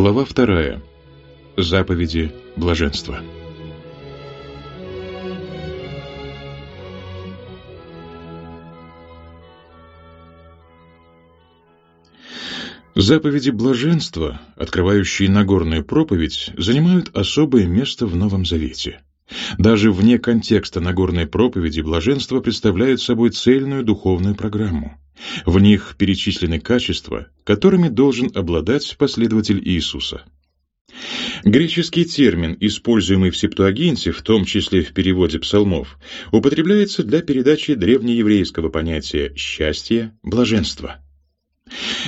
Глава вторая. Заповеди блаженства. Заповеди блаженства, открывающие Нагорную проповедь, занимают особое место в Новом Завете. Даже вне контекста Нагорной проповеди блаженство представляет собой цельную духовную программу. В них перечислены качества, которыми должен обладать последователь Иисуса. Греческий термин, используемый в Септуагинте, в том числе в переводе псалмов, употребляется для передачи древнееврейского понятия «счастье», «блаженство».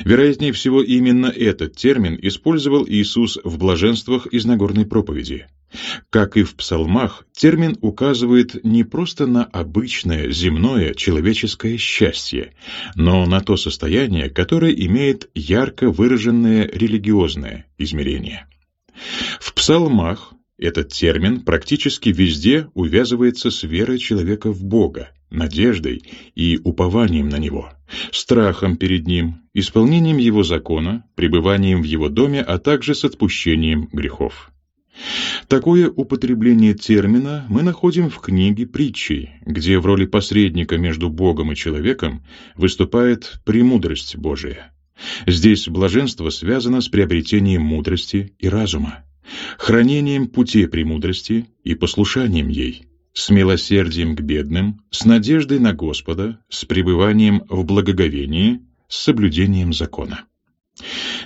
Вероятнее всего, именно этот термин использовал Иисус в блаженствах из Нагорной проповеди. Как и в псалмах, термин указывает не просто на обычное земное человеческое счастье, но на то состояние, которое имеет ярко выраженное религиозное измерение. В псалмах этот термин практически везде увязывается с верой человека в Бога, надеждой и упованием на Него, страхом перед Ним, исполнением Его закона, пребыванием в Его доме, а также с отпущением грехов. Такое употребление термина мы находим в книге притчей, где в роли посредника между Богом и человеком выступает премудрость Божия. Здесь блаженство связано с приобретением мудрости и разума, хранением путей премудрости и послушанием ей, с милосердием к бедным, с надеждой на Господа, с пребыванием в благоговении, с соблюдением закона.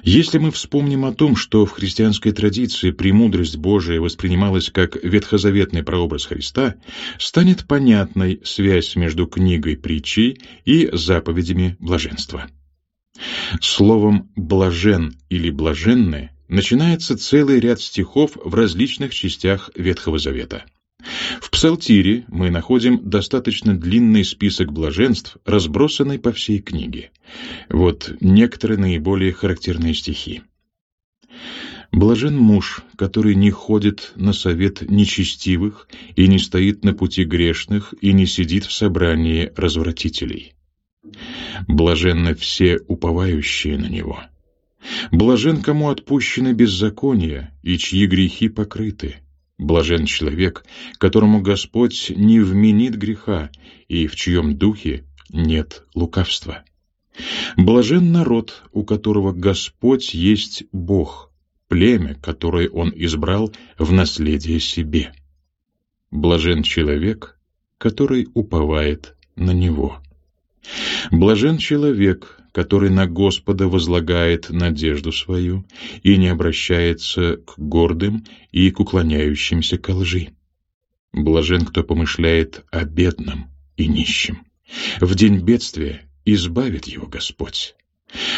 Если мы вспомним о том, что в христианской традиции премудрость Божия воспринималась как ветхозаветный прообраз Христа, станет понятной связь между книгой притчей и заповедями блаженства. Словом «блажен» или «блаженны» начинается целый ряд стихов в различных частях Ветхого Завета – в Псалтире мы находим достаточно длинный список блаженств, разбросанный по всей книге. Вот некоторые наиболее характерные стихи. Блажен муж, который не ходит на совет нечестивых и не стоит на пути грешных и не сидит в собрании развратителей. Блаженны все уповающие на него. Блажен, кому отпущены беззакония и чьи грехи покрыты. Блажен человек, которому Господь не вменит греха и в чьем духе нет лукавства. Блажен народ, у которого Господь есть Бог, племя, которое Он избрал в наследие себе. Блажен человек, который уповает на Него. Блажен человек, который на Господа возлагает надежду свою и не обращается к гордым и к уклоняющимся ко лжи. Блажен, кто помышляет о бедном и нищем. В день бедствия избавит его Господь.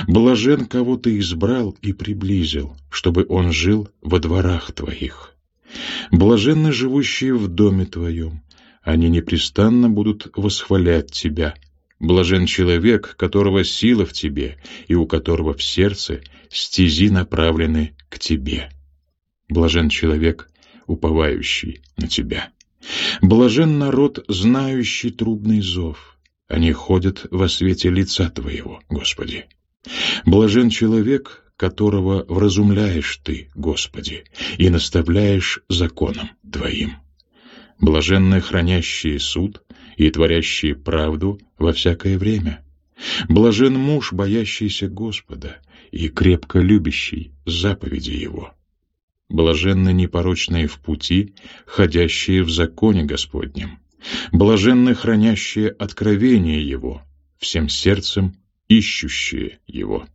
Блажен, кого ты избрал и приблизил, чтобы он жил во дворах твоих. Блаженны живущие в доме твоем, они непрестанно будут восхвалять тебя — Блажен человек, которого сила в тебе, и у которого в сердце стези направлены к тебе. Блажен человек, уповающий на тебя. Блажен народ, знающий трубный зов. Они ходят во свете лица Твоего, Господи. Блажен человек, которого вразумляешь Ты, Господи, и наставляешь законом Твоим. Блаженны хранящие суд и творящие правду во всякое время. Блажен муж, боящийся Господа и крепко любящий заповеди Его. Блаженны непорочные в пути, ходящие в законе Господнем. Блаженны хранящие откровение Его, всем сердцем ищущие Его.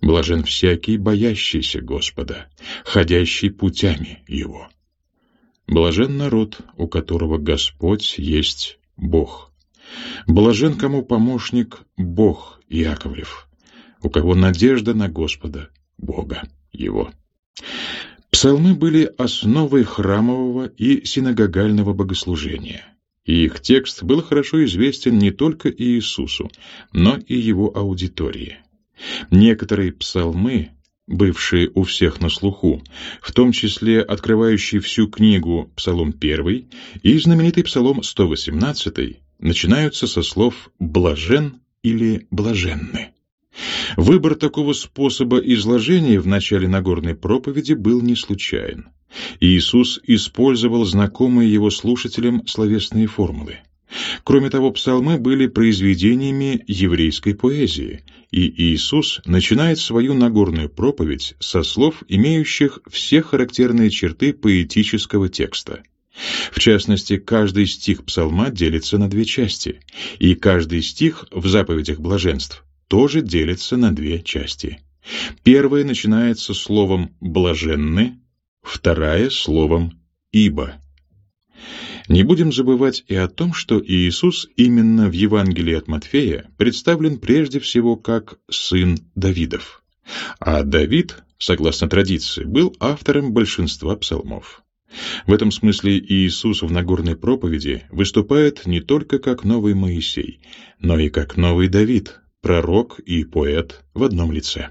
Блажен всякий, боящийся Господа, ходящий путями Его. Блажен народ, у которого Господь есть Бог. Блажен кому помощник Бог Яковлев, у кого надежда на Господа, Бога его. Псалмы были основой храмового и синагогального богослужения, и их текст был хорошо известен не только Иисусу, но и его аудитории. Некоторые псалмы бывшие у всех на слуху, в том числе открывающий всю книгу Псалом 1 и знаменитый Псалом 118, начинаются со слов «блажен» или «блаженны». Выбор такого способа изложения в начале Нагорной проповеди был не случайен. Иисус использовал знакомые его слушателям словесные формулы. Кроме того, псалмы были произведениями еврейской поэзии, и Иисус начинает свою Нагорную проповедь со слов, имеющих все характерные черты поэтического текста. В частности, каждый стих псалма делится на две части, и каждый стих в заповедях блаженств тоже делится на две части. Первая начинается словом «блаженны», вторая — словом «ибо». Не будем забывать и о том, что Иисус именно в Евангелии от Матфея представлен прежде всего как сын Давидов. А Давид, согласно традиции, был автором большинства псалмов. В этом смысле Иисус в Нагорной проповеди выступает не только как новый Моисей, но и как новый Давид, пророк и поэт в одном лице.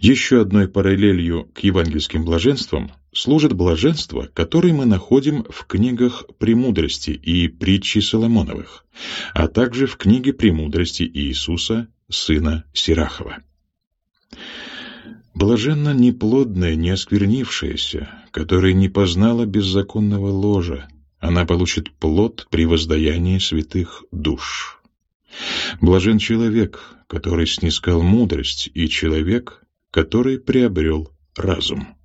Еще одной параллелью к евангельским блаженствам служит блаженство, которое мы находим в книгах «Премудрости» и «Притчи Соломоновых», а также в книге «Премудрости» Иисуса, сына Сирахова. Блаженно неплодная, не осквернившаяся, которая не познала беззаконного ложа, она получит плод при воздаянии святых душ. Блажен человек, который снискал мудрость, и человек, который приобрел разум.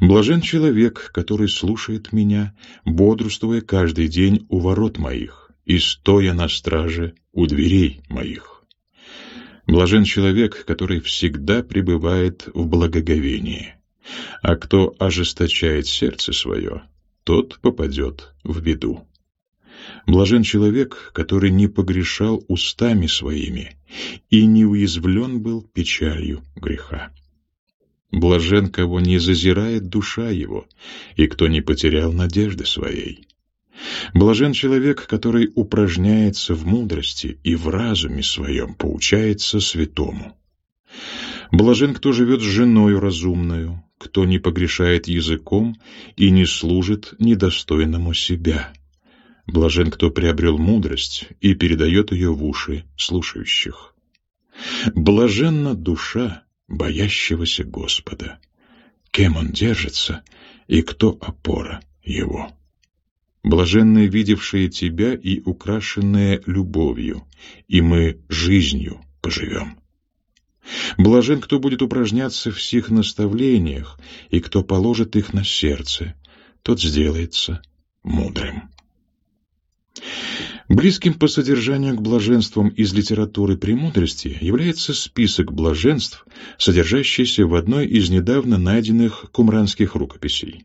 Блажен человек, который слушает меня, бодрствуя каждый день у ворот моих и стоя на страже у дверей моих. Блажен человек, который всегда пребывает в благоговении, а кто ожесточает сердце свое, тот попадет в беду. Блажен человек, который не погрешал устами своими и не уязвлен был печалью греха. Блажен, кого не зазирает душа его, и кто не потерял надежды своей. Блажен человек, который упражняется в мудрости и в разуме своем поучается святому. Блажен, кто живет с женою разумною, кто не погрешает языком и не служит недостойному себя. Блажен, кто приобрел мудрость и передает ее в уши слушающих. Блаженна душа, боящегося Господа. Кем он держится и кто опора его? Блаженные, видевшие тебя и украшенные любовью, и мы жизнью поживем. Блажен, кто будет упражняться в сих наставлениях, и кто положит их на сердце, тот сделается мудрым. Близким по содержанию к блаженствам из литературы премудрости является список блаженств, содержащийся в одной из недавно найденных кумранских рукописей.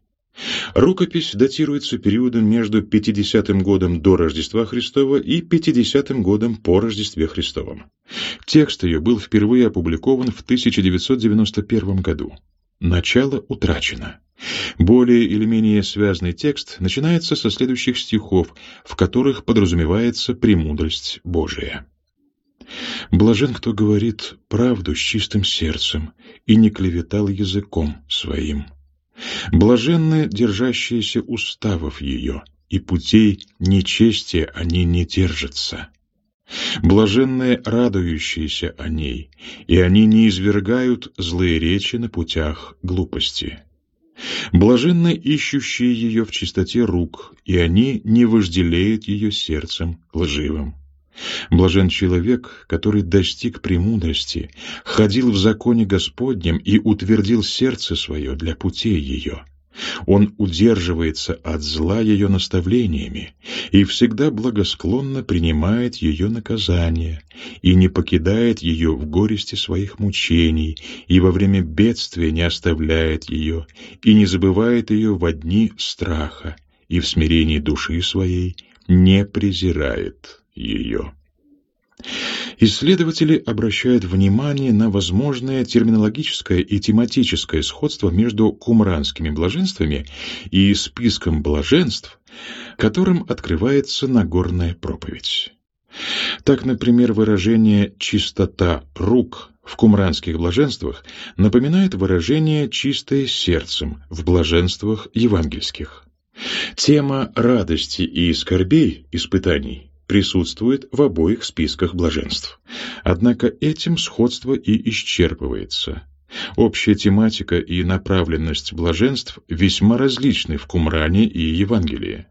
Рукопись датируется периодом между 50 годом до Рождества Христова и 50 годом по Рождестве Христовом. Текст ее был впервые опубликован в 1991 году. Начало утрачено. Более или менее связанный текст начинается со следующих стихов, в которых подразумевается премудрость Божия. «Блажен, кто говорит правду с чистым сердцем и не клеветал языком своим. Блаженны, держащиеся уставов ее, и путей нечестия они не держатся. Блаженные, радующиеся о ней, и они не извергают злые речи на путях глупости». Блаженны ищущие ее в чистоте рук, и они не вожделеют ее сердцем лживым. Блажен человек, который достиг премудрости, ходил в законе Господнем и утвердил сердце свое для путей ее. Он удерживается от зла ее наставлениями и всегда благосклонно принимает ее наказание и не покидает ее в горести своих мучений и во время бедствия не оставляет ее и не забывает ее во дни страха и в смирении души своей не презирает ее. Исследователи обращают внимание на возможное терминологическое и тематическое сходство между кумранскими блаженствами и списком блаженств, которым открывается Нагорная проповедь. Так, например, выражение «чистота рук» в кумранских блаженствах напоминает выражение «чистое сердцем» в блаженствах евангельских. Тема радости и скорбей, испытаний, присутствует в обоих списках блаженств. Однако этим сходство и исчерпывается. Общая тематика и направленность блаженств весьма различны в Кумране и Евангелии.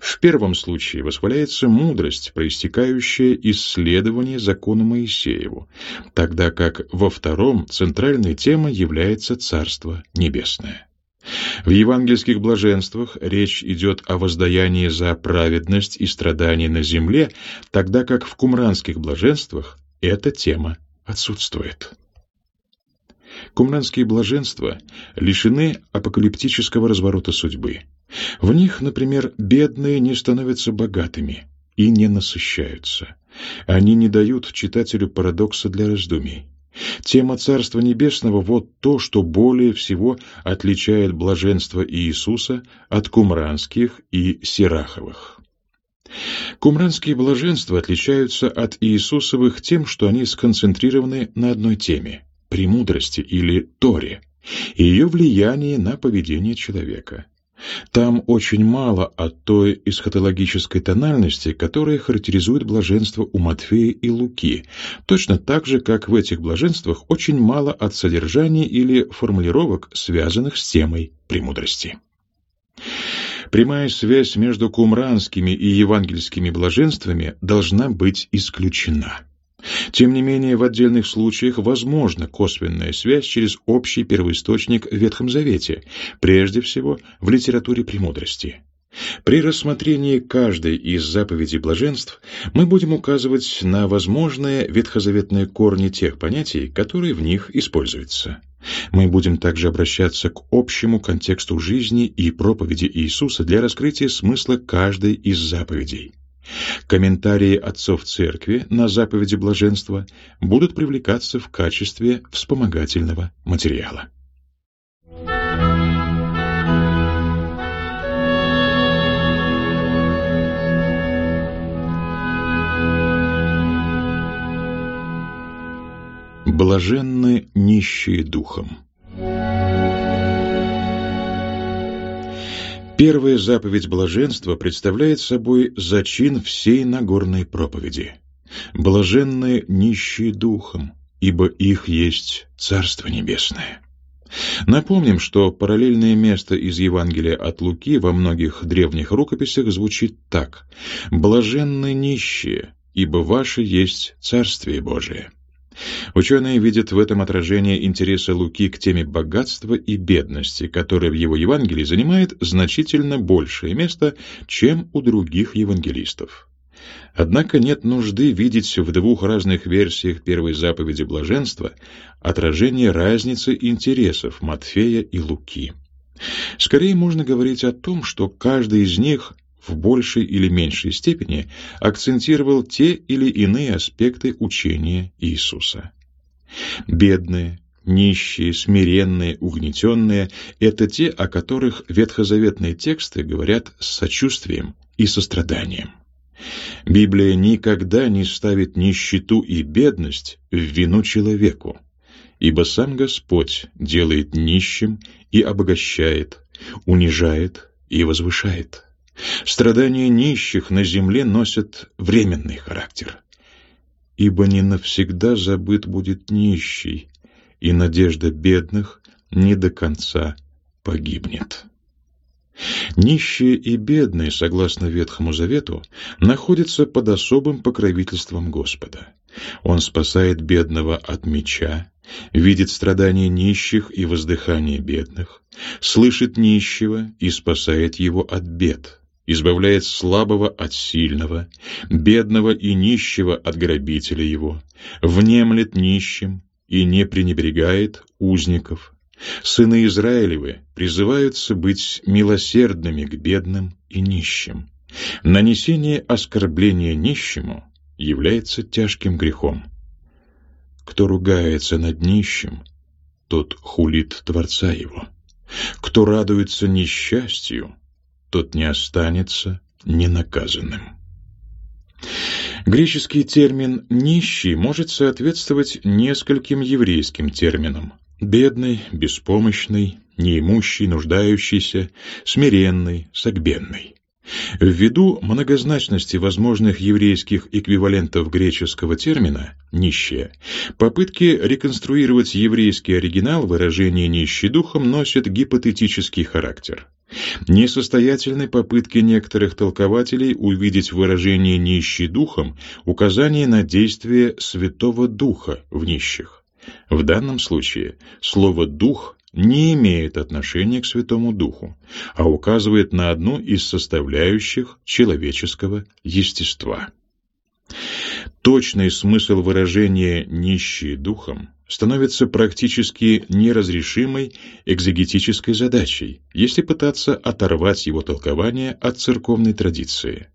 В первом случае восхваляется мудрость, проистекающая из следования закону Моисееву, тогда как во втором центральной темой является Царство Небесное. В евангельских блаженствах речь идет о воздаянии за праведность и страдания на земле, тогда как в кумранских блаженствах эта тема отсутствует. Кумранские блаженства лишены апокалиптического разворота судьбы. В них, например, бедные не становятся богатыми и не насыщаются. Они не дают читателю парадокса для раздумий. Тема Царства Небесного — вот то, что более всего отличает блаженство Иисуса от кумранских и сираховых. Кумранские блаженства отличаются от Иисусовых тем, что они сконцентрированы на одной теме — премудрости или Торе, и ее влиянии на поведение человека. Там очень мало от той эсхатологической тональности, которая характеризует блаженство у Матфея и Луки, точно так же, как в этих блаженствах очень мало от содержания или формулировок, связанных с темой премудрости. Прямая связь между кумранскими и евангельскими блаженствами должна быть исключена. Тем не менее, в отдельных случаях возможна косвенная связь через общий первоисточник в Ветхом Завете, прежде всего в литературе премудрости. При рассмотрении каждой из заповедей блаженств мы будем указывать на возможные ветхозаветные корни тех понятий, которые в них используются. Мы будем также обращаться к общему контексту жизни и проповеди Иисуса для раскрытия смысла каждой из заповедей. Комментарии отцов церкви на заповеди блаженства будут привлекаться в качестве вспомогательного материала. Блаженны нищие духом. Первая заповедь блаженства представляет собой зачин всей Нагорной проповеди. «Блаженные нищие духом, ибо их есть Царство Небесное». Напомним, что параллельное место из Евангелия от Луки во многих древних рукописях звучит так «Блаженны нищие, ибо ваше есть Царствие Божие». Ученые видят в этом отражение интереса Луки к теме богатства и бедности, которая в его Евангелии занимает значительно большее место, чем у других евангелистов. Однако нет нужды видеть в двух разных версиях первой заповеди блаженства отражение разницы интересов Матфея и Луки. Скорее можно говорить о том, что каждый из них в большей или меньшей степени акцентировал те или иные аспекты учения Иисуса. Бедные, нищие, смиренные, угнетенные — это те, о которых ветхозаветные тексты говорят с сочувствием и состраданием. Библия никогда не ставит нищету и бедность в вину человеку, ибо сам Господь делает нищим и обогащает, унижает и возвышает. Страдания нищих на земле носят временный характер. Ибо не навсегда забыт будет нищий, и надежда бедных не до конца погибнет. Нищие и бедные, согласно Ветхому Завету, находятся под особым покровительством Господа. Он спасает бедного от меча, видит страдания нищих и воздыхание бедных, слышит нищего и спасает его от бед, избавляет слабого от сильного, бедного и нищего от грабителя его, внемлет нищим и не пренебрегает узников. Сыны Израилевы призываются быть милосердными к бедным и нищим. Нанесение оскорбления нищему является тяжким грехом. Кто ругается над нищим, тот хулит Творца его. Кто радуется несчастью, тот не останется ненаказанным. Греческий термин «нищий» может соответствовать нескольким еврейским терминам «бедный», «беспомощный», «неимущий», «нуждающийся», «смиренный», «согбенный». Ввиду многозначности возможных еврейских эквивалентов греческого термина «нищие», попытки реконструировать еврейский оригинал выражения «нищий духом» носят гипотетический характер. Несостоятельны попытки некоторых толкователей увидеть выражение «нищий духом» указание на действие Святого Духа в нищих. В данном случае слово «дух» не имеет отношения к Святому Духу, а указывает на одну из составляющих человеческого естества. Точный смысл выражения «нищие духом» становится практически неразрешимой экзегетической задачей, если пытаться оторвать его толкование от церковной традиции.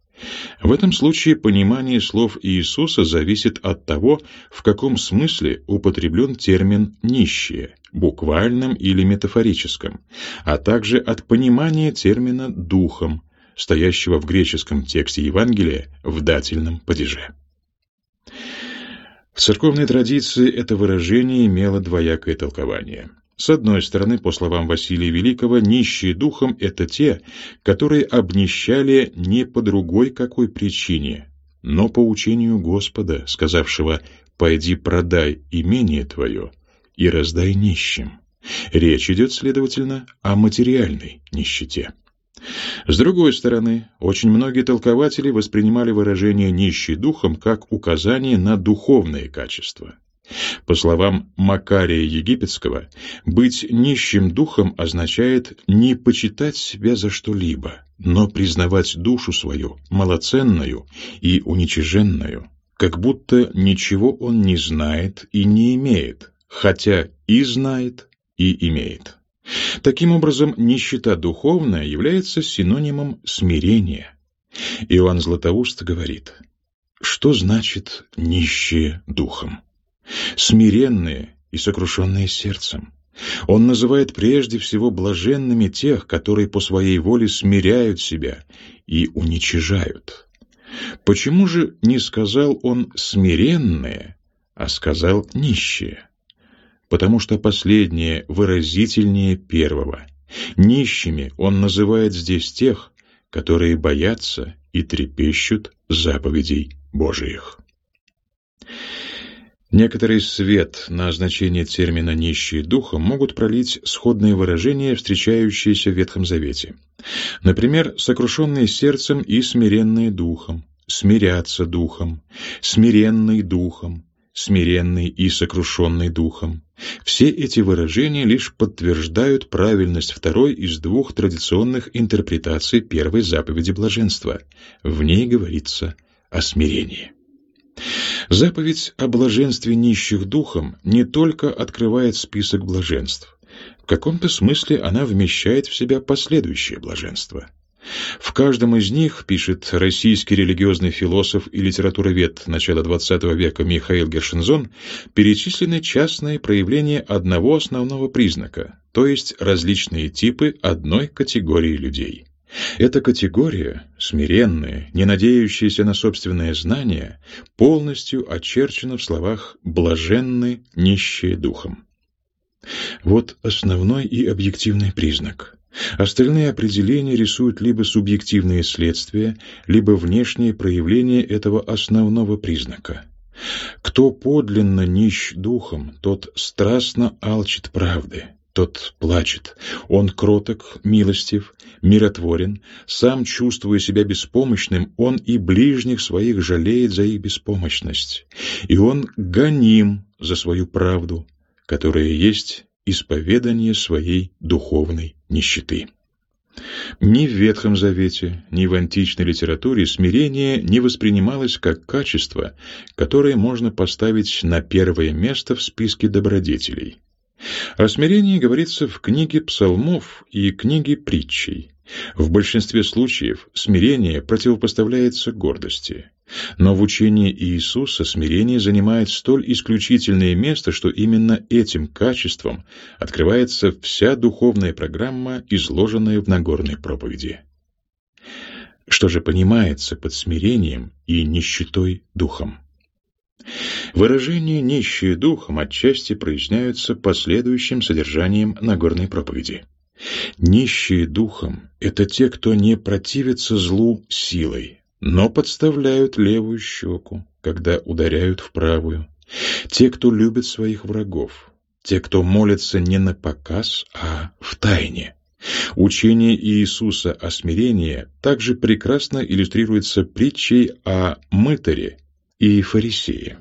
В этом случае понимание слов Иисуса зависит от того, в каком смысле употреблен термин «нищие», буквальном или метафорическом, а также от понимания термина «духом», стоящего в греческом тексте Евангелия в дательном падеже. В церковной традиции это выражение имело двоякое толкование – с одной стороны, по словам Василия Великого, нищие духом — это те, которые обнищали не по другой какой причине, но по учению Господа, сказавшего «пойди продай имение твое и раздай нищим». Речь идет, следовательно, о материальной нищете. С другой стороны, очень многие толкователи воспринимали выражение «нищий духом» как указание на духовные качества. По словам Макария Египетского, быть нищим духом означает не почитать себя за что-либо, но признавать душу свою малоценную и уничиженную, как будто ничего он не знает и не имеет, хотя и знает, и имеет. Таким образом, нищета духовная является синонимом смирения. Иоанн Златоуст говорит, что значит «нищие духом»? Смиренные и сокрушенные сердцем. Он называет прежде всего блаженными тех, которые по своей воле смиряют себя и уничижают. Почему же не сказал он «смиренные», а сказал «нищие»? Потому что последнее выразительнее первого. Нищими он называет здесь тех, которые боятся и трепещут заповедей Божиих. Некоторый свет на значение термина «нищие духом» могут пролить сходные выражения, встречающиеся в Ветхом Завете. Например, «сокрушенные сердцем и смиренные духом», «смиряться духом», «смиренный духом», «смиренный и сокрушенный духом». Все эти выражения лишь подтверждают правильность второй из двух традиционных интерпретаций первой заповеди блаженства. В ней говорится о смирении. Заповедь о блаженстве нищих духом не только открывает список блаженств. В каком-то смысле она вмещает в себя последующее блаженство. В каждом из них, пишет российский религиозный философ и литературовед начала XX века Михаил Гершензон, перечислены частные проявления одного основного признака, то есть различные типы одной категории людей. Эта категория, смиренная, не надеющаяся на собственное знание, полностью очерчена в словах «блаженны, нищие духом». Вот основной и объективный признак. Остальные определения рисуют либо субъективные следствия, либо внешние проявления этого основного признака. Кто подлинно нищ духом, тот страстно алчит правды, тот плачет. Он кроток, милостив, миротворен. Сам, чувствуя себя беспомощным, он и ближних своих жалеет за их беспомощность. И он гоним за свою правду, которая есть исповедание своей духовной нищеты. Ни в Ветхом Завете, ни в античной литературе смирение не воспринималось как качество, которое можно поставить на первое место в списке добродетелей. О смирении говорится в книге псалмов и книге притчей. В большинстве случаев смирение противопоставляется гордости. Но в учении Иисуса смирение занимает столь исключительное место, что именно этим качеством открывается вся духовная программа, изложенная в Нагорной проповеди. Что же понимается под смирением и нищетой духом? Выражения «нищие духом» отчасти проясняются последующим содержанием Нагорной проповеди. Нищие духом — это те, кто не противится злу силой, но подставляют левую щеку, когда ударяют в правую. Те, кто любит своих врагов, те, кто молится не на показ, а в тайне. Учение Иисуса о смирении также прекрасно иллюстрируется притчей о мытаре и фарисее.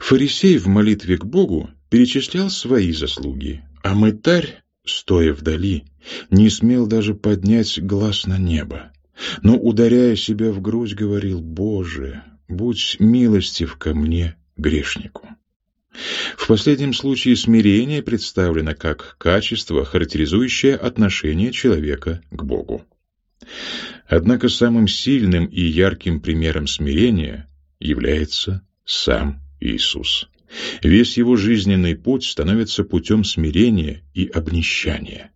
Фарисей в молитве к Богу перечислял свои заслуги, а мытарь, стоя вдали, не смел даже поднять глаз на небо, но, ударяя себя в грудь, говорил «Боже, будь милостив ко мне, грешнику». В последнем случае смирение представлено как качество, характеризующее отношение человека к Богу. Однако самым сильным и ярким примером смирения является сам Иисус. Весь его жизненный путь становится путем смирения и обнищания.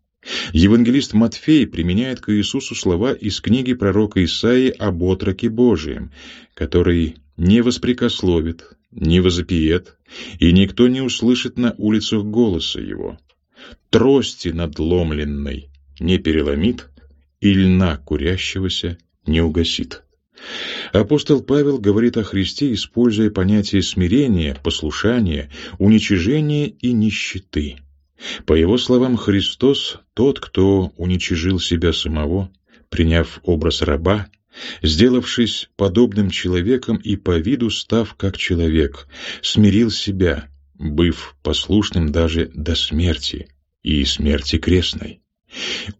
Евангелист Матфей применяет к Иисусу слова из книги пророка Исаии об отроке Божием, который не воспрекословит, не возопиет, и никто не услышит на улицах голоса его. Трости надломленной не переломит, и льна курящегося не угасит. Апостол Павел говорит о Христе, используя понятие смирения, послушания, уничижения и нищеты. По его словам, Христос — тот, кто уничижил себя самого, приняв образ раба, сделавшись подобным человеком и по виду став как человек, смирил себя, быв послушным даже до смерти и смерти крестной.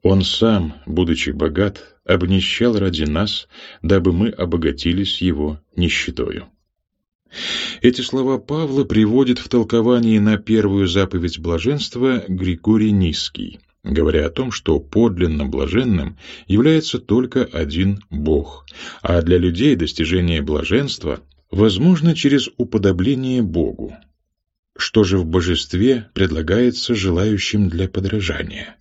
Он сам, будучи богат, обнищал ради нас, дабы мы обогатились его нищетою. Эти слова Павла приводит в толковании на первую заповедь блаженства Григорий Низкий, говоря о том, что подлинно блаженным является только один Бог, а для людей достижение блаженства возможно через уподобление Богу. Что же в божестве предлагается желающим для подражания?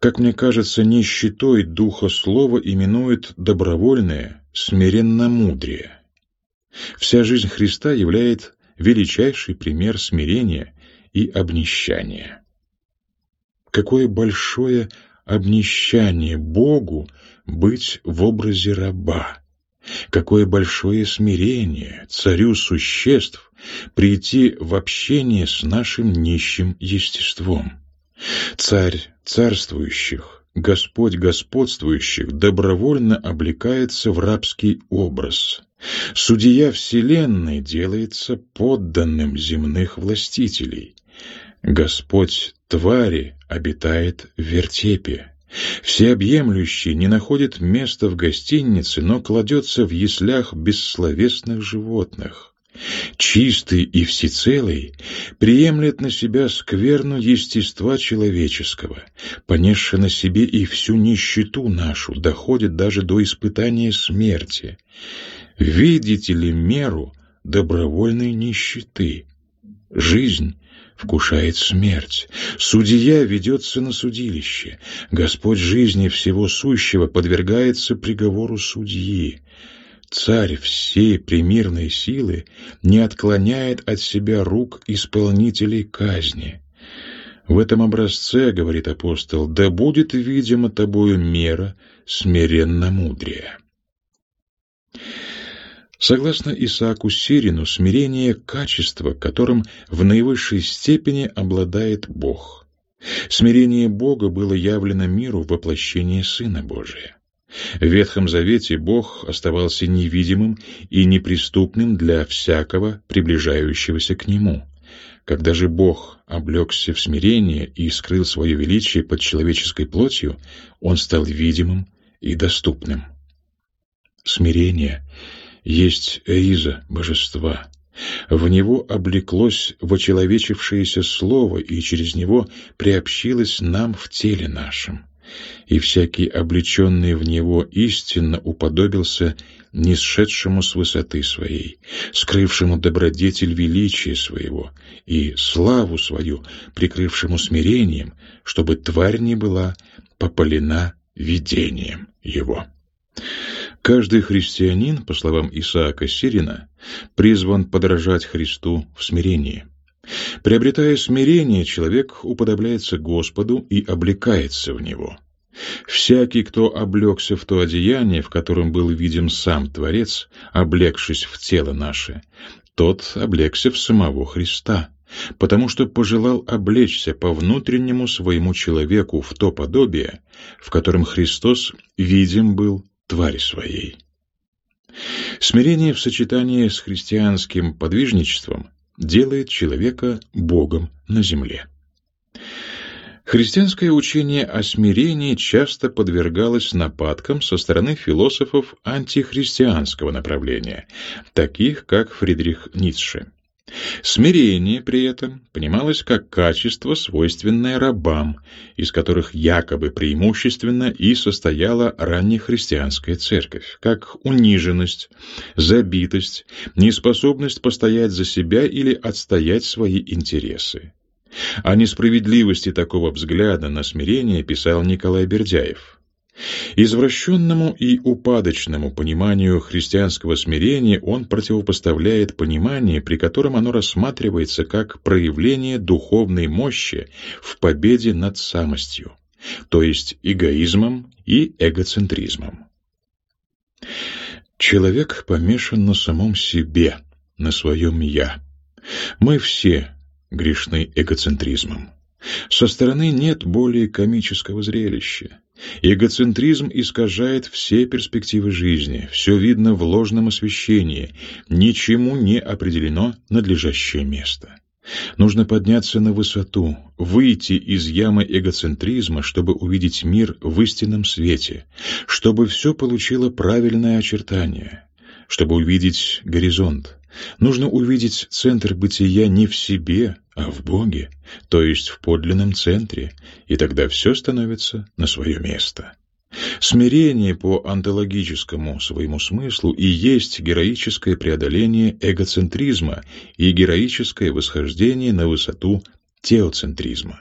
Как мне кажется, нищетой духа слова именует добровольное, смиренно мудрее. Вся жизнь Христа является величайший пример смирения и обнищания. Какое большое обнищание Богу быть в образе раба! Какое большое смирение царю существ прийти в общение с нашим нищим естеством! Царь царствующих, Господь господствующих добровольно облекается в рабский образ. Судья Вселенной делается подданным земных властителей. Господь твари обитает в вертепе. Всеобъемлющий не находит места в гостинице, но кладется в яслях бессловесных животных чистый и всецелый, приемлет на себя скверну естества человеческого, понесши на себе и всю нищету нашу, доходит даже до испытания смерти. Видите ли меру добровольной нищеты? Жизнь вкушает смерть. Судья ведется на судилище. Господь жизни всего сущего подвергается приговору судьи. Царь всей примирной силы не отклоняет от себя рук исполнителей казни. В этом образце, говорит апостол, да будет видимо тобою мера смиренно мудрее. Согласно Исааку Сирину, смирение – качество, которым в наивысшей степени обладает Бог. Смирение Бога было явлено миру в воплощении Сына Божия. В Ветхом Завете Бог оставался невидимым и неприступным для всякого приближающегося к Нему. Когда же Бог облегся в смирение и скрыл свое величие под человеческой плотью, Он стал видимым и доступным. Смирение есть риза божества. В него облеклось вочеловечившееся слово, и через него приобщилось нам в теле нашем и всякий облеченный в него истинно уподобился нисшедшему с высоты своей, скрывшему добродетель величия своего и славу свою, прикрывшему смирением, чтобы тварь не была попалена видением его. Каждый христианин, по словам Исаака Сирина, призван подражать Христу в смирении. Приобретая смирение, человек уподобляется Господу и облекается в него. Всякий, кто облегся в то одеяние, в котором был видим сам Творец, облегшись в тело наше, тот облегся в самого Христа, потому что пожелал облечься по внутреннему своему человеку в то подобие, в котором Христос видим был твари своей. Смирение в сочетании с христианским подвижничеством делает человека Богом на земле. Христианское учение о смирении часто подвергалось нападкам со стороны философов антихристианского направления, таких как Фридрих Ницше. Смирение при этом понималось как качество, свойственное рабам, из которых якобы преимущественно и состояла раннехристианская церковь, как униженность, забитость, неспособность постоять за себя или отстоять свои интересы. О несправедливости такого взгляда на смирение писал Николай Бердяев – Извращенному и упадочному пониманию христианского смирения он противопоставляет понимание, при котором оно рассматривается как проявление духовной мощи в победе над самостью, то есть эгоизмом и эгоцентризмом. Человек помешан на самом себе, на своем «я». Мы все грешны эгоцентризмом. Со стороны нет более комического зрелища. Эгоцентризм искажает все перспективы жизни, все видно в ложном освещении, ничему не определено надлежащее место. Нужно подняться на высоту, выйти из ямы эгоцентризма, чтобы увидеть мир в истинном свете, чтобы все получило правильное очертание, чтобы увидеть горизонт. Нужно увидеть центр бытия не в себе, а в Боге, то есть в подлинном центре, и тогда все становится на свое место. Смирение по антологическому своему смыслу и есть героическое преодоление эгоцентризма и героическое восхождение на высоту теоцентризма.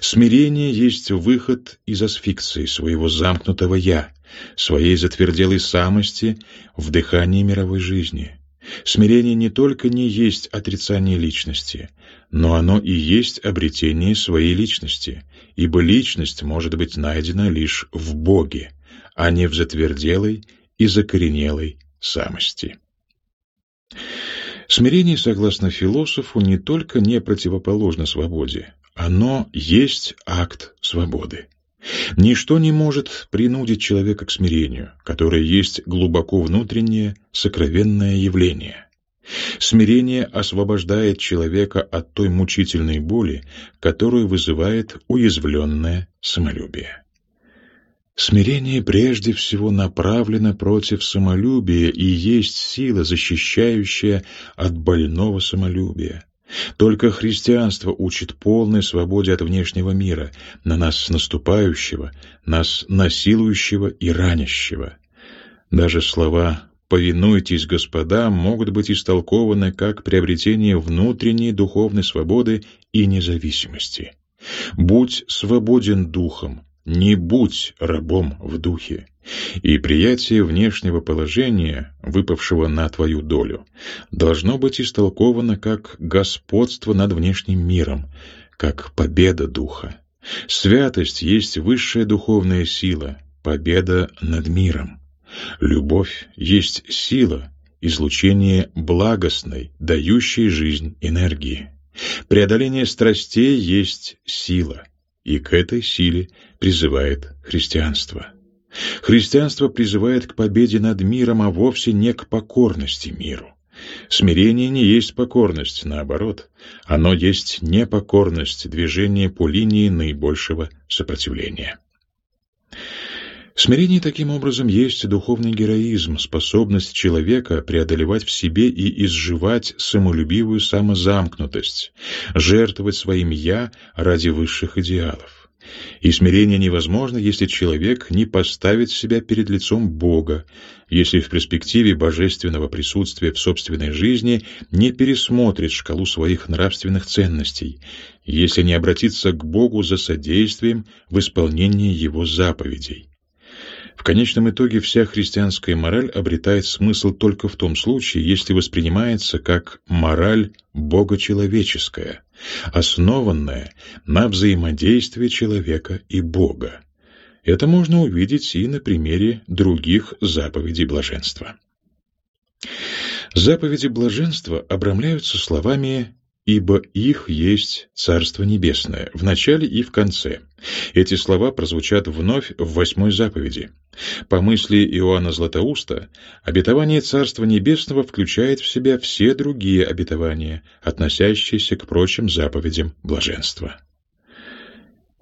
Смирение есть выход из асфикции своего замкнутого «я», своей затверделой самости в дыхании мировой жизни – Смирение не только не есть отрицание личности, но оно и есть обретение своей личности, ибо личность может быть найдена лишь в Боге, а не в затверделой и закоренелой самости. Смирение, согласно философу, не только не противоположно свободе, оно есть акт свободы. Ничто не может принудить человека к смирению, которое есть глубоко внутреннее, сокровенное явление. Смирение освобождает человека от той мучительной боли, которую вызывает уязвленное самолюбие. Смирение прежде всего направлено против самолюбия и есть сила, защищающая от больного самолюбия. Только христианство учит полной свободе от внешнего мира, на нас наступающего, нас насилующего и ранящего. Даже слова «повинуйтесь господам» могут быть истолкованы как приобретение внутренней духовной свободы и независимости. «Будь свободен духом, не будь рабом в духе» и приятие внешнего положения, выпавшего на твою долю, должно быть истолковано как господство над внешним миром, как победа духа. Святость есть высшая духовная сила, победа над миром. Любовь есть сила, излучение благостной, дающей жизнь энергии. Преодоление страстей есть сила, и к этой силе призывает христианство. Христианство призывает к победе над миром, а вовсе не к покорности миру. Смирение не есть покорность, наоборот, оно есть непокорность, движение по линии наибольшего сопротивления. Смирение таким образом есть духовный героизм, способность человека преодолевать в себе и изживать самолюбивую самозамкнутость, жертвовать своим «я» ради высших идеалов. И смирение невозможно, если человек не поставит себя перед лицом Бога, если в перспективе божественного присутствия в собственной жизни не пересмотрит шкалу своих нравственных ценностей, если не обратится к Богу за содействием в исполнении Его заповедей. В конечном итоге вся христианская мораль обретает смысл только в том случае, если воспринимается как мораль богочеловеческая, основанная на взаимодействии человека и Бога. Это можно увидеть и на примере других заповедей блаженства. Заповеди блаженства обрамляются словами «Ибо их есть Царство Небесное» в начале и в конце. Эти слова прозвучат вновь в восьмой заповеди. По мысли Иоанна Златоуста, обетование Царства Небесного включает в себя все другие обетования, относящиеся к прочим заповедям блаженства.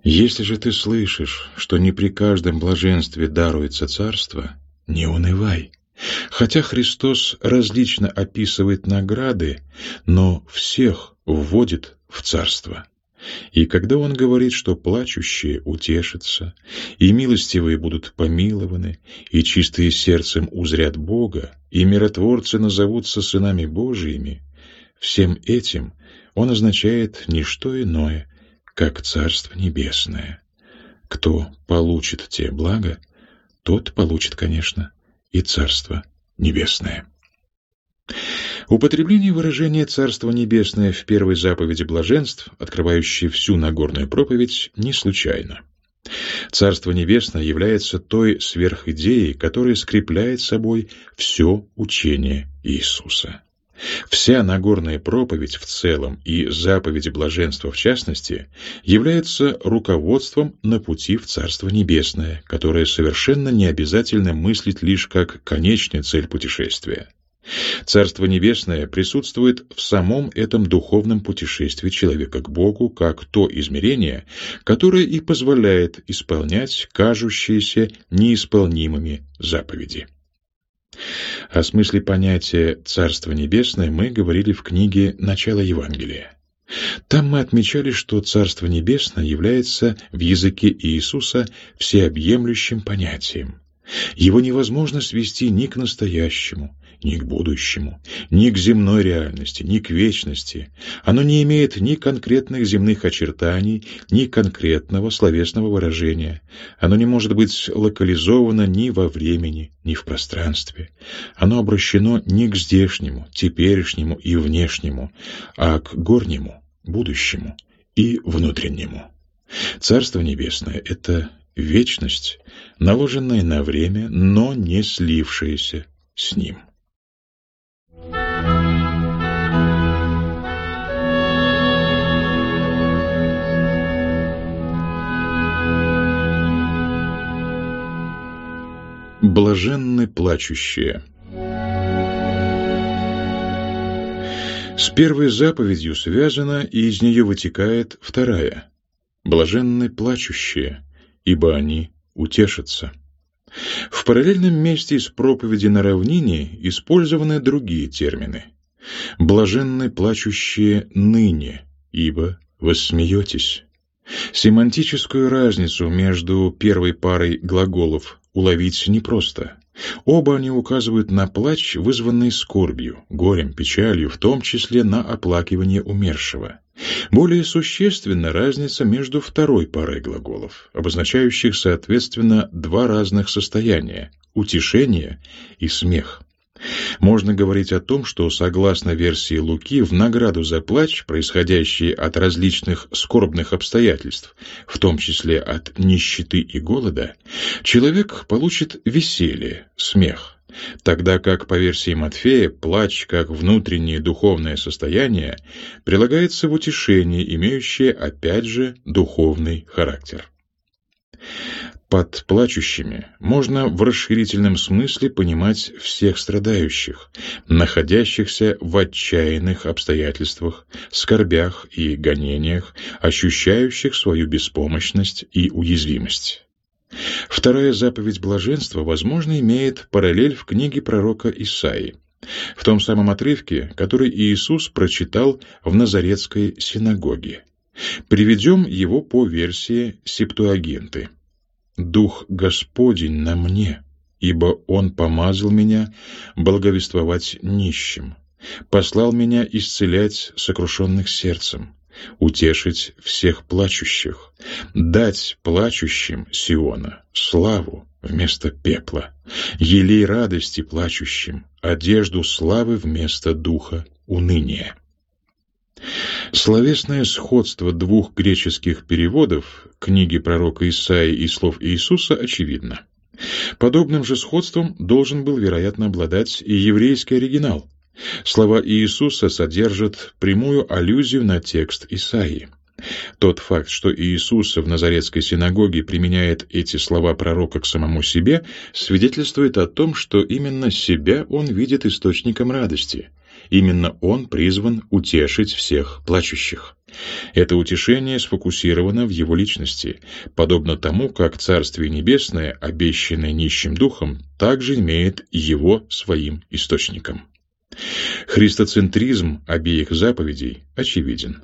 Если же ты слышишь, что не при каждом блаженстве даруется царство, не унывай. Хотя Христос различно описывает награды, но всех вводит в царство. И когда Он говорит, что плачущие утешатся, и милостивые будут помилованы, и чистые сердцем узрят Бога, и миротворцы назовутся сынами Божиими, всем этим Он означает не что иное, как Царство Небесное. Кто получит те блага, тот получит, конечно, и Царство Небесное. Употребление выражения «Царство Небесное» в первой заповеди блаженств, открывающей всю Нагорную проповедь, не случайно. Царство Небесное является той сверхидеей, которая скрепляет собой все учение Иисуса. Вся Нагорная проповедь в целом и заповеди блаженства в частности являются руководством на пути в Царство Небесное, которое совершенно не обязательно мыслить лишь как конечная цель путешествия. Царство Небесное присутствует в самом этом духовном путешествии человека к Богу как то измерение, которое и позволяет исполнять кажущиеся неисполнимыми заповеди. О смысле понятия «Царство Небесное» мы говорили в книге «Начало Евангелия». Там мы отмечали, что Царство Небесное является в языке Иисуса всеобъемлющим понятием. Его невозможно свести ни к настоящему, ни к будущему, ни к земной реальности, ни к вечности. Оно не имеет ни конкретных земных очертаний, ни конкретного словесного выражения. Оно не может быть локализовано ни во времени, ни в пространстве. Оно обращено не к здешнему, теперешнему и внешнему, а к горнему, будущему и внутреннему. Царство Небесное — это вечность, наложенная на время, но не слившаяся с ним. Блаженны плачущие. С первой заповедью связана, и из нее вытекает вторая. Блаженны плачущие, ибо они утешатся. В параллельном месте из проповеди на равнине использованы другие термины. «Блаженны плачущие ныне, ибо воссмеетесь». Семантическую разницу между первой парой глаголов уловить непросто. Оба они указывают на плач, вызванный скорбью, горем, печалью, в том числе на оплакивание умершего. Более существенна разница между второй парой глаголов, обозначающих, соответственно, два разных состояния – утешение и смех. Можно говорить о том, что, согласно версии Луки, в награду за плач, происходящий от различных скорбных обстоятельств, в том числе от нищеты и голода, человек получит веселье, смех, тогда как, по версии Матфея, плач как внутреннее духовное состояние прилагается в утешение, имеющее, опять же, духовный характер. Под плачущими можно в расширительном смысле понимать всех страдающих, находящихся в отчаянных обстоятельствах, скорбях и гонениях, ощущающих свою беспомощность и уязвимость. Вторая заповедь блаженства, возможно, имеет параллель в книге пророка Исаии, в том самом отрывке, который Иисус прочитал в Назаретской синагоге. Приведем его по версии Септуагинты. Дух Господень на мне, ибо Он помазал меня благовествовать нищим, послал меня исцелять сокрушенных сердцем, утешить всех плачущих, дать плачущим Сиона славу, вместо пепла, елей радости плачущим, одежду славы вместо духа уныния. Словесное сходство двух греческих переводов книги пророка Исаии и слов Иисуса очевидно. Подобным же сходством должен был, вероятно, обладать и еврейский оригинал. Слова Иисуса содержат прямую аллюзию на текст Исаии. Тот факт, что Иисус в Назаретской синагоге применяет эти слова пророка к самому себе, свидетельствует о том, что именно себя он видит источником радости. Именно он призван утешить всех плачущих. Это утешение сфокусировано в его личности, подобно тому, как Царствие Небесное, обещанное нищим духом, также имеет его своим источником. Христоцентризм обеих заповедей очевиден.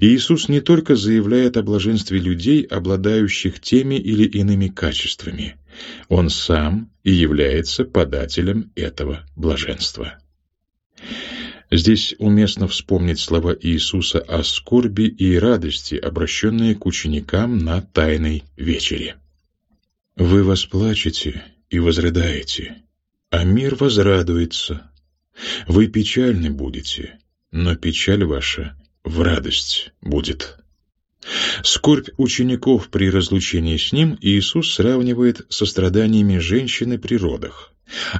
Иисус не только заявляет о блаженстве людей, обладающих теми или иными качествами. Он сам и является подателем этого блаженства. Здесь уместно вспомнить слова Иисуса о скорби и радости, обращенные к ученикам на Тайной вечере. «Вы восплачете и возрыдаете, а мир возрадуется. Вы печальны будете, но печаль ваша в радость будет». Скорбь учеников при разлучении с ним Иисус сравнивает со страданиями женщины при родах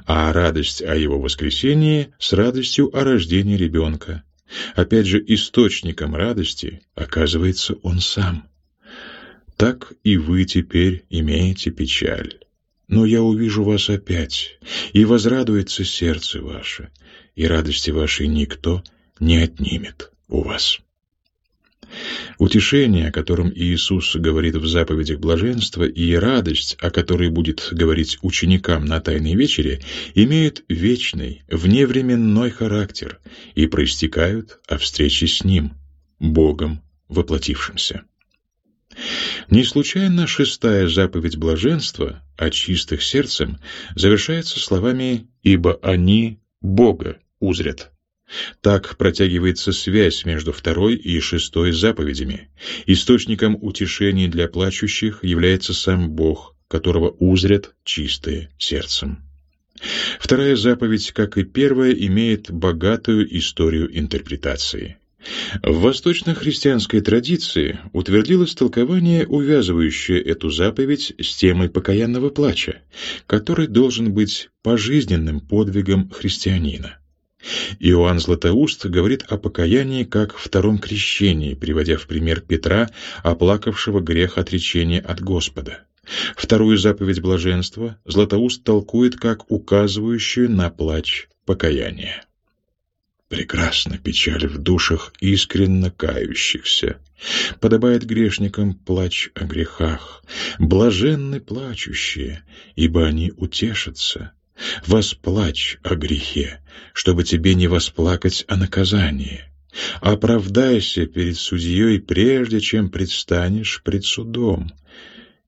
а радость о его воскресении с радостью о рождении ребенка. Опять же, источником радости оказывается он сам. Так и вы теперь имеете печаль. Но я увижу вас опять, и возрадуется сердце ваше, и радости вашей никто не отнимет у вас. Утешение, о котором Иисус говорит в заповедях блаженства, и радость, о которой будет говорить ученикам на Тайной вечере, имеют вечный, вневременной характер и проистекают о встрече с Ним, Богом воплотившимся. Не случайно шестая заповедь блаженства о чистых сердцем завершается словами «Ибо они Бога узрят». Так протягивается связь между второй и шестой заповедями. Источником утешений для плачущих является сам Бог, которого узрят чистые сердцем. Вторая заповедь, как и первая, имеет богатую историю интерпретации. В восточно-христианской традиции утвердилось толкование, увязывающее эту заповедь с темой покаянного плача, который должен быть пожизненным подвигом христианина. Иоанн Златоуст говорит о покаянии как втором крещении, приводя в пример Петра, оплакавшего грех отречения от Господа. Вторую заповедь блаженства Златоуст толкует как указывающую на плач покаяния. Прекрасна печаль в душах искренно кающихся. Подобает грешникам плач о грехах. Блаженны плачущие, ибо они утешатся. Восплачь о грехе, чтобы тебе не восплакать о наказании. Оправдайся перед судьей, прежде чем предстанешь пред судом.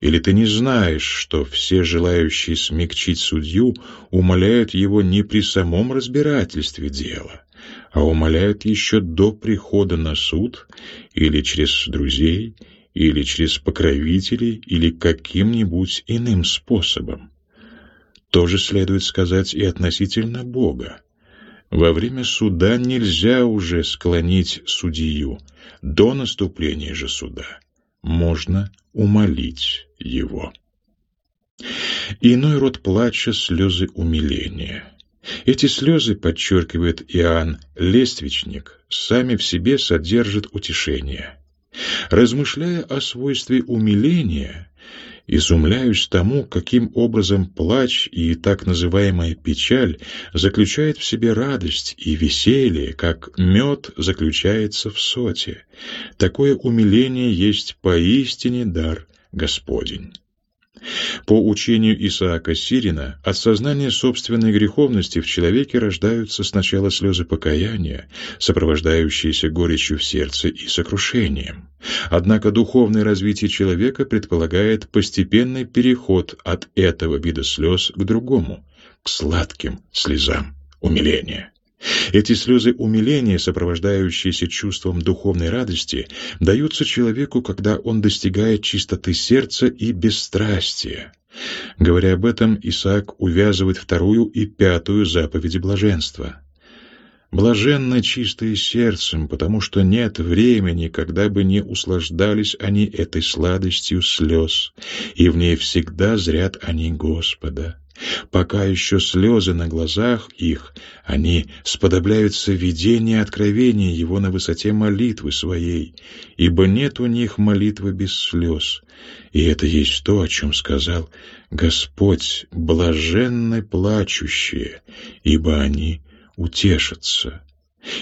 Или ты не знаешь, что все желающие смягчить судью умоляют его не при самом разбирательстве дела, а умоляют еще до прихода на суд или через друзей, или через покровителей, или каким-нибудь иным способом. Тоже следует сказать и относительно Бога. Во время суда нельзя уже склонить судью, до наступления же суда можно умолить его. Иной род плача — слезы умиления. Эти слезы, подчеркивает Иоанн Лествичник, сами в себе содержат утешение. Размышляя о свойстве умиления, Изумляюсь тому, каким образом плач и так называемая печаль заключает в себе радость и веселье, как мед заключается в соте. Такое умиление есть поистине дар Господень. По учению Исаака Сирина, от сознания собственной греховности в человеке рождаются сначала слезы покаяния, сопровождающиеся горечью в сердце и сокрушением. Однако духовное развитие человека предполагает постепенный переход от этого вида слез к другому, к сладким слезам умиления. Эти слезы умиления, сопровождающиеся чувством духовной радости, даются человеку, когда он достигает чистоты сердца и бесстрастия. Говоря об этом, Исаак увязывает вторую и пятую заповеди блаженства. Блаженны чистые сердцем, потому что нет времени, когда бы не услаждались они этой сладостью слез, и в ней всегда зрят они Господа. Пока еще слезы на глазах их, они сподобляются видения откровения Его на высоте молитвы своей, ибо нет у них молитвы без слез. И это есть то, о чем сказал Господь, блаженны плачущие, ибо они утешатся.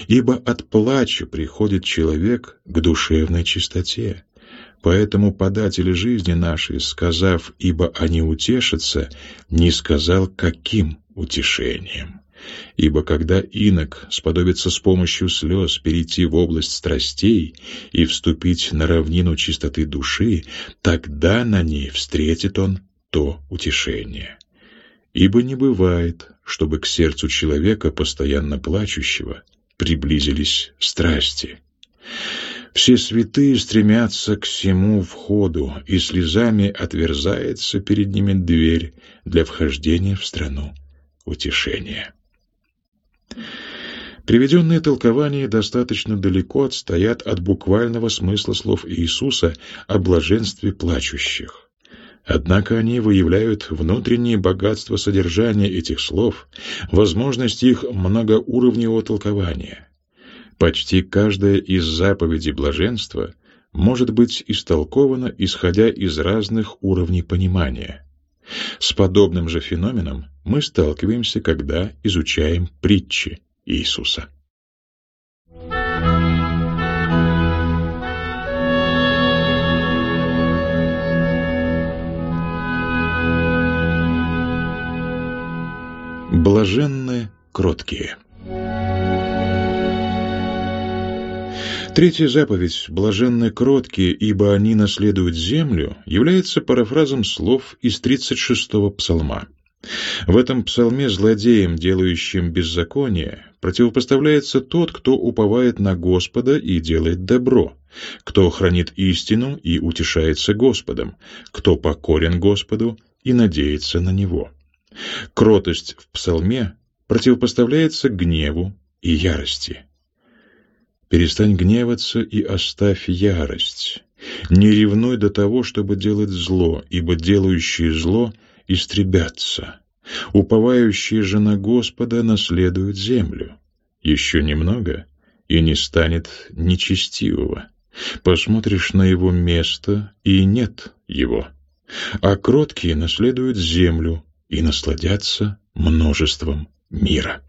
Ибо от плача приходит человек к душевной чистоте. Поэтому податель жизни нашей, сказав «ибо они утешатся», не сказал «каким утешением». Ибо когда инок сподобится с помощью слез перейти в область страстей и вступить на равнину чистоты души, тогда на ней встретит он то утешение. Ибо не бывает, чтобы к сердцу человека, постоянно плачущего, приблизились страсти. Все святые стремятся к всему входу, и слезами отверзается перед ними дверь для вхождения в страну утешения. Приведенные толкования достаточно далеко отстоят от буквального смысла слов Иисуса о блаженстве плачущих. Однако они выявляют внутреннее богатство содержания этих слов, возможность их многоуровневого толкования. Почти каждая из заповедей блаженства может быть истолкована, исходя из разных уровней понимания. С подобным же феноменом мы сталкиваемся, когда изучаем притчи Иисуса. Блаженны кроткие. Третья заповедь «Блаженны кроткие, ибо они наследуют землю» является парафразом слов из 36-го псалма. В этом псалме злодеям, делающим беззаконие, противопоставляется тот, кто уповает на Господа и делает добро, кто хранит истину и утешается Господом, кто покорен Господу и надеется на Него. Кротость в псалме противопоставляется гневу и ярости. Перестань гневаться и оставь ярость. Не ревнуй до того, чтобы делать зло, ибо делающие зло истребятся. Уповающие же на Господа наследуют землю. Еще немного, и не станет нечестивого. Посмотришь на его место, и нет его. А кроткие наследуют землю, и насладятся множеством мира.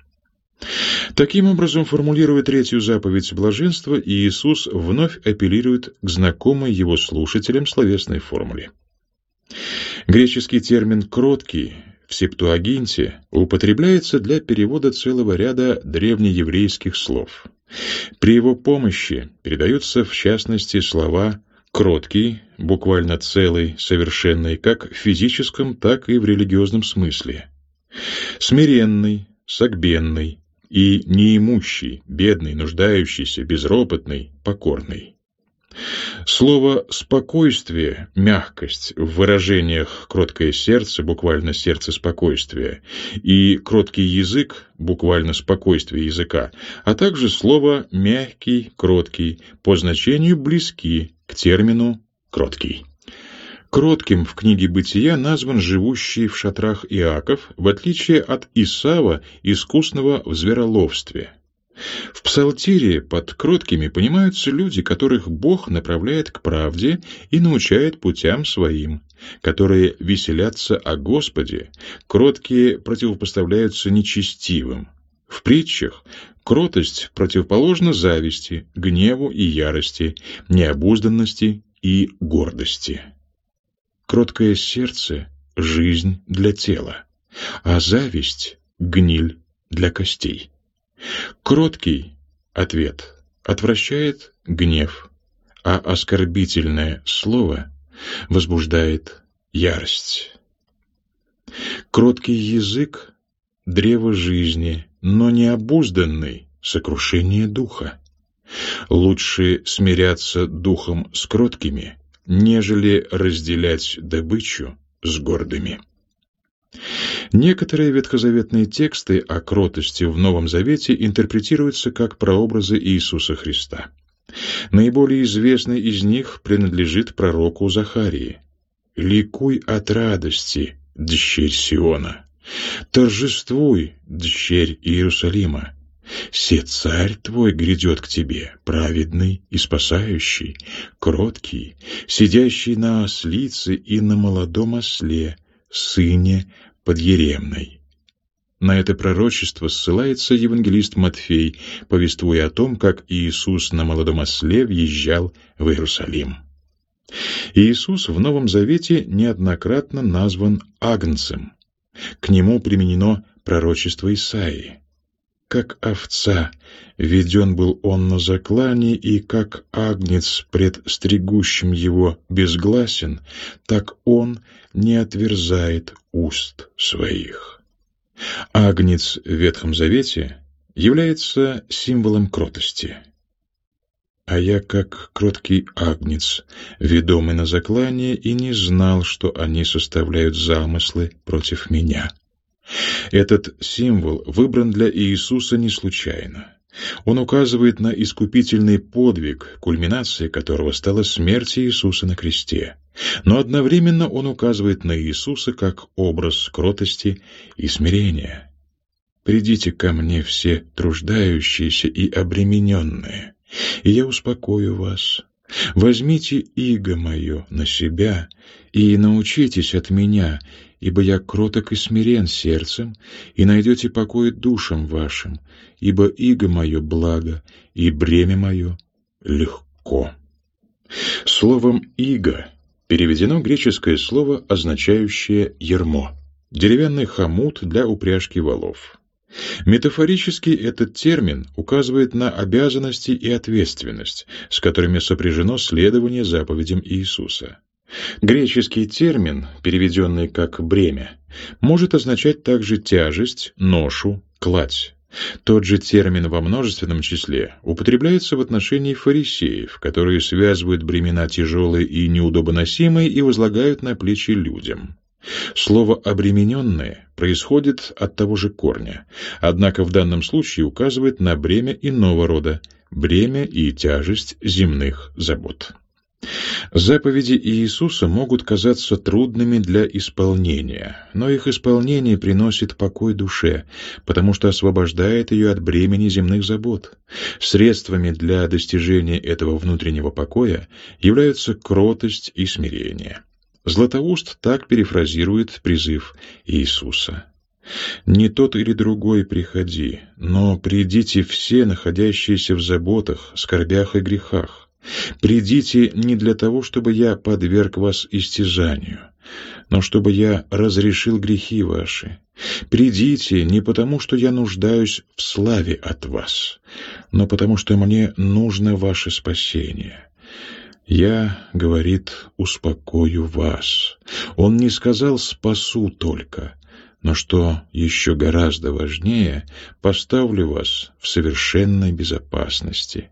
Таким образом, формулируя третью заповедь блаженства, Иисус вновь апеллирует к знакомой его слушателям словесной формуле. Греческий термин «кроткий» в Септуагинте употребляется для перевода целого ряда древнееврейских слов. При его помощи передаются в частности слова Кроткий, буквально целый, совершенный, как в физическом, так и в религиозном смысле. Смиренный, согбенный и неимущий, бедный, нуждающийся, безропотный, покорный. Слово «спокойствие», «мягкость» в выражениях «кроткое сердце», буквально «сердце спокойствия», и «кроткий язык», буквально «спокойствие языка», а также слово «мягкий», «кроткий» по значению близки к термину «кроткий». Кротким в книге «Бытия» назван живущий в шатрах Иаков, в отличие от Исава, искусного в звероловстве – в псалтире под кроткими понимаются люди, которых Бог направляет к правде и научает путям своим, которые веселятся о Господе, кроткие противопоставляются нечестивым. В притчах кротость противоположна зависти, гневу и ярости, необузданности и гордости. Кроткое сердце — жизнь для тела, а зависть — гниль для костей. Кроткий ответ отвращает гнев, а оскорбительное слово возбуждает ярость. Кроткий язык — древо жизни, но необузданный — сокрушение духа. Лучше смиряться духом с кроткими, нежели разделять добычу с гордыми. Некоторые ветхозаветные тексты о кротости в Новом Завете интерпретируются как прообразы Иисуса Христа. Наиболее известный из них принадлежит пророку Захарии. «Ликуй от радости, дщерь Сиона! Торжествуй, дщерь Иерусалима! Се царь твой грядет к тебе, праведный и спасающий, кроткий, сидящий на ослице и на молодом осле, сыне подъеремной. На это пророчество ссылается евангелист Матфей, повествуя о том, как Иисус на молодом осле въезжал в Иерусалим. Иисус в Новом Завете неоднократно назван Агнцем. К нему применено пророчество Исаии. Как овца веден был он на заклане, и как агнец пред стригущим его безгласен, так он не отверзает уст своих. Агнец в Ветхом Завете является символом кротости. А я, как кроткий агнец, ведомый на заклание, и не знал, что они составляют замыслы против меня. Этот символ выбран для Иисуса не случайно. Он указывает на искупительный подвиг, кульминацией которого стала смерть Иисуса на кресте. Но одновременно он указывает на Иисуса как образ кротости и смирения. «Придите ко мне все труждающиеся и обремененные, и я успокою вас. Возьмите иго мое на себя и научитесь от меня, ибо я кроток и смирен сердцем, и найдете покой душам вашим, ибо иго мое благо, и бремя мое легко». Словом «иго» переведено греческое слово, означающее «ермо» — деревянный хомут для упряжки валов. Метафорически этот термин указывает на обязанности и ответственность, с которыми сопряжено следование заповедям Иисуса. Греческий термин, переведенный как «бремя», может означать также тяжесть, ношу, кладь. Тот же термин во множественном числе употребляется в отношении фарисеев, которые связывают бремена тяжелые и неудобоносимые и возлагают на плечи людям. Слово «обремененное» происходит от того же корня, однако в данном случае указывает на бремя иного рода, бремя и тяжесть земных забот. Заповеди Иисуса могут казаться трудными для исполнения, но их исполнение приносит покой душе, потому что освобождает ее от бремени земных забот. Средствами для достижения этого внутреннего покоя являются кротость и смирение. Златоуст так перефразирует призыв Иисуса. «Не тот или другой приходи, но придите все, находящиеся в заботах, скорбях и грехах, Придите не для того, чтобы я подверг вас истязанию, но чтобы я разрешил грехи ваши. Придите не потому, что я нуждаюсь в славе от вас, но потому, что мне нужно ваше спасение. Я, говорит, успокою вас. Он не сказал «спасу только», но что еще гораздо важнее, поставлю вас в совершенной безопасности.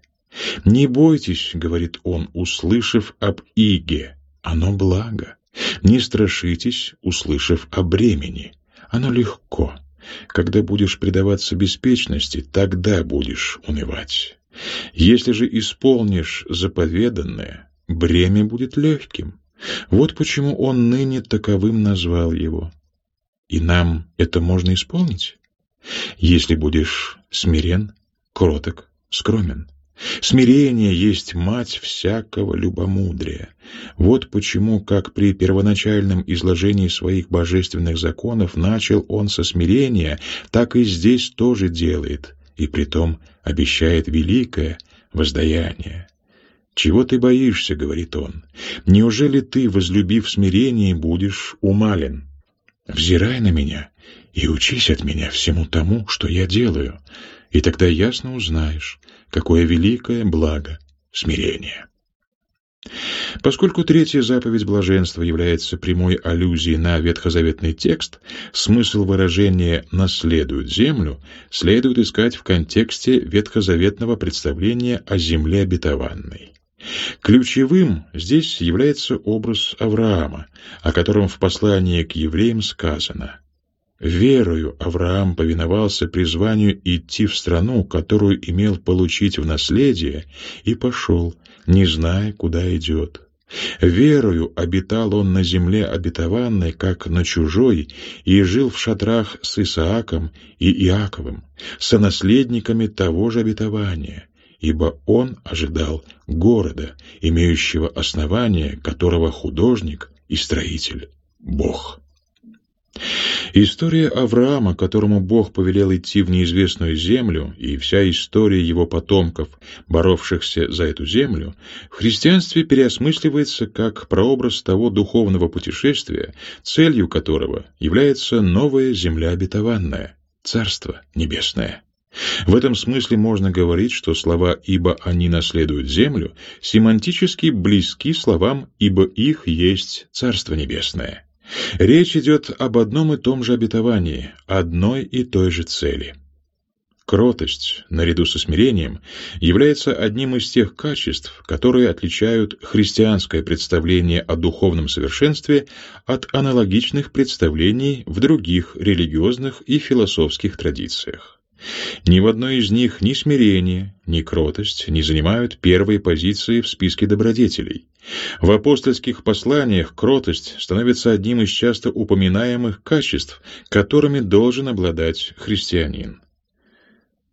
«Не бойтесь», — говорит он, услышав об Иге, — «оно благо. Не страшитесь, услышав о бремени. Оно легко. Когда будешь предаваться беспечности, тогда будешь унывать. Если же исполнишь заповеданное, бремя будет легким. Вот почему он ныне таковым назвал его. И нам это можно исполнить, если будешь смирен, кроток, скромен. Смирение есть мать всякого любомудрия. Вот почему, как при первоначальном изложении своих божественных законов начал он со смирения, так и здесь тоже делает, и притом обещает великое воздаяние. «Чего ты боишься?» — говорит он. «Неужели ты, возлюбив смирение, будешь умален? Взирай на меня и учись от меня всему тому, что я делаю, и тогда ясно узнаешь, какое великое благо смирение. Поскольку третья заповедь блаженства является прямой аллюзией на ветхозаветный текст, смысл выражения «наследуют землю» следует искать в контексте ветхозаветного представления о земле обетованной. Ключевым здесь является образ Авраама, о котором в послании к евреям сказано Верою Авраам повиновался призванию идти в страну, которую имел получить в наследие, и пошел, не зная, куда идет. Верою обитал он на земле обетованной, как на чужой, и жил в шатрах с Исааком и Иаковым, сонаследниками того же обетования, ибо он ожидал города, имеющего основание, которого художник и строитель — Бог. История Авраама, которому Бог повелел идти в неизвестную землю, и вся история его потомков, боровшихся за эту землю, в христианстве переосмысливается как прообраз того духовного путешествия, целью которого является новая земля обетованная, Царство Небесное. В этом смысле можно говорить, что слова «ибо они наследуют землю» семантически близки словам «ибо их есть Царство Небесное». Речь идет об одном и том же обетовании, одной и той же цели. Кротость, наряду со смирением, является одним из тех качеств, которые отличают христианское представление о духовном совершенстве от аналогичных представлений в других религиозных и философских традициях. Ни в одной из них ни смирение, ни кротость не занимают первые позиции в списке добродетелей. В апостольских посланиях кротость становится одним из часто упоминаемых качеств, которыми должен обладать христианин.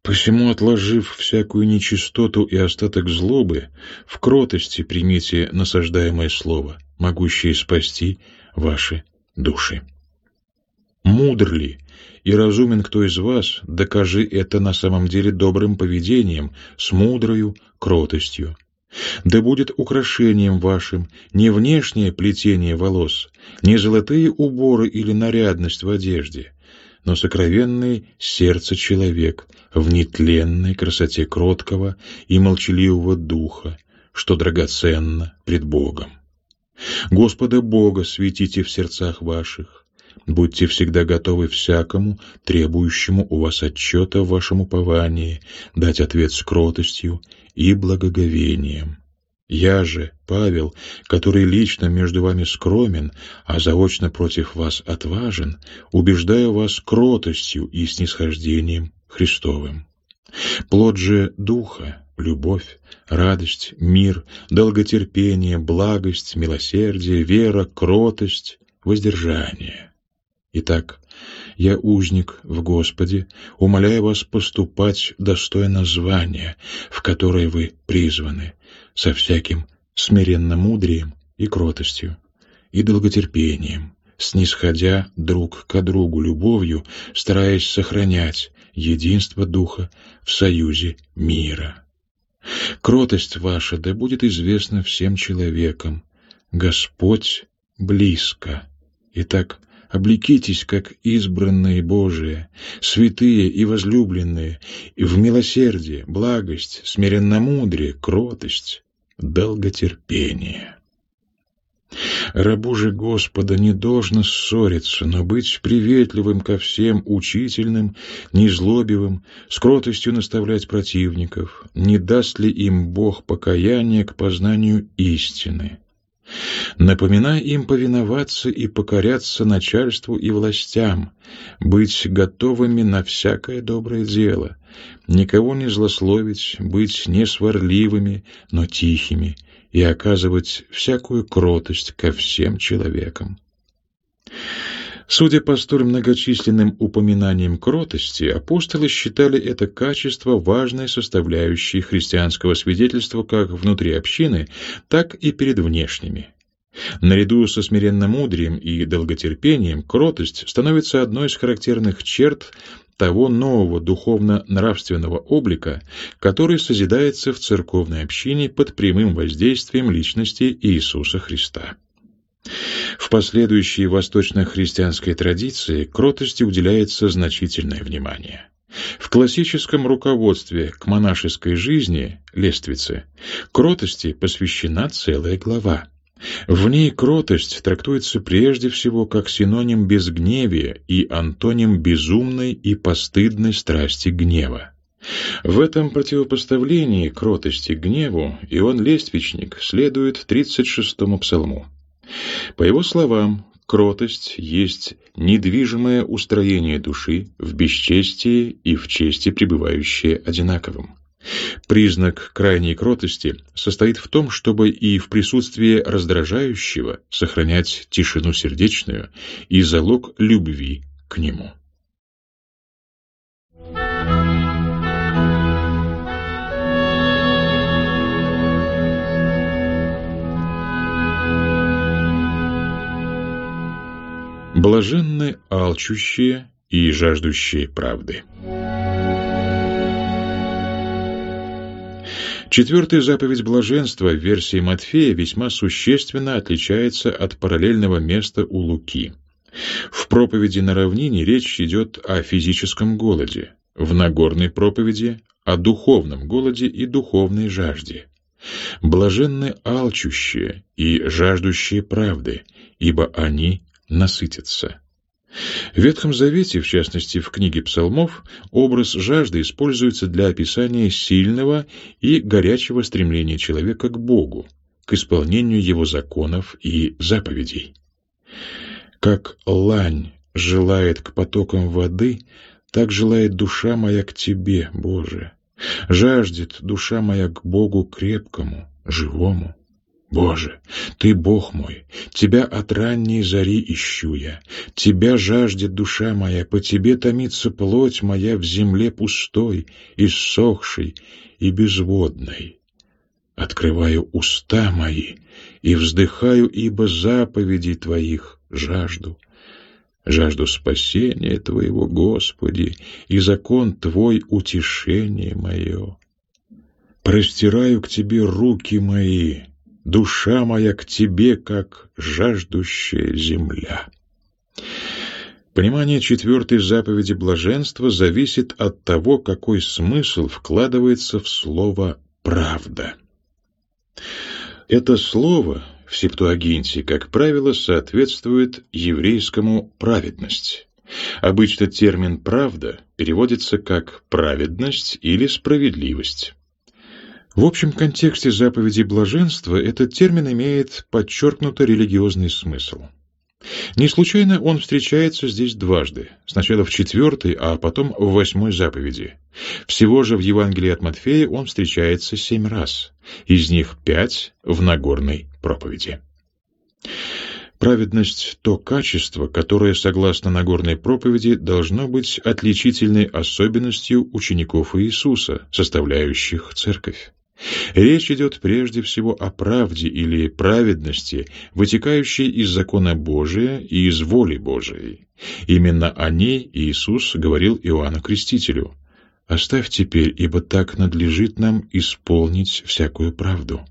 Посему, отложив всякую нечистоту и остаток злобы, в кротости примите насаждаемое слово, могущее спасти ваши души. Мудр ли и разумен кто из вас, докажи это на самом деле добрым поведением, с мудрою кротостью. Да будет украшением вашим не внешнее плетение волос, не золотые уборы или нарядность в одежде, но сокровенный сердце человек в нетленной красоте кроткого и молчаливого духа, что драгоценно пред Богом. Господа Бога светите в сердцах ваших, Будьте всегда готовы всякому, требующему у вас отчета в вашем уповании, дать ответ с кротостью и благоговением. Я же, Павел, который лично между вами скромен, а заочно против вас отважен, убеждаю вас кротостью и снисхождением Христовым. Плод же Духа — любовь, радость, мир, долготерпение, благость, милосердие, вера, кротость, воздержание. Итак, я узник в Господе, умоляю вас поступать достойно звания, в которое вы призваны, со всяким смиренно-мудрием и кротостью, и долготерпением, снисходя друг к другу любовью, стараясь сохранять единство Духа в союзе мира. Кротость ваша да будет известна всем человекам. Господь близко. Итак, облекитесь, как избранные Божие, святые и возлюбленные, в милосердие, благость, смиренномудрие, кротость, долготерпение. Рабу же Господа не должно ссориться, но быть приветливым ко всем, учительным, незлобивым, с кротостью наставлять противников, не даст ли им Бог покаяние к познанию истины напоминая им повиноваться и покоряться начальству и властям, быть готовыми на всякое доброе дело, никого не злословить, быть не сварливыми, но тихими и оказывать всякую кротость ко всем человекам. Судя по столь многочисленным упоминаниям кротости, апостолы считали это качество важной составляющей христианского свидетельства как внутри общины, так и перед внешними. Наряду со смиренномудрием и долготерпением кротость становится одной из характерных черт того нового духовно-нравственного облика, который созидается в церковной общине под прямым воздействием личности Иисуса Христа. В последующей восточно-христианской традиции кротости уделяется значительное внимание. В классическом руководстве к монашеской жизни, лествице, кротости посвящена целая глава. В ней кротость трактуется прежде всего как синоним безгневия и антоним безумной и постыдной страсти гнева. В этом противопоставлении кротости гневу Иоанн Лествичник следует 36-му псалму. По его словам, кротость есть недвижимое устроение души в бесчестии и в чести пребывающее одинаковым. Признак крайней кротости состоит в том, чтобы и в присутствии раздражающего сохранять тишину сердечную и залог любви к нему. Блаженны алчущие и жаждущие правды. Четвертая заповедь блаженства в версии Матфея весьма существенно отличается от параллельного места у Луки. В проповеди на равнине речь идет о физическом голоде, в Нагорной проповеди – о духовном голоде и духовной жажде. Блаженны алчущие и жаждущие правды, ибо они насытятся. В Ветхом Завете, в частности в книге Псалмов, образ жажды используется для описания сильного и горячего стремления человека к Богу, к исполнению его законов и заповедей. Как лань желает к потокам воды, так желает душа моя к Тебе, Боже. Жаждет душа моя к Богу крепкому, живому. Боже, Ты Бог мой, Тебя от ранней зари ищу я, Тебя жаждет душа моя, по Тебе томится плоть моя в земле пустой, иссохшей и безводной. Открываю уста мои и вздыхаю, ибо заповедей Твоих жажду. Жажду спасения Твоего, Господи, и закон Твой утешение мое. Простираю к Тебе руки мои, душа моя к тебе, как жаждущая земля. Понимание четвертой заповеди блаженства зависит от того, какой смысл вкладывается в слово «правда». Это слово в Септуагинте, как правило, соответствует еврейскому «праведность». Обычно термин «правда» переводится как «праведность» или «справедливость». В общем контексте заповеди блаженства этот термин имеет подчеркнуто религиозный смысл. Не случайно он встречается здесь дважды, сначала в четвертой, а потом в восьмой заповеди. Всего же в Евангелии от Матфея он встречается семь раз, из них пять в Нагорной проповеди. Праведность – то качество, которое, согласно Нагорной проповеди, должно быть отличительной особенностью учеников Иисуса, составляющих церковь. Речь идет прежде всего о правде или праведности, вытекающей из закона Божия и из воли Божией. Именно о ней Иисус говорил Иоанну Крестителю. «Оставь теперь, ибо так надлежит нам исполнить всякую правду».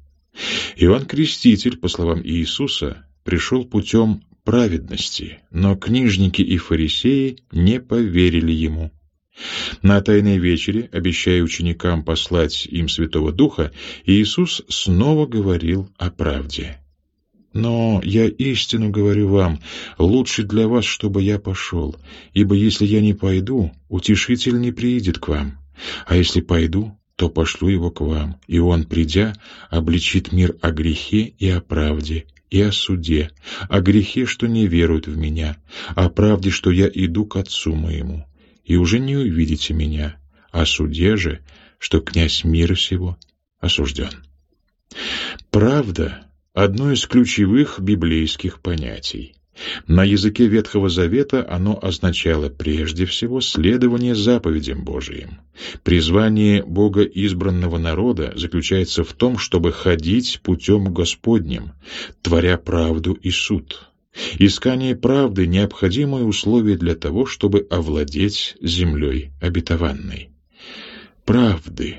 Иоанн Креститель, по словам Иисуса, пришел путем праведности, но книжники и фарисеи не поверили ему. На Тайной вечере, обещая ученикам послать им Святого Духа, Иисус снова говорил о правде. «Но я истину говорю вам, лучше для вас, чтобы я пошел, ибо если я не пойду, утешитель не приидет к вам, а если пойду, то пошлю его к вам, и он, придя, обличит мир о грехе и о правде, и о суде, о грехе, что не веруют в меня, о правде, что я иду к Отцу моему, и уже не увидите меня, о суде же, что князь мира сего осужден. Правда — одно из ключевых библейских понятий. На языке Ветхого Завета оно означало прежде всего следование заповедям Божиим. Призвание Бога избранного народа заключается в том, чтобы ходить путем Господним, творя правду и суд. Искание правды — необходимое условие для того, чтобы овладеть землей обетованной. Правды,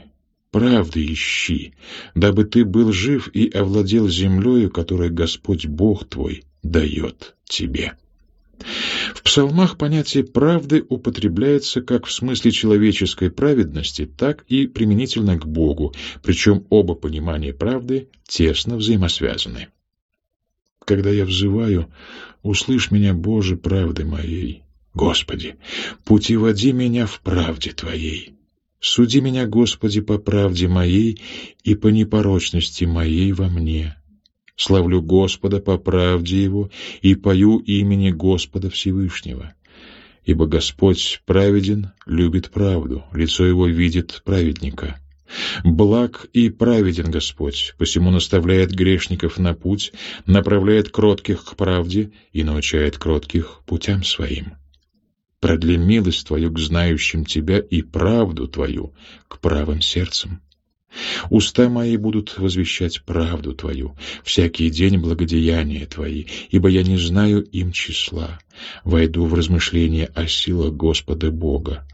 правды ищи, дабы ты был жив и овладел землею, которую Господь Бог твой дает тебе. В псалмах понятие правды употребляется как в смысле человеческой праведности, так и применительно к Богу, причем оба понимания правды тесно взаимосвязаны. Когда я взываю, услышь меня, Боже, правды моей. Господи, путеводи меня в правде Твоей. Суди меня, Господи, по правде моей и по непорочности моей во мне. Славлю Господа по правде Его и пою имени Господа Всевышнего. Ибо Господь праведен, любит правду, лицо Его видит праведника. Благ и праведен Господь, посему наставляет грешников на путь, направляет кротких к правде и научает кротких путям своим. Продли милость Твою к знающим Тебя и правду Твою к правым сердцам. Уста мои будут возвещать правду Твою, всякий день благодеяния Твои, ибо я не знаю им числа. Войду в размышления о силах Господа Бога,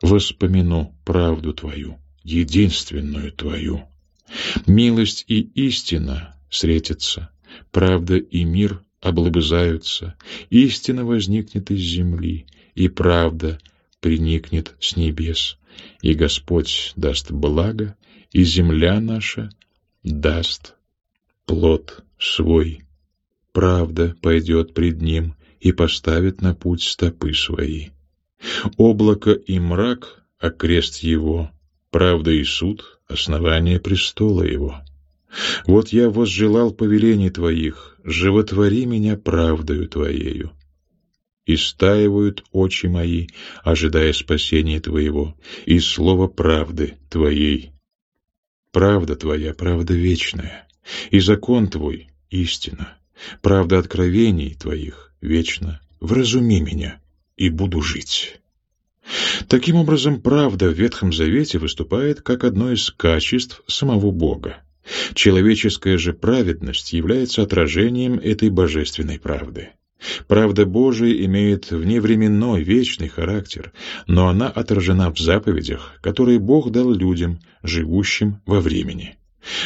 воспомяну правду Твою, единственную Твою. Милость и истина встретятся, правда и мир облобызаются, истина возникнет из земли, и правда приникнет с небес, и Господь даст благо, и земля наша даст плод свой. Правда пойдет пред ним и поставит на путь стопы свои. Облако и мрак — окрест его, правда и суд — основание престола его. Вот я возжелал повелений Твоих, животвори меня правдою Твоею. Истаивают очи мои, ожидая спасения Твоего и слова правды Твоей. Правда Твоя, правда вечная, и закон Твой — истина. Правда откровений Твоих вечно. Вразуми меня, и буду жить». Таким образом, правда в Ветхом Завете выступает как одно из качеств самого Бога. Человеческая же праведность является отражением этой божественной правды. Правда Божия имеет вневременной, вечный характер, но она отражена в заповедях, которые Бог дал людям, живущим во времени.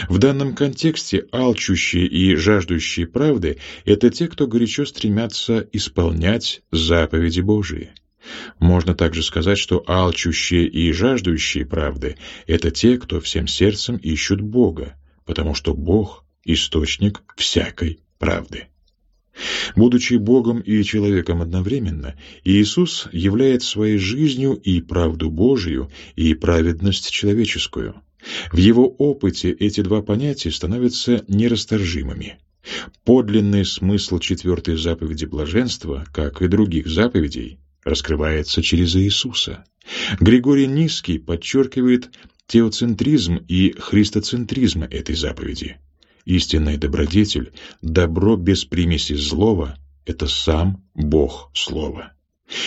В данном контексте алчущие и жаждущие правды – это те, кто горячо стремятся исполнять заповеди Божии. Можно также сказать, что алчущие и жаждущие правды – это те, кто всем сердцем ищут Бога, потому что Бог – источник всякой правды. Будучи Богом и человеком одновременно, Иисус являет своей жизнью и правду Божию, и праведность человеческую. В его опыте эти два понятия становятся нерасторжимыми. Подлинный смысл четвертой заповеди блаженства, как и других заповедей, раскрывается через Иисуса. Григорий Низкий подчеркивает теоцентризм и христоцентризм этой заповеди. Истинный добродетель, добро без примеси злого — это сам Бог Слова.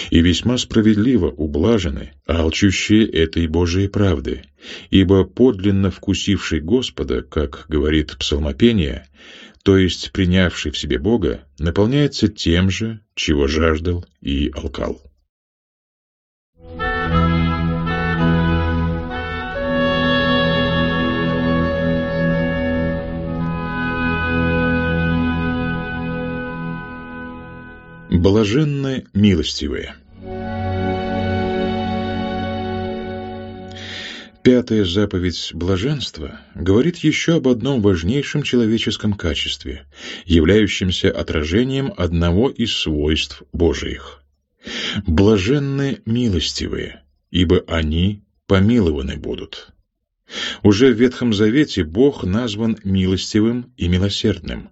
И весьма справедливо ублажены, алчущие этой Божией правды, ибо подлинно вкусивший Господа, как говорит псалмопение, то есть принявший в себе Бога, наполняется тем же, чего жаждал и алкал. Блаженны милостивые. Пятая заповедь блаженства говорит еще об одном важнейшем человеческом качестве, являющемся отражением одного из свойств Божиих. «Блаженны милостивые, ибо они помилованы будут». Уже в Ветхом Завете Бог назван милостивым и милосердным.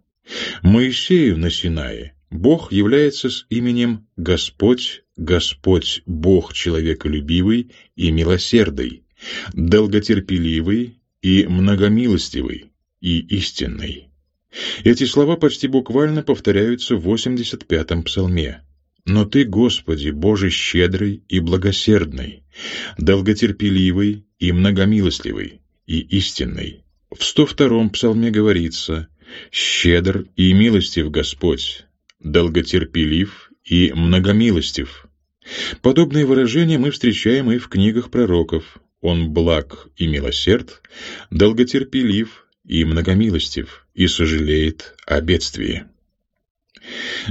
Моисею на Синае Бог является с именем Господь, Господь Бог человеколюбивый и милосердный, долготерпеливый и многомилостивый и истинный. Эти слова почти буквально повторяются в 85-м псалме. «Но Ты, Господи, Боже щедрый и благосердный, долготерпеливый и многомилостливый и истинный». В 102-м псалме говорится «Щедр и милостив Господь, долготерпелив и многомилостив. Подобные выражения мы встречаем и в книгах пророков. Он благ и милосерд, долготерпелив и многомилостив, и сожалеет о бедствии.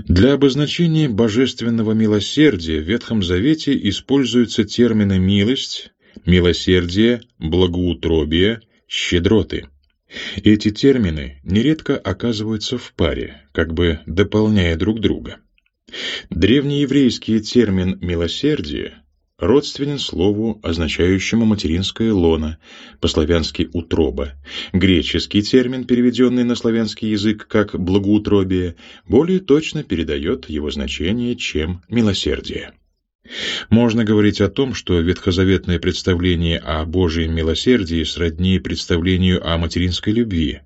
Для обозначения божественного милосердия в Ветхом Завете используются термины «милость», «милосердие», «благоутробие», «щедроты». Эти термины нередко оказываются в паре, как бы дополняя друг друга. Древнееврейский термин «милосердие» родственен слову, означающему материнское лоно, по-славянски «утроба». Греческий термин, переведенный на славянский язык как «благоутробие», более точно передает его значение, чем «милосердие». Можно говорить о том, что ветхозаветное представление о Божьем милосердии сродни представлению о материнской любви.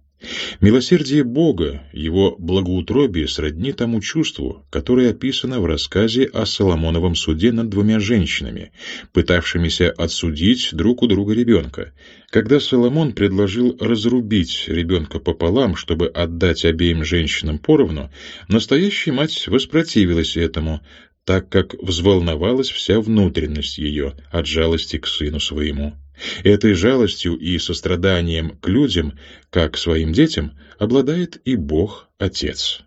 Милосердие Бога, его благоутробие сродни тому чувству, которое описано в рассказе о Соломоновом суде над двумя женщинами, пытавшимися отсудить друг у друга ребенка. Когда Соломон предложил разрубить ребенка пополам, чтобы отдать обеим женщинам поровну, настоящая мать воспротивилась этому, так как взволновалась вся внутренность ее от жалости к сыну своему. Этой жалостью и состраданием к людям, как к своим детям, обладает и Бог Отец.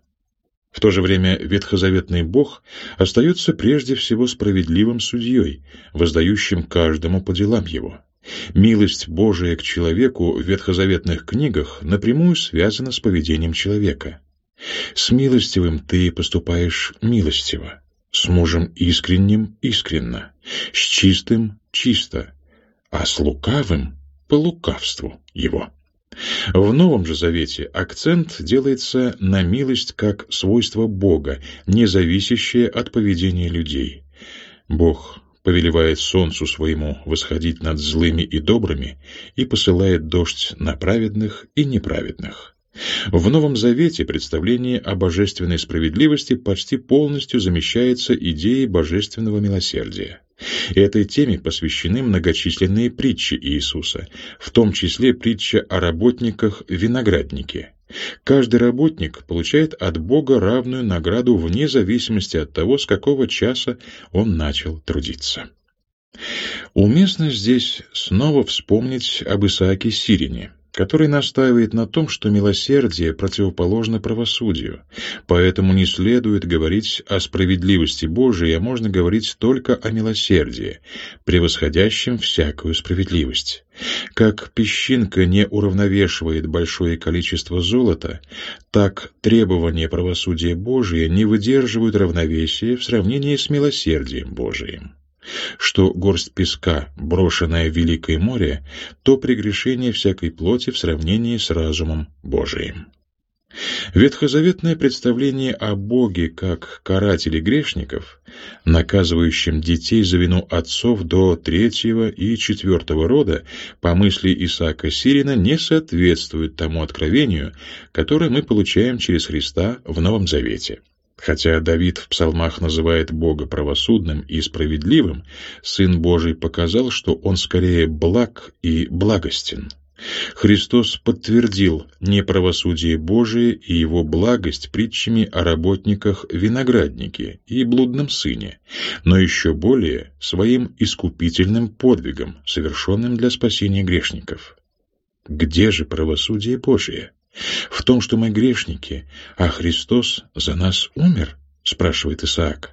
В то же время ветхозаветный Бог остается прежде всего справедливым судьей, воздающим каждому по делам его. Милость Божия к человеку в ветхозаветных книгах напрямую связана с поведением человека. С милостивым ты поступаешь милостиво, с мужем искренним искренно, с чистым чисто, а с лукавым по лукавству его. В Новом же Завете акцент делается на милость как свойство Бога, не зависящее от поведения людей. Бог повелевает солнцу своему восходить над злыми и добрыми и посылает дождь на праведных и неправедных. В Новом Завете представление о божественной справедливости почти полностью замещается идеей божественного милосердия. Этой теме посвящены многочисленные притчи Иисуса, в том числе притча о работниках винограднике. Каждый работник получает от Бога равную награду вне зависимости от того, с какого часа он начал трудиться. Уместно здесь снова вспомнить об Исааке Сирине, который настаивает на том, что милосердие противоположно правосудию, поэтому не следует говорить о справедливости Божией, а можно говорить только о милосердии, превосходящем всякую справедливость. Как песчинка не уравновешивает большое количество золота, так требования правосудия Божия не выдерживают равновесия в сравнении с милосердием Божиим что горсть песка, брошенная в Великое море, то прегрешение всякой плоти в сравнении с разумом Божиим. Ветхозаветное представление о Боге как карателе грешников, наказывающем детей за вину отцов до третьего и четвертого рода, по мысли Исаака Сирина, не соответствует тому откровению, которое мы получаем через Христа в Новом Завете. Хотя Давид в псалмах называет Бога правосудным и справедливым, Сын Божий показал, что Он скорее благ и благостен. Христос подтвердил неправосудие Божие и Его благость притчами о работниках винограднике и блудном сыне, но еще более своим искупительным подвигом, совершенным для спасения грешников. Где же правосудие Божие? В том, что мы грешники, а Христос за нас умер? спрашивает Исаак.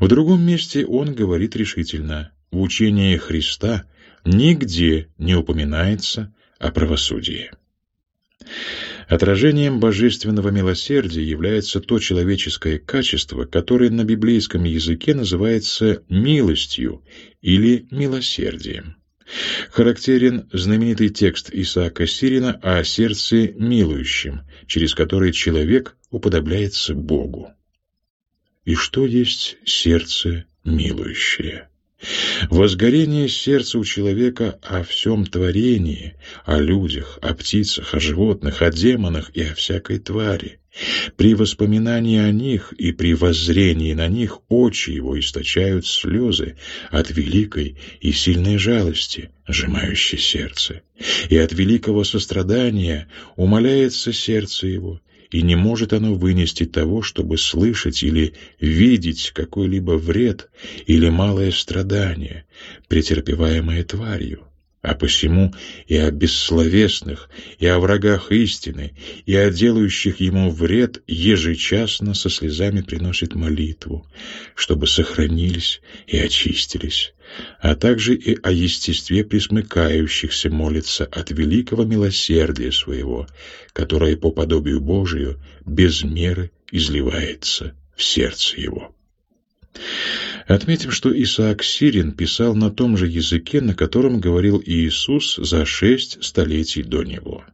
В другом месте он говорит решительно, в учении Христа нигде не упоминается о правосудии. Отражением божественного милосердия является то человеческое качество, которое на библейском языке называется милостью или милосердием. Характерен знаменитый текст Исаака Сирина о сердце милующем, через которое человек уподобляется Богу. И что есть сердце милующее? Возгорение сердца у человека о всем творении, о людях, о птицах, о животных, о демонах и о всякой твари. При воспоминании о них и при воззрении на них очи его источают слезы от великой и сильной жалости, сжимающей сердце, и от великого сострадания умоляется сердце его, и не может оно вынести того, чтобы слышать или видеть какой-либо вред или малое страдание, претерпеваемое тварью. А посему и о бессловесных, и о врагах истины, и о делающих ему вред ежечасно со слезами приносит молитву, чтобы сохранились и очистились, а также и о естестве присмыкающихся молится от великого милосердия своего, которое по подобию Божию без меры изливается в сердце его. Отметим, что Исаак Сирин писал на том же языке, на котором говорил Иисус за шесть столетий до него.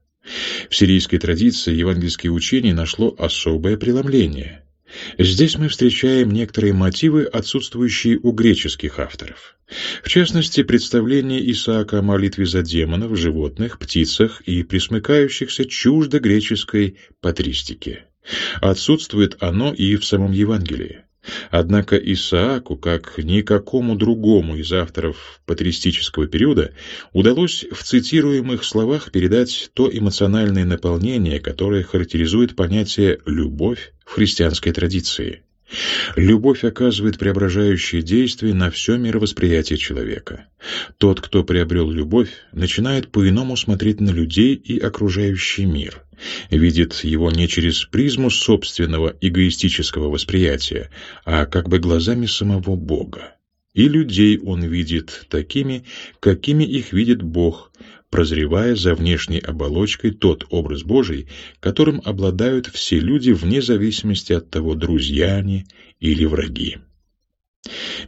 В сирийской традиции евангельское учение нашло особое преломление. Здесь мы встречаем некоторые мотивы, отсутствующие у греческих авторов. В частности, представление Исаака о молитве за демонов, животных, птицах и присмыкающихся чуждо греческой патристике. Отсутствует оно и в самом Евангелии. Однако Исааку, как никакому другому из авторов патристического периода, удалось в цитируемых словах передать то эмоциональное наполнение, которое характеризует понятие «любовь» в христианской традиции. Любовь оказывает преображающее действие на все мировосприятие человека. Тот, кто приобрел любовь, начинает по-иному смотреть на людей и окружающий мир. Видит его не через призму собственного эгоистического восприятия, а как бы глазами самого Бога. И людей он видит такими, какими их видит Бог, прозревая за внешней оболочкой тот образ Божий, которым обладают все люди вне зависимости от того, друзья они или враги.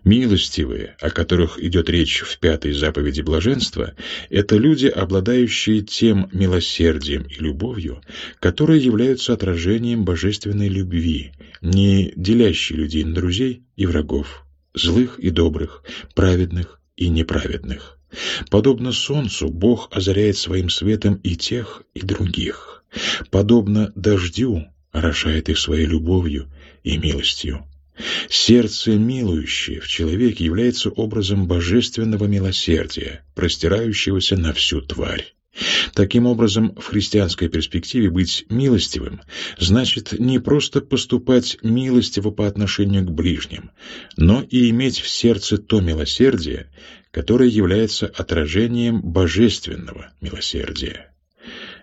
Милостивые, о которых идет речь в пятой заповеди блаженства, это люди, обладающие тем милосердием и любовью, которые являются отражением божественной любви, не делящей людей на друзей и врагов, злых и добрых, праведных и неправедных. Подобно солнцу, Бог озаряет своим светом и тех, и других. Подобно дождю, орошает их своей любовью и милостью. Сердце милующее в человеке является образом божественного милосердия, простирающегося на всю тварь. Таким образом, в христианской перспективе быть милостивым значит не просто поступать милостиво по отношению к ближним, но и иметь в сердце то милосердие, которое является отражением божественного милосердия.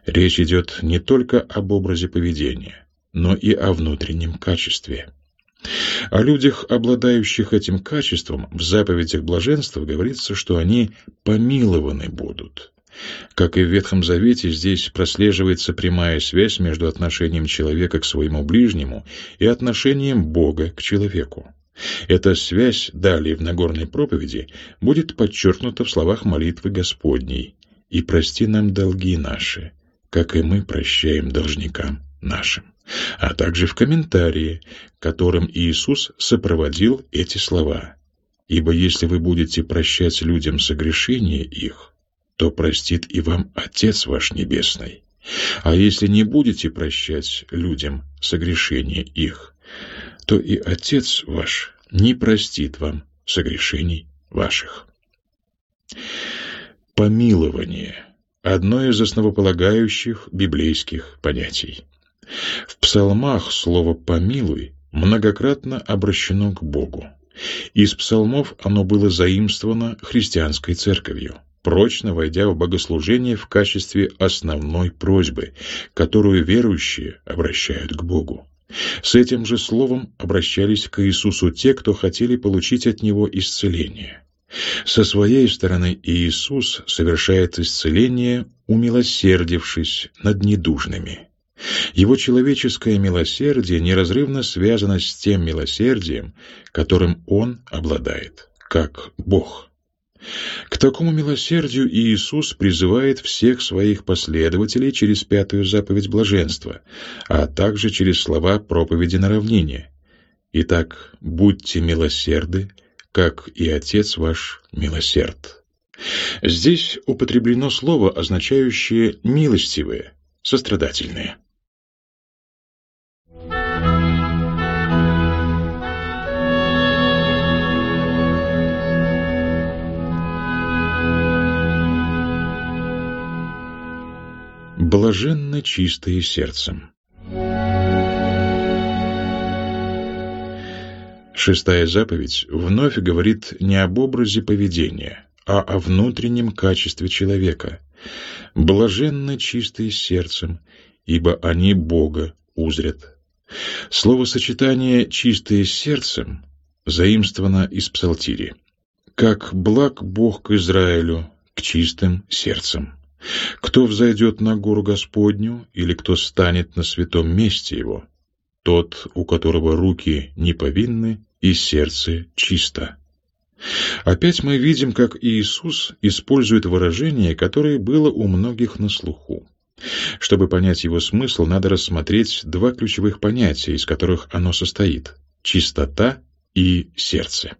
Речь идет не только об образе поведения, но и о внутреннем качестве. О людях, обладающих этим качеством, в заповедях блаженства говорится, что они помилованы будут. Как и в Ветхом Завете, здесь прослеживается прямая связь между отношением человека к своему ближнему и отношением Бога к человеку. Эта связь далее в Нагорной проповеди будет подчеркнута в словах молитвы Господней. «И прости нам долги наши, как и мы прощаем должникам нашим», а также в комментарии, которым Иисус сопроводил эти слова. «Ибо если вы будете прощать людям согрешения их, то простит и вам Отец ваш Небесный. А если не будете прощать людям согрешения их, то и Отец ваш не простит вам согрешений ваших. Помилование – одно из основополагающих библейских понятий. В псалмах слово «помилуй» многократно обращено к Богу. Из псалмов оно было заимствовано христианской церковью прочно войдя в богослужение в качестве основной просьбы, которую верующие обращают к Богу. С этим же словом обращались к Иисусу те, кто хотели получить от Него исцеление. Со своей стороны Иисус совершает исцеление, умилосердившись над недужными. Его человеческое милосердие неразрывно связано с тем милосердием, которым Он обладает, как Бог. К такому милосердию Иисус призывает всех своих последователей через пятую заповедь блаженства, а также через слова проповеди на равнине. Итак, будьте милосерды, как и Отец ваш милосерд. Здесь употреблено слово, означающее «милостивые», «сострадательные». Блаженно чистые сердцем. Шестая заповедь вновь говорит не об образе поведения, а о внутреннем качестве человека. Блаженно чистые сердцем, ибо они Бога узрят. Словосочетание «чистые сердцем» заимствовано из Псалтири. «Как благ Бог к Израилю, к чистым сердцем». Кто взойдет на гору Господню, или кто станет на святом месте его? Тот, у которого руки не повинны, и сердце чисто. Опять мы видим, как Иисус использует выражение, которое было у многих на слуху. Чтобы понять его смысл, надо рассмотреть два ключевых понятия, из которых оно состоит — чистота и сердце.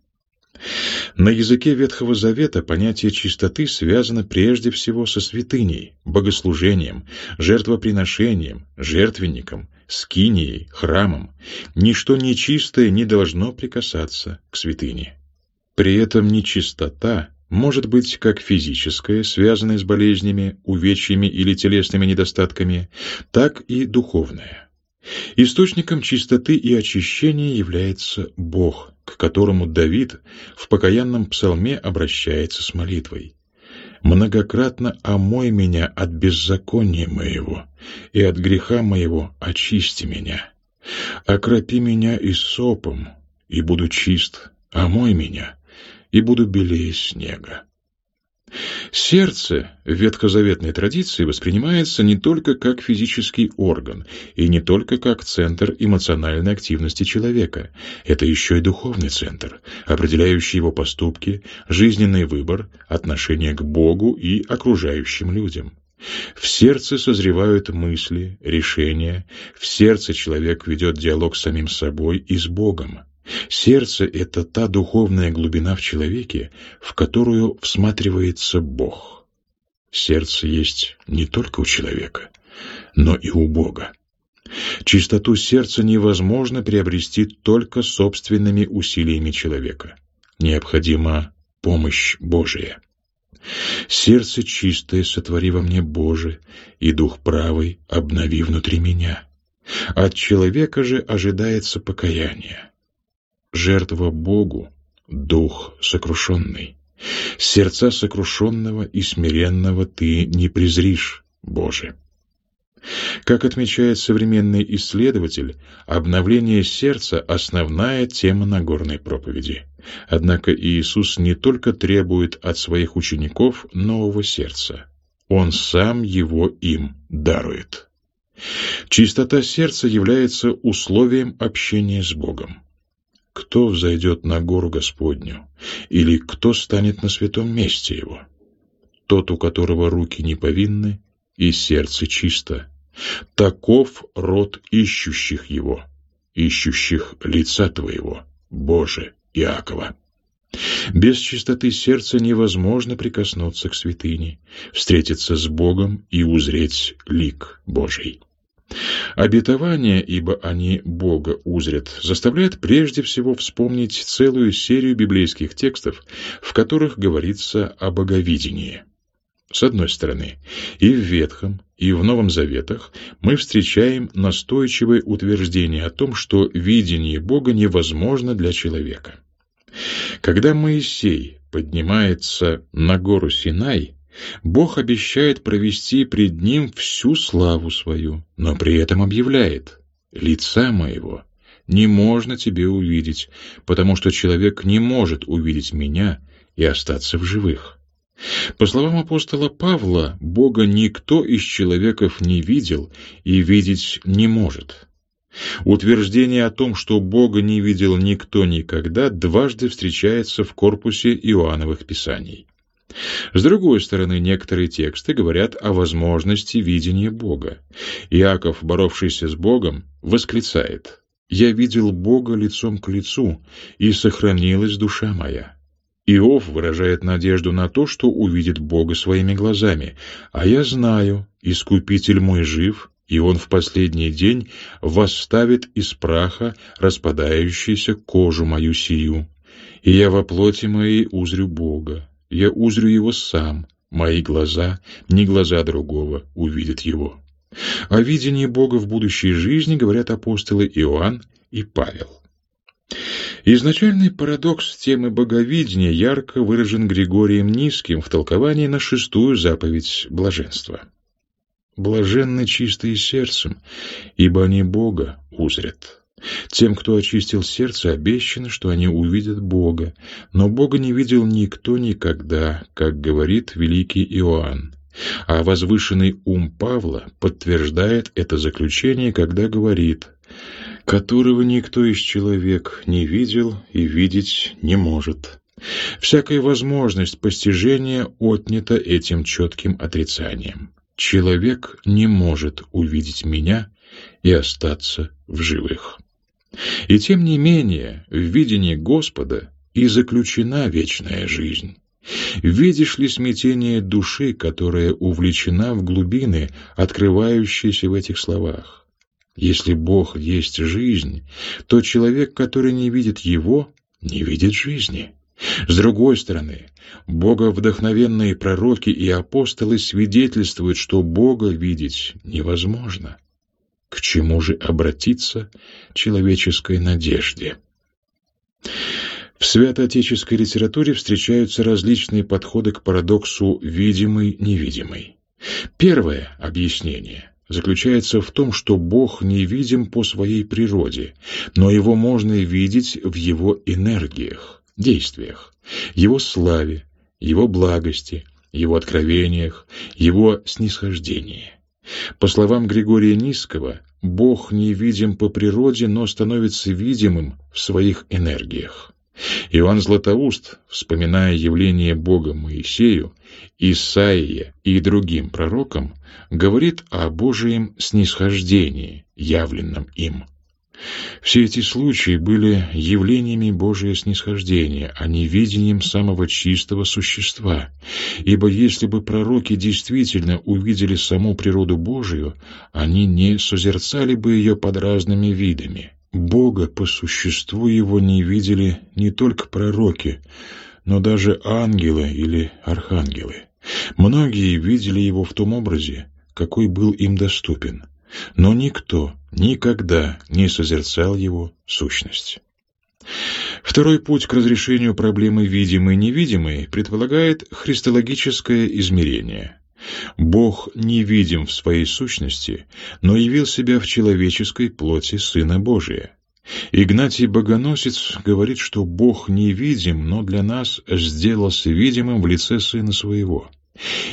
На языке Ветхого Завета понятие чистоты связано прежде всего со святыней, богослужением, жертвоприношением, жертвенником, скинией, храмом. Ничто нечистое не должно прикасаться к святыне. При этом нечистота может быть как физическая, связанная с болезнями, увечьями или телесными недостатками, так и духовная. Источником чистоты и очищения является Бог, к которому Давид в покаянном псалме обращается с молитвой. «Многократно омой меня от беззакония моего, и от греха моего очисти меня. Окропи меня и сопом, и буду чист, омой меня, и буду белее снега». Сердце в ветхозаветной традиции воспринимается не только как физический орган и не только как центр эмоциональной активности человека. Это еще и духовный центр, определяющий его поступки, жизненный выбор, отношение к Богу и окружающим людям. В сердце созревают мысли, решения, в сердце человек ведет диалог с самим собой и с Богом. Сердце — это та духовная глубина в человеке, в которую всматривается Бог. Сердце есть не только у человека, но и у Бога. Чистоту сердца невозможно приобрести только собственными усилиями человека. Необходима помощь Божия. Сердце чистое сотвори во мне, Боже, и дух правый обнови внутри меня. От человека же ожидается покаяние жертва Богу, дух сокрушенный. Сердца сокрушенного и смиренного ты не презришь, Боже. Как отмечает современный исследователь, обновление сердца – основная тема Нагорной проповеди. Однако Иисус не только требует от своих учеников нового сердца, Он сам его им дарует. Чистота сердца является условием общения с Богом кто взойдет на гору Господню, или кто станет на святом месте его? Тот, у которого руки не повинны и сердце чисто. Таков род ищущих его, ищущих лица твоего, Боже, Иакова. Без чистоты сердца невозможно прикоснуться к святыне, встретиться с Богом и узреть лик Божий. Обетование, ибо они Бога узрят, заставляет прежде всего вспомнить целую серию библейских текстов, в которых говорится о боговидении. С одной стороны, и в Ветхом, и в Новом Заветах мы встречаем настойчивое утверждение о том, что видение Бога невозможно для человека. Когда Моисей поднимается на гору Синай, Бог обещает провести пред ним всю славу свою, но при этом объявляет «Лица моего не можно тебе увидеть, потому что человек не может увидеть меня и остаться в живых». По словам апостола Павла, Бога никто из человеков не видел и видеть не может. Утверждение о том, что Бога не видел никто никогда, дважды встречается в корпусе Иоанновых Писаний. С другой стороны, некоторые тексты говорят о возможности видения Бога. Иаков, боровшийся с Богом, восклицает «Я видел Бога лицом к лицу, и сохранилась душа моя». Иов выражает надежду на то, что увидит Бога своими глазами, а я знаю, Искупитель мой жив, и он в последний день восставит из праха распадающуюся кожу мою сию, и я во плоти моей узрю Бога, я узрю его сам, мои глаза, не глаза другого, увидят его. О видении Бога в будущей жизни говорят апостолы Иоанн и Павел. Изначальный парадокс темы боговидения ярко выражен Григорием Низким в толковании на шестую заповедь блаженства. «Блаженны чистые сердцем, ибо они Бога узрят». Тем, кто очистил сердце, обещано, что они увидят Бога, но Бога не видел никто никогда, как говорит великий Иоанн. А возвышенный ум Павла подтверждает это заключение, когда говорит которого никто из человек не видел и видеть не может. Всякая возможность постижения отнята этим четким отрицанием. Человек не может увидеть меня и остаться в живых. И тем не менее, в видении Господа и заключена вечная жизнь. Видишь ли смятение души, которая увлечена в глубины, открывающиеся в этих словах? Если Бог есть жизнь, то человек, который не видит Его, не видит жизни. С другой стороны, боговдохновенные пророки и апостолы свидетельствуют, что Бога видеть невозможно. К чему же обратиться человеческой надежде? В святоотеческой литературе встречаются различные подходы к парадоксу «видимый-невидимый». Первое объяснение заключается в том, что Бог невидим по своей природе, но его можно видеть в его энергиях, действиях, его славе, его благости, его откровениях, его снисхождении. По словам Григория Низкого, Бог невидим по природе, но становится видимым в своих энергиях. Иоанн Златоуст, вспоминая явление Бога Моисею, Исаия и другим пророкам, говорит о Божьем снисхождении, явленном им. Все эти случаи были явлениями Божия снисхождения, а не видением самого чистого существа. Ибо если бы пророки действительно увидели саму природу Божию, они не созерцали бы ее под разными видами. Бога по существу его не видели не только пророки, но даже ангелы или архангелы. Многие видели его в том образе, какой был им доступен — но никто никогда не созерцал его сущность. Второй путь к разрешению проблемы видимой-невидимой предполагает христологическое измерение. Бог невидим в своей сущности, но явил себя в человеческой плоти Сына Божия. Игнатий Богоносец говорит, что Бог невидим, но для нас сделался видимым в лице Сына Своего.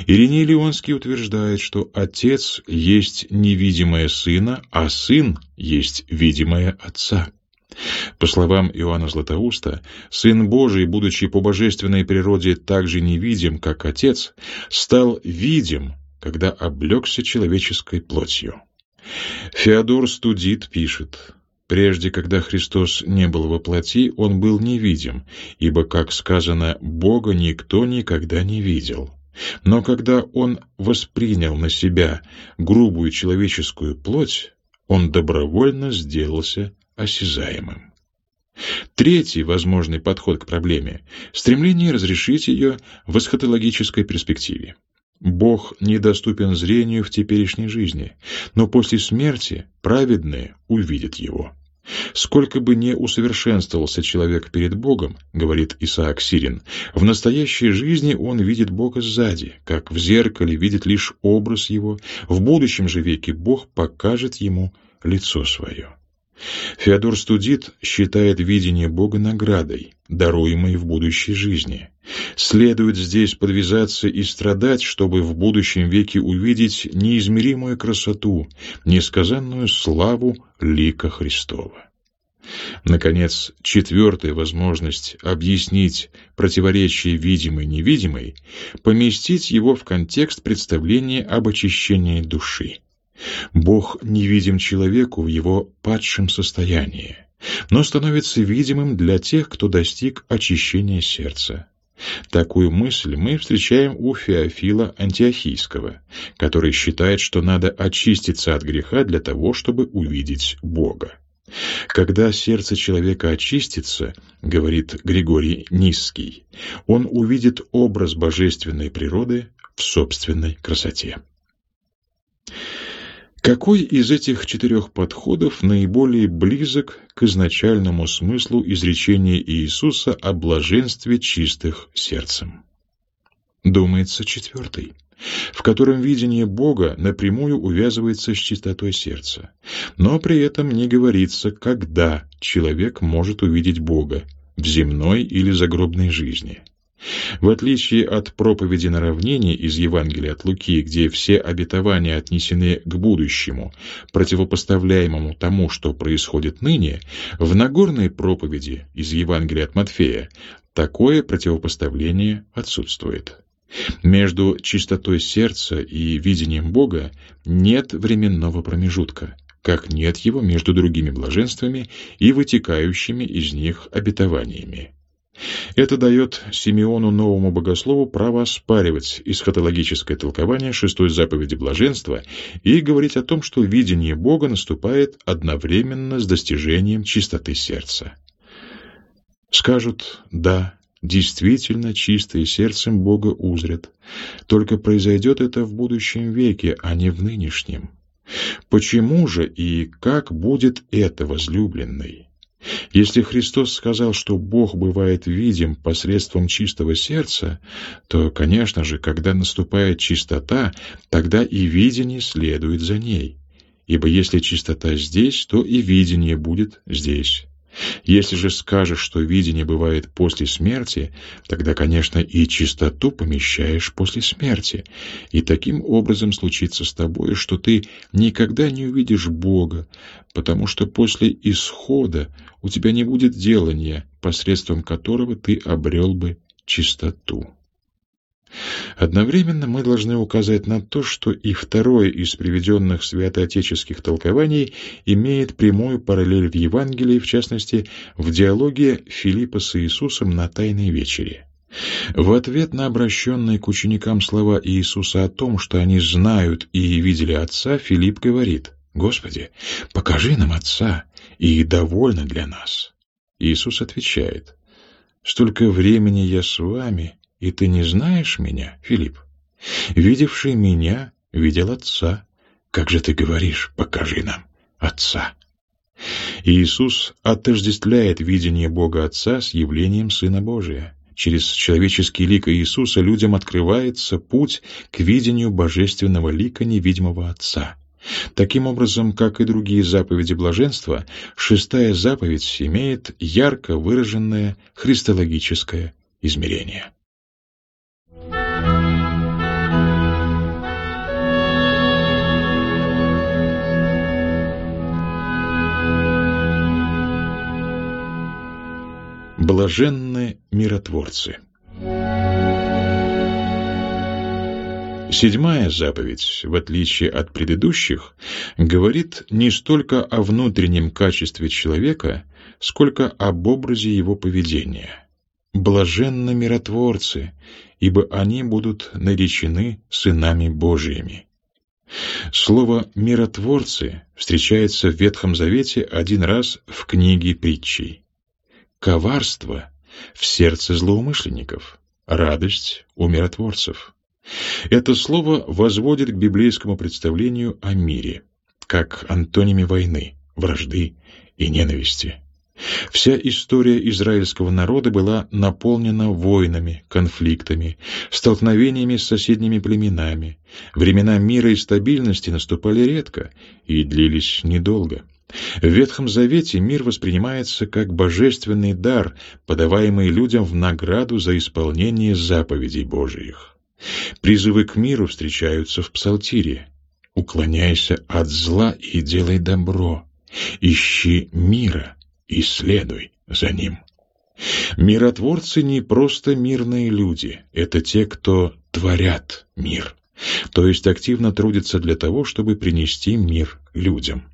Ириней Леонский утверждает, что Отец есть невидимое Сына, а Сын есть видимое Отца. По словам Иоанна Златоуста, Сын Божий, будучи по божественной природе так же невидим, как Отец, стал видим, когда облегся человеческой плотью. Феодор Студит пишет, «Прежде, когда Христос не был во плоти, Он был невидим, ибо, как сказано, Бога никто никогда не видел». Но когда он воспринял на себя грубую человеческую плоть, он добровольно сделался осязаемым. Третий возможный подход к проблеме – стремление разрешить ее в эсхатологической перспективе. Бог недоступен зрению в теперешней жизни, но после смерти праведные увидят его. Сколько бы ни усовершенствовался человек перед Богом, говорит Исаак Сирин, в настоящей жизни он видит Бога сзади, как в зеркале видит лишь образ его, в будущем же веке Бог покажет ему лицо свое. Феодор Студит считает видение Бога наградой, даруемой в будущей жизни. Следует здесь подвязаться и страдать, чтобы в будущем веке увидеть неизмеримую красоту, несказанную славу лика Христова. Наконец, четвертая возможность объяснить противоречие видимой-невидимой, поместить его в контекст представления об очищении души. Бог невидим человеку в его падшем состоянии, но становится видимым для тех, кто достиг очищения сердца. Такую мысль мы встречаем у Феофила Антиохийского, который считает, что надо очиститься от греха для того, чтобы увидеть Бога. Когда сердце человека очистится, говорит Григорий Низкий, он увидит образ божественной природы в собственной красоте. Какой из этих четырех подходов наиболее близок к изначальному смыслу изречения Иисуса о блаженстве чистых сердцем? Думается, четвертый, в котором видение Бога напрямую увязывается с чистотой сердца, но при этом не говорится, когда человек может увидеть Бога в земной или загробной жизни. В отличие от проповеди на равнине из Евангелия от Луки, где все обетования отнесены к будущему, противопоставляемому тому, что происходит ныне, в Нагорной проповеди из Евангелия от Матфея такое противопоставление отсутствует. Между чистотой сердца и видением Бога нет временного промежутка, как нет его между другими блаженствами и вытекающими из них обетованиями. Это дает Симеону новому богослову право оспаривать эсхатологическое толкование шестой заповеди блаженства и говорить о том, что видение Бога наступает одновременно с достижением чистоты сердца. Скажут «да», действительно чистые сердцем Бога узрят, только произойдет это в будущем веке, а не в нынешнем. Почему же и как будет это, возлюбленный? Если Христос сказал, что Бог бывает видим посредством чистого сердца, то, конечно же, когда наступает чистота, тогда и видение следует за ней. Ибо если чистота здесь, то и видение будет здесь. Если же скажешь, что видение бывает после смерти, тогда, конечно, и чистоту помещаешь после смерти. И таким образом случится с тобой, что ты никогда не увидишь Бога, потому что после исхода у тебя не будет делания, посредством которого ты обрел бы чистоту. Одновременно мы должны указать на то, что и второе из приведенных святоотеческих толкований имеет прямую параллель в Евангелии, в частности, в диалоге Филиппа с Иисусом на Тайной вечере. В ответ на обращенные к ученикам слова Иисуса о том, что они знают и видели Отца, Филипп говорит, «Господи, покажи нам Отца, и довольно для нас». Иисус отвечает, «Столько времени я с вами, и ты не знаешь меня, Филипп? Видевший меня, видел Отца. Как же ты говоришь, покажи нам Отца? Иисус отождествляет видение Бога Отца с явлением Сына Божия. Через человеческий лик Иисуса людям открывается путь к видению божественного лика невидимого Отца. Таким образом, как и другие заповеди блаженства, шестая заповедь имеет ярко выраженное христологическое измерение. Блаженны миротворцы. Седьмая заповедь, в отличие от предыдущих, говорит не столько о внутреннем качестве человека, сколько об образе его поведения. Блаженны миротворцы, ибо они будут наречены сынами Божиими. Слово «миротворцы» встречается в Ветхом Завете один раз в книге притчей коварство в сердце злоумышленников, радость у миротворцев. Это слово возводит к библейскому представлению о мире, как антониме войны, вражды и ненависти. Вся история израильского народа была наполнена войнами, конфликтами, столкновениями с соседними племенами. Времена мира и стабильности наступали редко и длились недолго. В Ветхом Завете мир воспринимается как божественный дар, подаваемый людям в награду за исполнение заповедей Божиих. Призывы к миру встречаются в Псалтире. «Уклоняйся от зла и делай добро. Ищи мира и следуй за ним». Миротворцы не просто мирные люди, это те, кто творят мир, то есть активно трудятся для того, чтобы принести мир людям.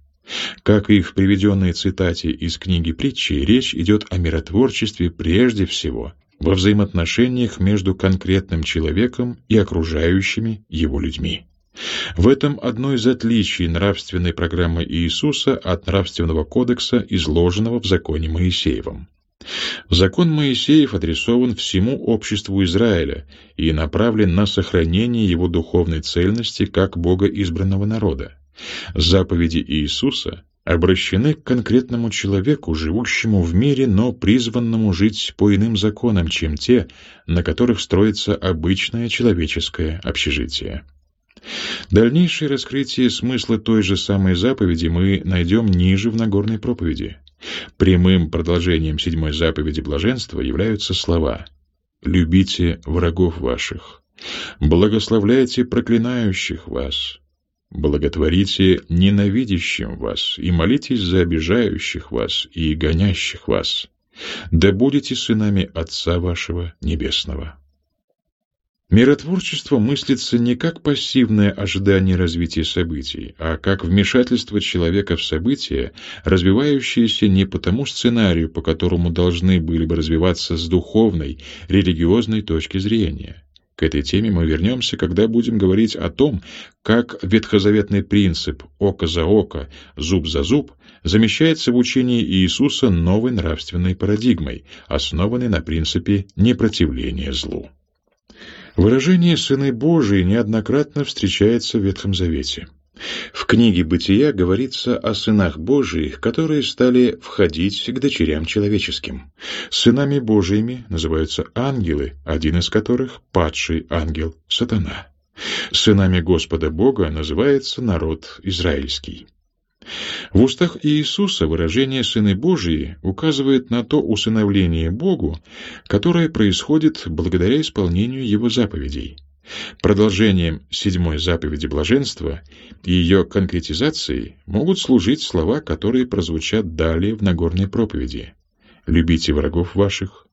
Как и в приведенной цитате из книги притчи, речь идет о миротворчестве прежде всего во взаимоотношениях между конкретным человеком и окружающими его людьми. В этом одно из отличий нравственной программы Иисуса от нравственного кодекса, изложенного в законе Моисеевом. Закон Моисеев адресован всему обществу Израиля и направлен на сохранение его духовной цельности как Бога избранного народа. Заповеди Иисуса обращены к конкретному человеку, живущему в мире, но призванному жить по иным законам, чем те, на которых строится обычное человеческое общежитие. Дальнейшее раскрытие смысла той же самой заповеди мы найдем ниже в Нагорной проповеди. Прямым продолжением седьмой заповеди блаженства являются слова любите врагов ваших, благословляйте проклинающих вас, благотворите ненавидящим вас и молитесь за обижающих вас и гонящих вас, да будете сынами Отца вашего Небесного. Миротворчество мыслится не как пассивное ожидание развития событий, а как вмешательство человека в события, развивающиеся не по тому сценарию, по которому должны были бы развиваться с духовной, религиозной точки зрения. К этой теме мы вернемся, когда будем говорить о том, как ветхозаветный принцип «око за око, зуб за зуб» замещается в учении Иисуса новой нравственной парадигмой, основанной на принципе непротивления злу. Выражение «сыны Божии» неоднократно встречается в Ветхом Завете. В книге «Бытия» говорится о сынах Божиих, которые стали входить к дочерям человеческим. Сынами Божиими называются ангелы, один из которых — падший ангел, сатана. Сынами Господа Бога называется народ израильский. В устах Иисуса выражение «сыны Божии» указывает на то усыновление Богу, которое происходит благодаря исполнению Его заповедей. Продолжением седьмой заповеди блаженства и ее конкретизацией могут служить слова, которые прозвучат далее в Нагорной проповеди. «Любите врагов ваших,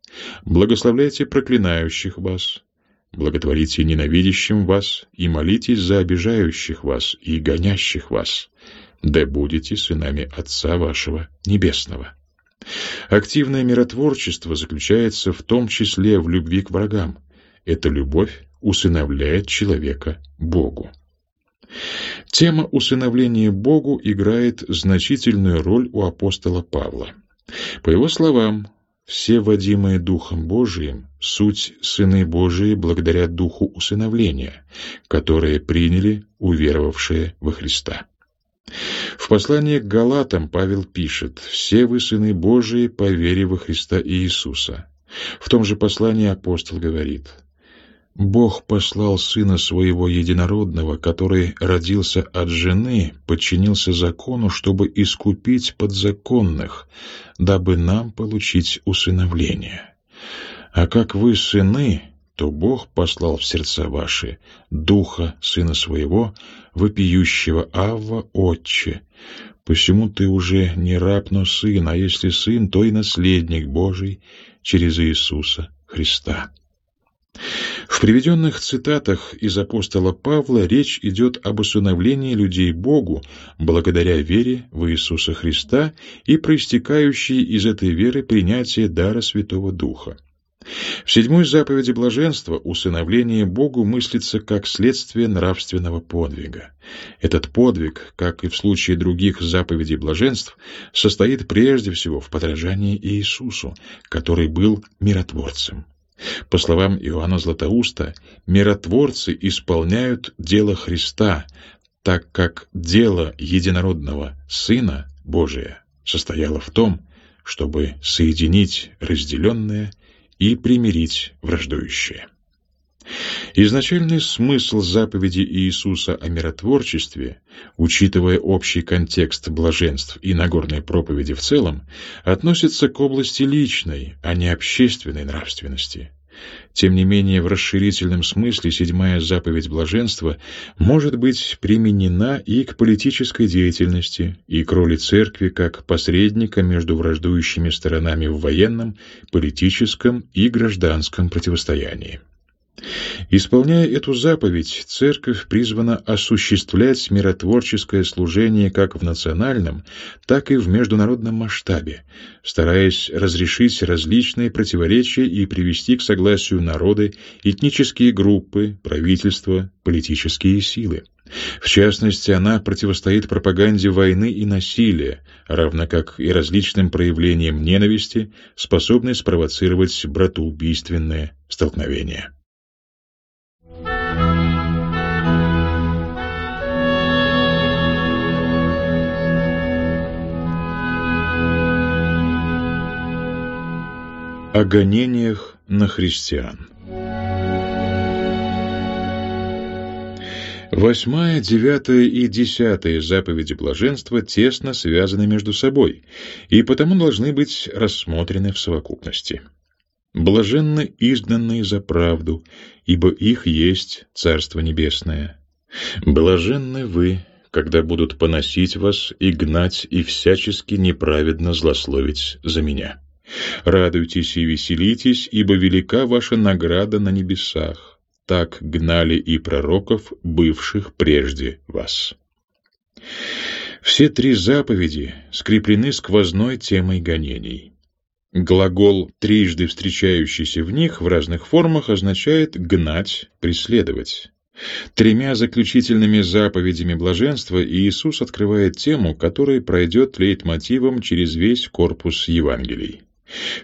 благословляйте проклинающих вас, благотворите ненавидящим вас и молитесь за обижающих вас и гонящих вас, да будете сынами Отца вашего Небесного». Активное миротворчество заключается в том числе в любви к врагам. Эта любовь усыновляет человека Богу. Тема усыновления Богу играет значительную роль у апостола Павла. По его словам, все водимые Духом Божиим — суть сыны Божии благодаря Духу усыновления, которые приняли уверовавшие во Христа. В послании к Галатам Павел пишет «Все вы сыны Божии по вере во Христа Иисуса». В том же послании апостол говорит «Бог послал Сына Своего Единородного, который родился от жены, подчинился закону, чтобы искупить подзаконных, дабы нам получить усыновление. А как вы сыны, то Бог послал в сердца ваши Духа Сына Своего, вопиющего Авва Отче. Посему ты уже не раб, но сын, а если сын, то и наследник Божий через Иисуса Христа. В приведенных цитатах из апостола Павла речь идет об усыновлении людей Богу благодаря вере в Иисуса Христа и проистекающей из этой веры принятие дара Святого Духа. В седьмой заповеди блаженства усыновление Богу мыслится как следствие нравственного подвига. Этот подвиг, как и в случае других заповедей блаженств, состоит прежде всего в подражании Иисусу, который был миротворцем. По словам Иоанна Златоуста, миротворцы исполняют дело Христа, так как дело единородного Сына Божия состояло в том, чтобы соединить разделенное и примирить враждующее. Изначальный смысл заповеди Иисуса о миротворчестве, учитывая общий контекст блаженств и Нагорной проповеди в целом, относится к области личной, а не общественной нравственности. Тем не менее, в расширительном смысле седьмая заповедь блаженства может быть применена и к политической деятельности, и к роли церкви как посредника между враждующими сторонами в военном, политическом и гражданском противостоянии. Исполняя эту заповедь, Церковь призвана осуществлять миротворческое служение как в национальном, так и в международном масштабе, стараясь разрешить различные противоречия и привести к согласию народы, этнические группы, правительства, политические силы. В частности, она противостоит пропаганде войны и насилия, равно как и различным проявлениям ненависти, способной спровоцировать братоубийственное столкновение. О гонениях на христиан Восьмая, девятая и десятая заповеди блаженства тесно связаны между собой и потому должны быть рассмотрены в совокупности. Блаженны изгнанные за правду, ибо их есть Царство Небесное. Блаженны вы, когда будут поносить вас и гнать и всячески неправедно злословить за меня. Радуйтесь и веселитесь, ибо велика ваша награда на небесах. Так гнали и пророков, бывших прежде вас. Все три заповеди скреплены сквозной темой гонений. Глагол, трижды встречающийся в них в разных формах, означает «гнать», «преследовать». Тремя заключительными заповедями блаженства Иисус открывает тему, которая пройдет лейтмотивом через весь корпус Евангелий.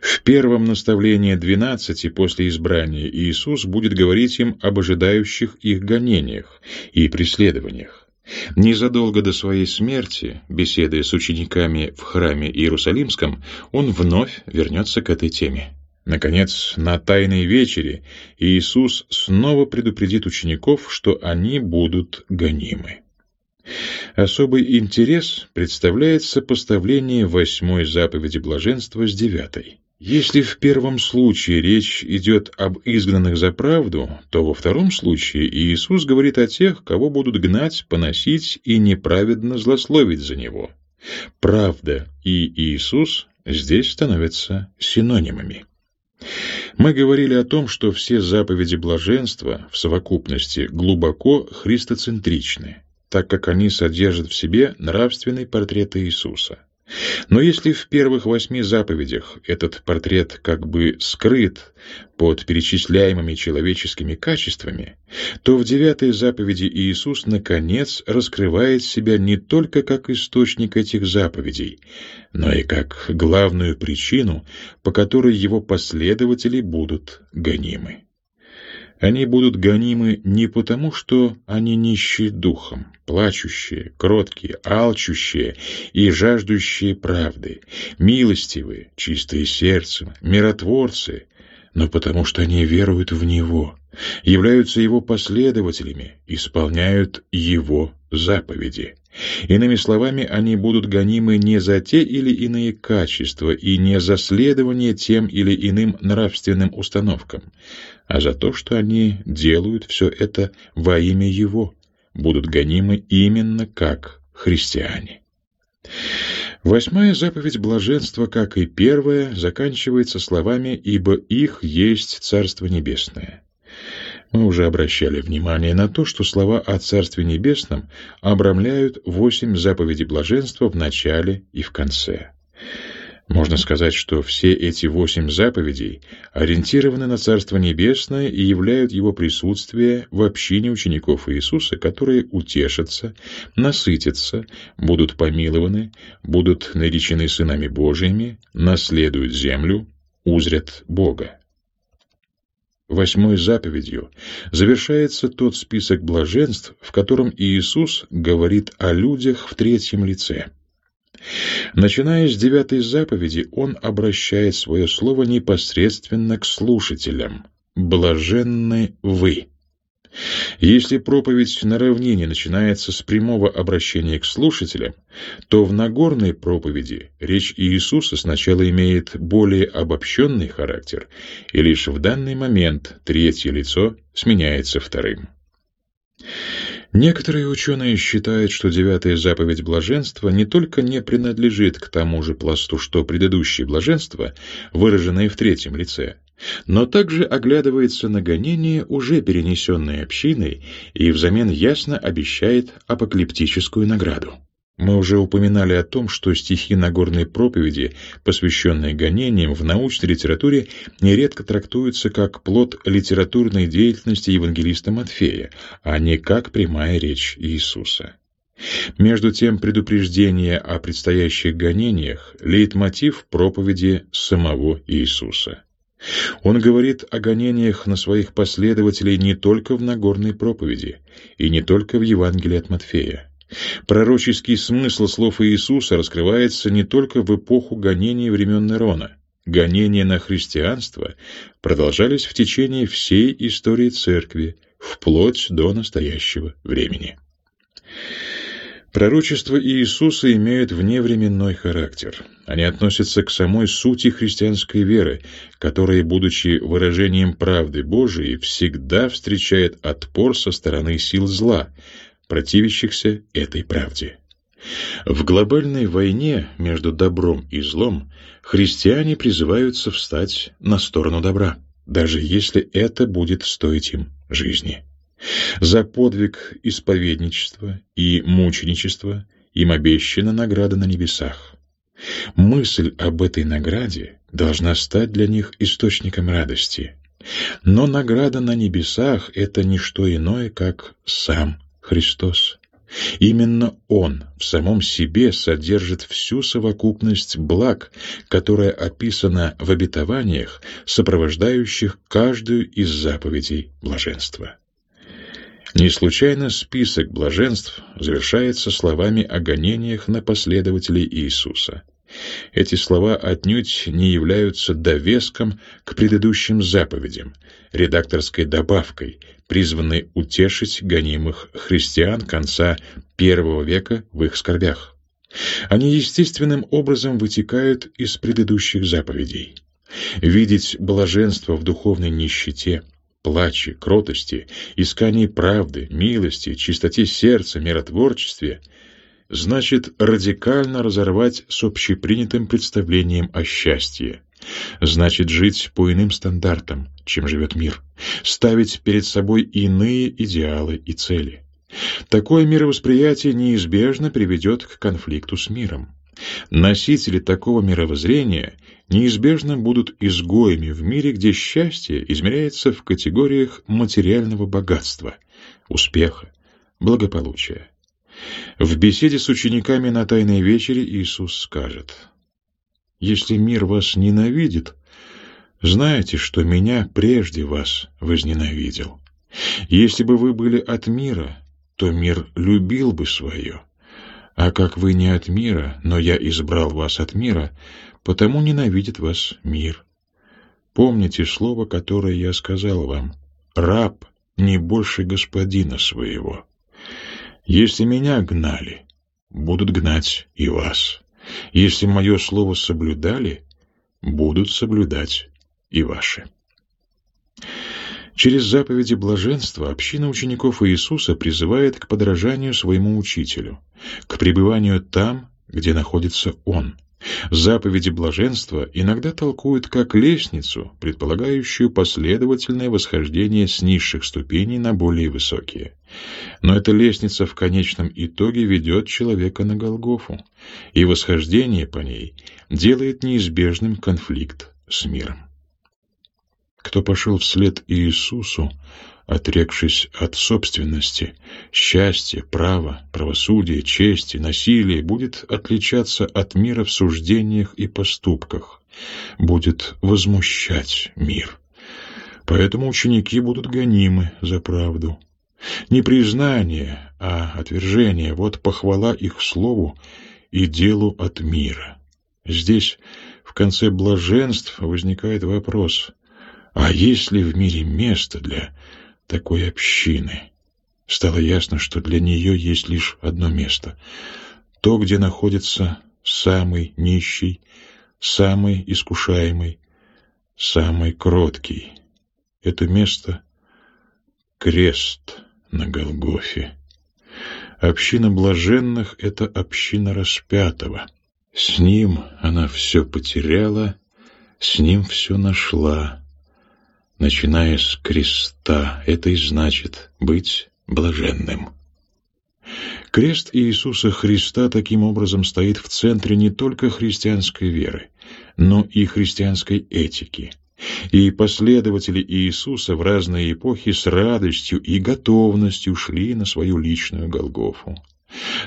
В первом наставлении двенадцати после избрания Иисус будет говорить им об ожидающих их гонениях и преследованиях. Незадолго до своей смерти, беседуя с учениками в храме Иерусалимском, он вновь вернется к этой теме. Наконец, на Тайной вечере Иисус снова предупредит учеников, что они будут гонимы. Особый интерес представляет сопоставление восьмой заповеди блаженства с девятой. Если в первом случае речь идет об изгнанных за правду, то во втором случае Иисус говорит о тех, кого будут гнать, поносить и неправедно злословить за Него. Правда и Иисус здесь становятся синонимами. Мы говорили о том, что все заповеди блаженства в совокупности глубоко христоцентричны, так как они содержат в себе нравственный портрет Иисуса. Но если в первых восьми заповедях этот портрет как бы скрыт под перечисляемыми человеческими качествами, то в девятой заповеди Иисус наконец раскрывает себя не только как источник этих заповедей, но и как главную причину, по которой его последователи будут гонимы. Они будут гонимы не потому, что они нищие духом, плачущие, кроткие, алчущие и жаждущие правды, милостивые, чистые сердцем, миротворцы, но потому что они веруют в Него, являются Его последователями, исполняют Его заповеди. Иными словами, они будут гонимы не за те или иные качества и не за следование тем или иным нравственным установкам, а за то, что они делают все это во имя Его, будут гонимы именно как христиане. Восьмая заповедь блаженства, как и первая, заканчивается словами «Ибо их есть Царство Небесное». Мы уже обращали внимание на то, что слова о Царстве Небесном обрамляют восемь заповедей блаженства в начале и в конце. Можно сказать, что все эти восемь заповедей ориентированы на Царство Небесное и являют его присутствие в общине учеников Иисуса, которые утешатся, насытятся, будут помилованы, будут наречены сынами Божьими, наследуют землю, узрят Бога. Восьмой заповедью завершается тот список блаженств, в котором Иисус говорит о людях в третьем лице. Начиная с девятой заповеди, он обращает свое слово непосредственно к слушателям. «Блаженны вы». Если проповедь на равнине начинается с прямого обращения к слушателям, то в Нагорной проповеди речь Иисуса сначала имеет более обобщенный характер, и лишь в данный момент третье лицо сменяется вторым. Некоторые ученые считают, что девятая заповедь блаженства не только не принадлежит к тому же пласту, что предыдущие блаженства, выраженные в третьем лице, но также оглядывается на гонение, уже перенесенной общиной, и взамен ясно обещает апокалиптическую награду. Мы уже упоминали о том, что стихи Нагорной проповеди, посвященные гонениям, в научной литературе нередко трактуются как плод литературной деятельности евангелиста Матфея, а не как прямая речь Иисуса. Между тем, предупреждение о предстоящих гонениях – лейтмотив проповеди самого Иисуса. Он говорит о гонениях на своих последователей не только в Нагорной проповеди и не только в Евангелии от Матфея. Пророческий смысл слов Иисуса раскрывается не только в эпоху гонений времен Нерона. Гонения на христианство продолжались в течение всей истории Церкви, вплоть до настоящего времени. Пророчества Иисуса имеют вневременной характер. Они относятся к самой сути христианской веры, которая, будучи выражением правды Божией, всегда встречает отпор со стороны сил зла, противящихся этой правде. В глобальной войне между добром и злом христиане призываются встать на сторону добра, даже если это будет стоить им жизни. За подвиг исповедничества и мученичества им обещана награда на небесах. Мысль об этой награде должна стать для них источником радости. Но награда на небесах — это не что иное, как сам Христос. Именно Он в самом себе содержит всю совокупность благ, которая описана в обетованиях, сопровождающих каждую из заповедей блаженства. Не случайно список блаженств завершается словами о гонениях на последователей Иисуса. Эти слова отнюдь не являются довеском к предыдущим заповедям, редакторской добавкой, призванной утешить гонимых христиан конца первого века в их скорбях. Они естественным образом вытекают из предыдущих заповедей. Видеть блаженство в духовной нищете, плаче, кротости, искании правды, милости, чистоте сердца, миротворчестве, значит радикально разорвать с общепринятым представлением о счастье, значит жить по иным стандартам, чем живет мир, ставить перед собой иные идеалы и цели. Такое мировосприятие неизбежно приведет к конфликту с миром. Носители такого мировоззрения неизбежно будут изгоями в мире, где счастье измеряется в категориях материального богатства, успеха, благополучия. В беседе с учениками на Тайной вечере Иисус скажет, «Если мир вас ненавидит, знаете, что меня прежде вас возненавидел. Если бы вы были от мира, то мир любил бы свое. А как вы не от мира, но я избрал вас от мира, потому ненавидит вас мир. Помните слово, которое я сказал вам. Раб не больше господина своего. Если меня гнали, будут гнать и вас. Если мое слово соблюдали, будут соблюдать и ваши. Через заповеди блаженства община учеников Иисуса призывает к подражанию своему учителю, к пребыванию там, где находится Он. Заповеди блаженства иногда толкуют как лестницу, предполагающую последовательное восхождение с низших ступеней на более высокие. Но эта лестница в конечном итоге ведет человека на Голгофу, и восхождение по ней делает неизбежным конфликт с миром. Кто пошел вслед Иисусу, отрекшись от собственности, счастья, права, правосудия, чести, насилия, будет отличаться от мира в суждениях и поступках, будет возмущать мир. Поэтому ученики будут гонимы за правду. Не признание, а отвержение — вот похвала их слову и делу от мира. Здесь, в конце блаженств, возникает вопрос — а есть ли в мире место для такой общины? Стало ясно, что для нее есть лишь одно место. То, где находится самый нищий, самый искушаемый, самый кроткий. Это место — крест на Голгофе. Община блаженных — это община распятого. С ним она все потеряла, с ним все нашла начиная с креста. Это и значит быть блаженным. Крест Иисуса Христа таким образом стоит в центре не только христианской веры, но и христианской этики. И последователи Иисуса в разные эпохи с радостью и готовностью шли на свою личную Голгофу.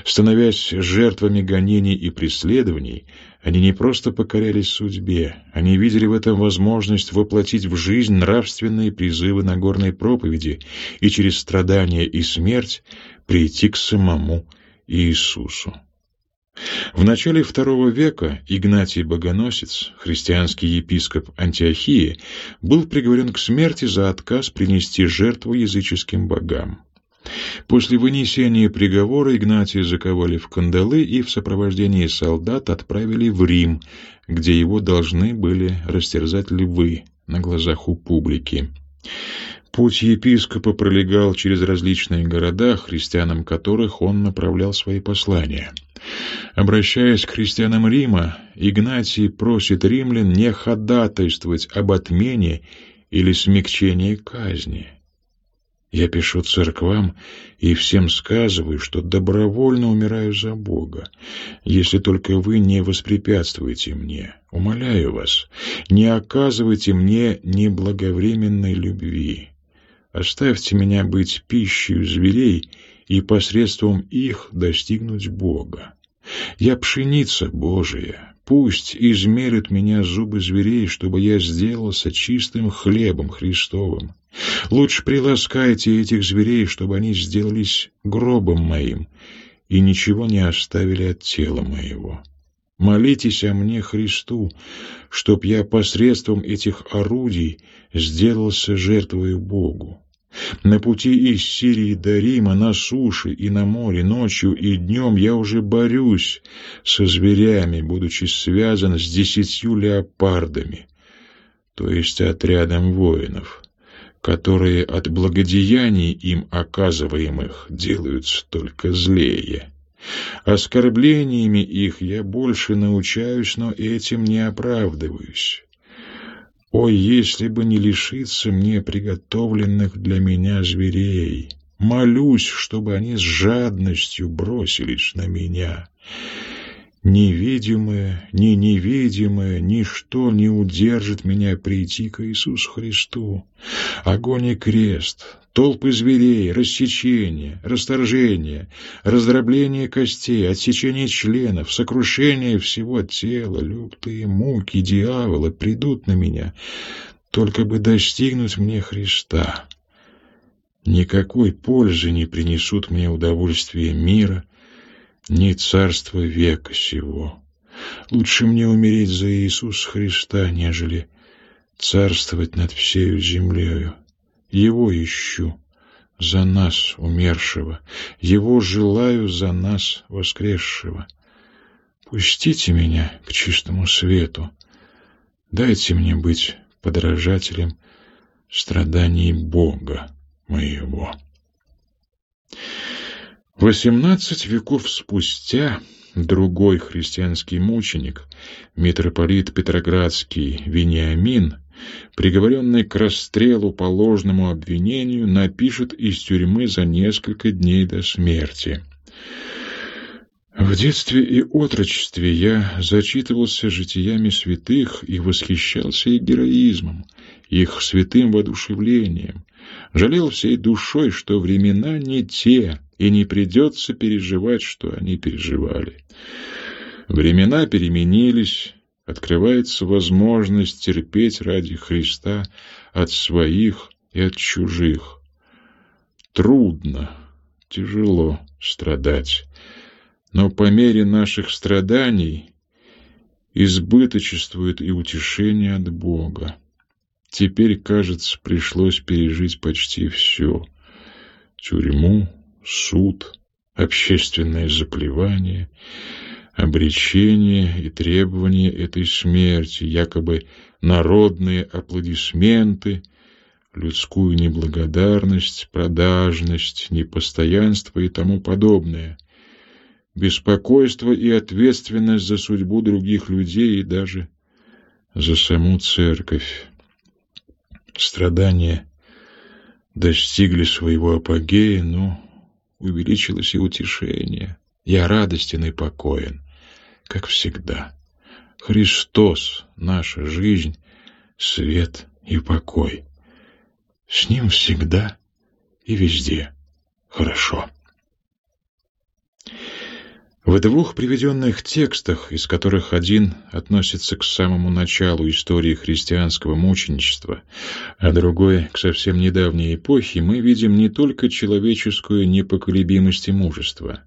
Становясь жертвами гонений и преследований, они не просто покорялись судьбе, они видели в этом возможность воплотить в жизнь нравственные призывы Нагорной проповеди и через страдания и смерть прийти к самому Иисусу. В начале II века Игнатий Богоносец, христианский епископ Антиохии, был приговорен к смерти за отказ принести жертву языческим богам. После вынесения приговора Игнатия заковали в кандалы и в сопровождении солдат отправили в Рим, где его должны были растерзать львы на глазах у публики. Путь епископа пролегал через различные города, христианам которых он направлял свои послания. Обращаясь к христианам Рима, Игнатий просит римлян не ходатайствовать об отмене или смягчении казни. Я пишу церквам и всем сказываю, что добровольно умираю за Бога, если только вы не воспрепятствуете мне. Умоляю вас, не оказывайте мне неблаговременной любви. Оставьте меня быть пищей зверей и посредством их достигнуть Бога. Я пшеница Божия, пусть измерят меня зубы зверей, чтобы я сделался чистым хлебом Христовым. Лучше приласкайте этих зверей, чтобы они сделались гробом моим и ничего не оставили от тела моего. Молитесь о мне Христу, чтоб я посредством этих орудий сделался жертвою Богу. На пути из Сирии до Рима, на суше и на море, ночью и днем я уже борюсь со зверями, будучи связан с десятью леопардами, то есть отрядом воинов которые от благодеяний им оказываемых делаются только злее. Оскорблениями их я больше научаюсь, но этим не оправдываюсь. Ой, если бы не лишиться мне приготовленных для меня зверей! Молюсь, чтобы они с жадностью бросились на меня. Невидимое, ни невидимое, ничто не удержит меня прийти к Иисусу Христу. Огонь и крест, толпы зверей, рассечение, расторжение, раздробление костей, отсечение членов, сокрушение всего тела, лютые муки дьявола придут на меня, только бы достигнуть мне Христа. Никакой пользы не принесут мне удовольствия мира — ни царство века сего. Лучше мне умереть за Иисуса Христа, нежели царствовать над всею землею. Его ищу за нас, умершего, Его желаю за нас, воскресшего. Пустите меня к чистому свету, дайте мне быть подражателем страданий Бога моего. Восемнадцать веков спустя другой христианский мученик, митрополит Петроградский Вениамин, приговоренный к расстрелу по ложному обвинению, напишет из тюрьмы за несколько дней до смерти. В детстве и отрочестве я зачитывался житиями святых и восхищался их героизмом, их святым воодушевлением, жалел всей душой, что времена не те, и не придется переживать, что они переживали. Времена переменились, открывается возможность терпеть ради Христа от своих и от чужих. Трудно, тяжело страдать, но по мере наших страданий избыточествует и утешение от Бога. Теперь, кажется, пришлось пережить почти все. Тюрьму, суд, общественное заплевание, обречение и требования этой смерти, якобы народные аплодисменты, людскую неблагодарность, продажность, непостоянство и тому подобное, беспокойство и ответственность за судьбу других людей и даже за саму церковь. Страдания достигли своего апогея, но увеличилось и утешение. Я радостен и покоен, как всегда. Христос — наша жизнь, свет и покой. С Ним всегда и везде хорошо. В двух приведенных текстах, из которых один относится к самому началу истории христианского мученичества, а другой к совсем недавней эпохе, мы видим не только человеческую непоколебимость и мужество,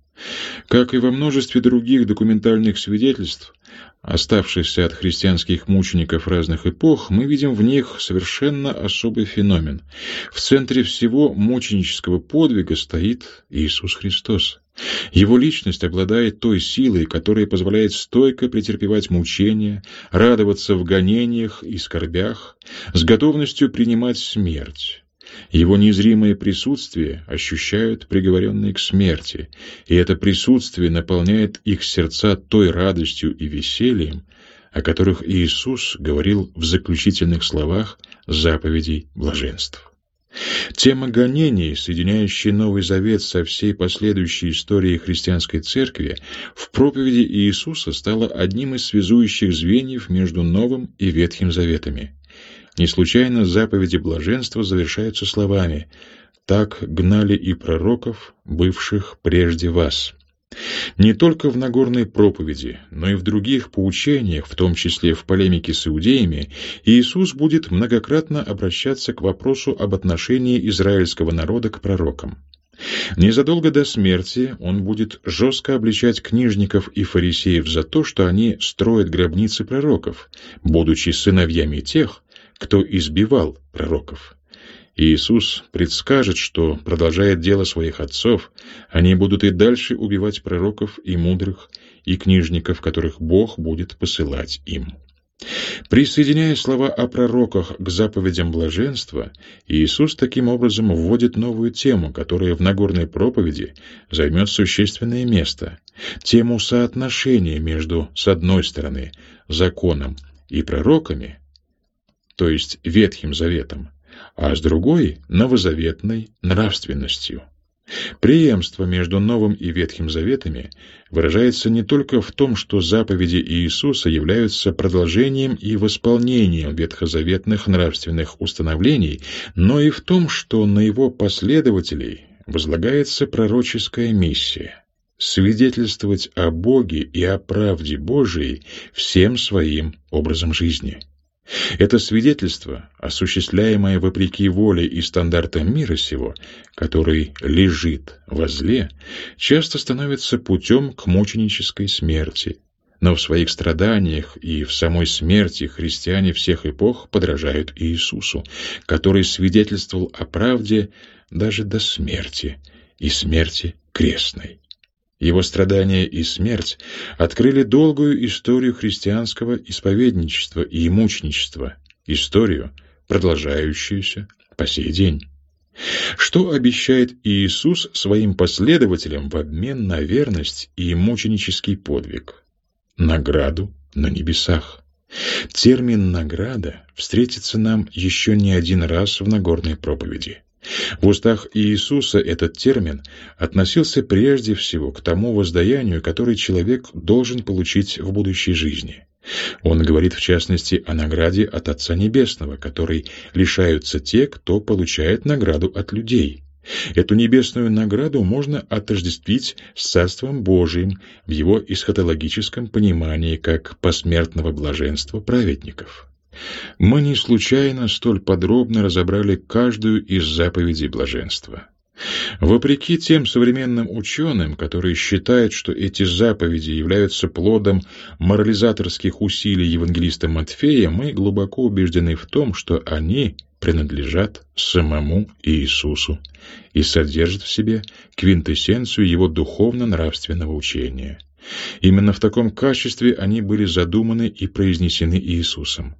Как и во множестве других документальных свидетельств, оставшихся от христианских мучеников разных эпох, мы видим в них совершенно особый феномен. В центре всего мученического подвига стоит Иисус Христос. Его личность обладает той силой, которая позволяет стойко претерпевать мучения, радоваться в гонениях и скорбях, с готовностью принимать смерть. Его незримое присутствие ощущают приговоренные к смерти, и это присутствие наполняет их сердца той радостью и весельем, о которых Иисус говорил в заключительных словах заповедей блаженств. Тема гонений, соединяющая Новый Завет со всей последующей историей христианской церкви, в проповеди Иисуса стала одним из связующих звеньев между Новым и Ветхим Заветами. Не случайно заповеди блаженства завершаются словами «Так гнали и пророков, бывших прежде вас». Не только в Нагорной проповеди, но и в других поучениях, в том числе в полемике с иудеями, Иисус будет многократно обращаться к вопросу об отношении израильского народа к пророкам. Незадолго до смерти он будет жестко обличать книжников и фарисеев за то, что они строят гробницы пророков, будучи сыновьями тех, кто избивал пророков. Иисус предскажет, что, продолжая дело своих отцов, они будут и дальше убивать пророков и мудрых, и книжников, которых Бог будет посылать им. Присоединяя слова о пророках к заповедям блаженства, Иисус таким образом вводит новую тему, которая в Нагорной проповеди займет существенное место, тему соотношения между, с одной стороны, законом и пророками, то есть Ветхим Заветом, а с другой — новозаветной нравственностью. Преемство между Новым и Ветхим Заветами выражается не только в том, что заповеди Иисуса являются продолжением и восполнением ветхозаветных нравственных установлений, но и в том, что на его последователей возлагается пророческая миссия — свидетельствовать о Боге и о правде Божией всем своим образом жизни. Это свидетельство, осуществляемое вопреки воле и стандартам мира сего, который лежит во зле, часто становится путем к мученической смерти. Но в своих страданиях и в самой смерти христиане всех эпох подражают Иисусу, который свидетельствовал о правде даже до смерти и смерти крестной. Его страдания и смерть открыли долгую историю христианского исповедничества и мученичества, историю, продолжающуюся по сей день. Что обещает Иисус своим последователям в обмен на верность и мученический подвиг? Награду на небесах. Термин «награда» встретится нам еще не один раз в Нагорной проповеди. В устах Иисуса этот термин относился прежде всего к тому воздаянию, которое человек должен получить в будущей жизни. Он говорит в частности о награде от Отца Небесного, которой лишаются те, кто получает награду от людей. Эту небесную награду можно отождествить с Царством Божиим в его эсхатологическом понимании как посмертного блаженства праведников. Мы не случайно столь подробно разобрали каждую из заповедей блаженства. Вопреки тем современным ученым, которые считают, что эти заповеди являются плодом морализаторских усилий евангелиста Матфея, мы глубоко убеждены в том, что они принадлежат самому Иисусу и содержат в себе квинтэссенцию его духовно-нравственного учения. Именно в таком качестве они были задуманы и произнесены Иисусом.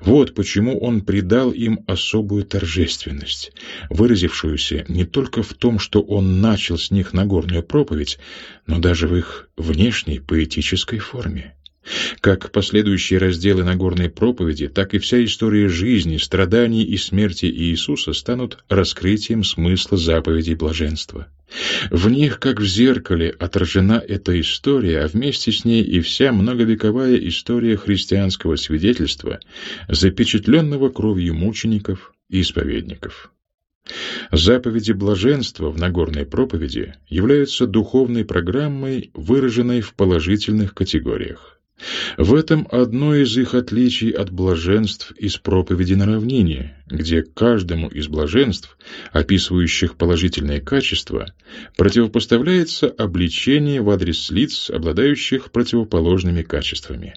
Вот почему он придал им особую торжественность, выразившуюся не только в том, что он начал с них Нагорную проповедь, но даже в их внешней поэтической форме. Как последующие разделы Нагорной проповеди, так и вся история жизни, страданий и смерти Иисуса станут раскрытием смысла заповедей блаженства. В них, как в зеркале, отражена эта история, а вместе с ней и вся многовековая история христианского свидетельства, запечатленного кровью мучеников и исповедников. Заповеди блаженства в Нагорной проповеди являются духовной программой, выраженной в положительных категориях. В этом одно из их отличий от блаженств из проповеди на равнине, где каждому из блаженств, описывающих положительные качества, противопоставляется обличение в адрес лиц, обладающих противоположными качествами.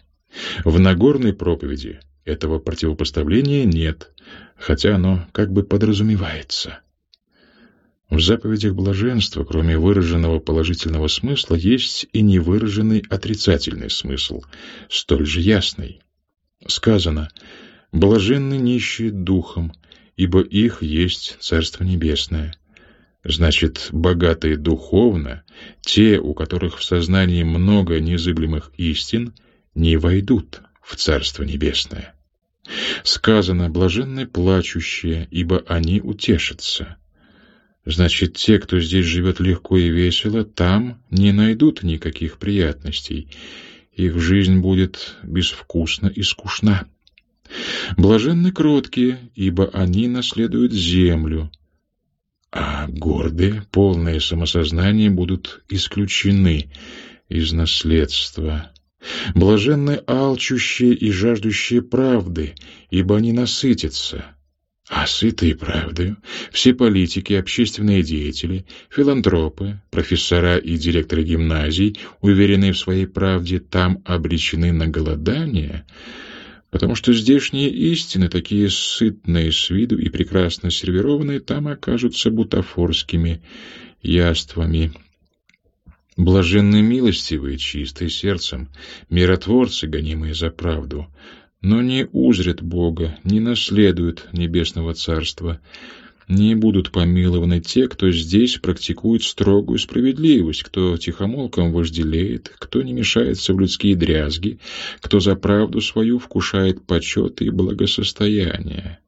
В Нагорной проповеди этого противопоставления нет, хотя оно как бы подразумевается. В заповедях блаженства, кроме выраженного положительного смысла, есть и невыраженный отрицательный смысл, столь же ясный. Сказано «Блаженны нищие духом, ибо их есть Царство Небесное». Значит, богатые духовно, те, у которых в сознании много незыблемых истин, не войдут в Царство Небесное. Сказано «блаженны плачущие, ибо они утешатся». Значит, те, кто здесь живет легко и весело, там не найдут никаких приятностей. Их жизнь будет безвкусна и скучна. Блаженны кроткие, ибо они наследуют землю. А гордые, полные самосознания будут исключены из наследства. Блаженны алчущие и жаждущие правды, ибо они насытятся. А сытые правдою все политики, общественные деятели, филантропы, профессора и директоры гимназий, уверенные в своей правде, там обречены на голодание, потому что здешние истины, такие сытные с виду и прекрасно сервированные, там окажутся бутафорскими яствами. Блаженны милостивые, чистые сердцем, миротворцы, гонимые за правду — но не узрят Бога, не наследуют небесного царства. Не будут помилованы те, кто здесь практикует строгую справедливость, кто тихомолком вожделеет, кто не мешается в людские дрязги, кто за правду свою вкушает почет и благосостояние.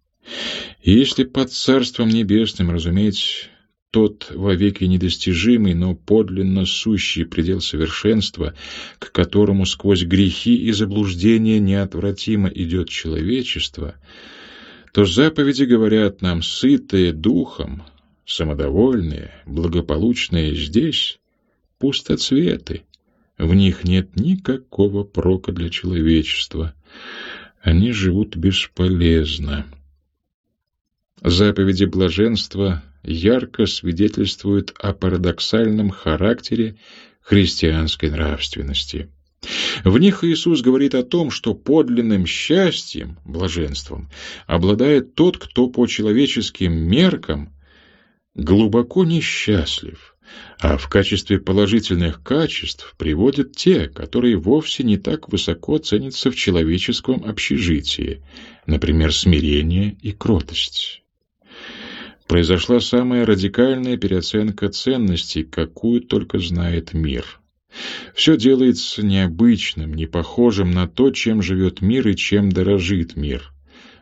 Если под Царством Небесным разумеется тот вовеки недостижимый, но подлинно сущий предел совершенства, к которому сквозь грехи и заблуждения неотвратимо идет человечество, то заповеди говорят нам сытые духом, самодовольные, благополучные здесь пустоцветы. В них нет никакого прока для человечества. Они живут бесполезно. Заповеди блаженства ярко свидетельствуют о парадоксальном характере христианской нравственности. В них Иисус говорит о том, что подлинным счастьем, блаженством, обладает тот, кто по человеческим меркам глубоко несчастлив, а в качестве положительных качеств приводят те, которые вовсе не так высоко ценятся в человеческом общежитии, например, смирение и кротость произошла самая радикальная переоценка ценностей, какую только знает мир. Все делается необычным, не похожим на то, чем живет мир и чем дорожит мир.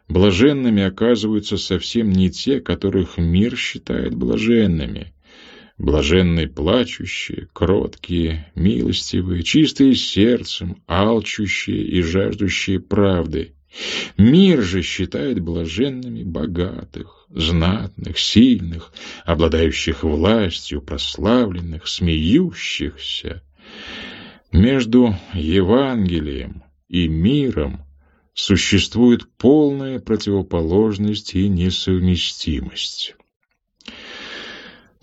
Блаженными оказываются совсем не те, которых мир считает блаженными. Блаженные плачущие, кроткие, милостивые, чистые сердцем, алчущие и жаждущие правды. Мир же считает блаженными богатых, знатных, сильных, обладающих властью, прославленных, смеющихся. Между Евангелием и миром существует полная противоположность и несовместимость.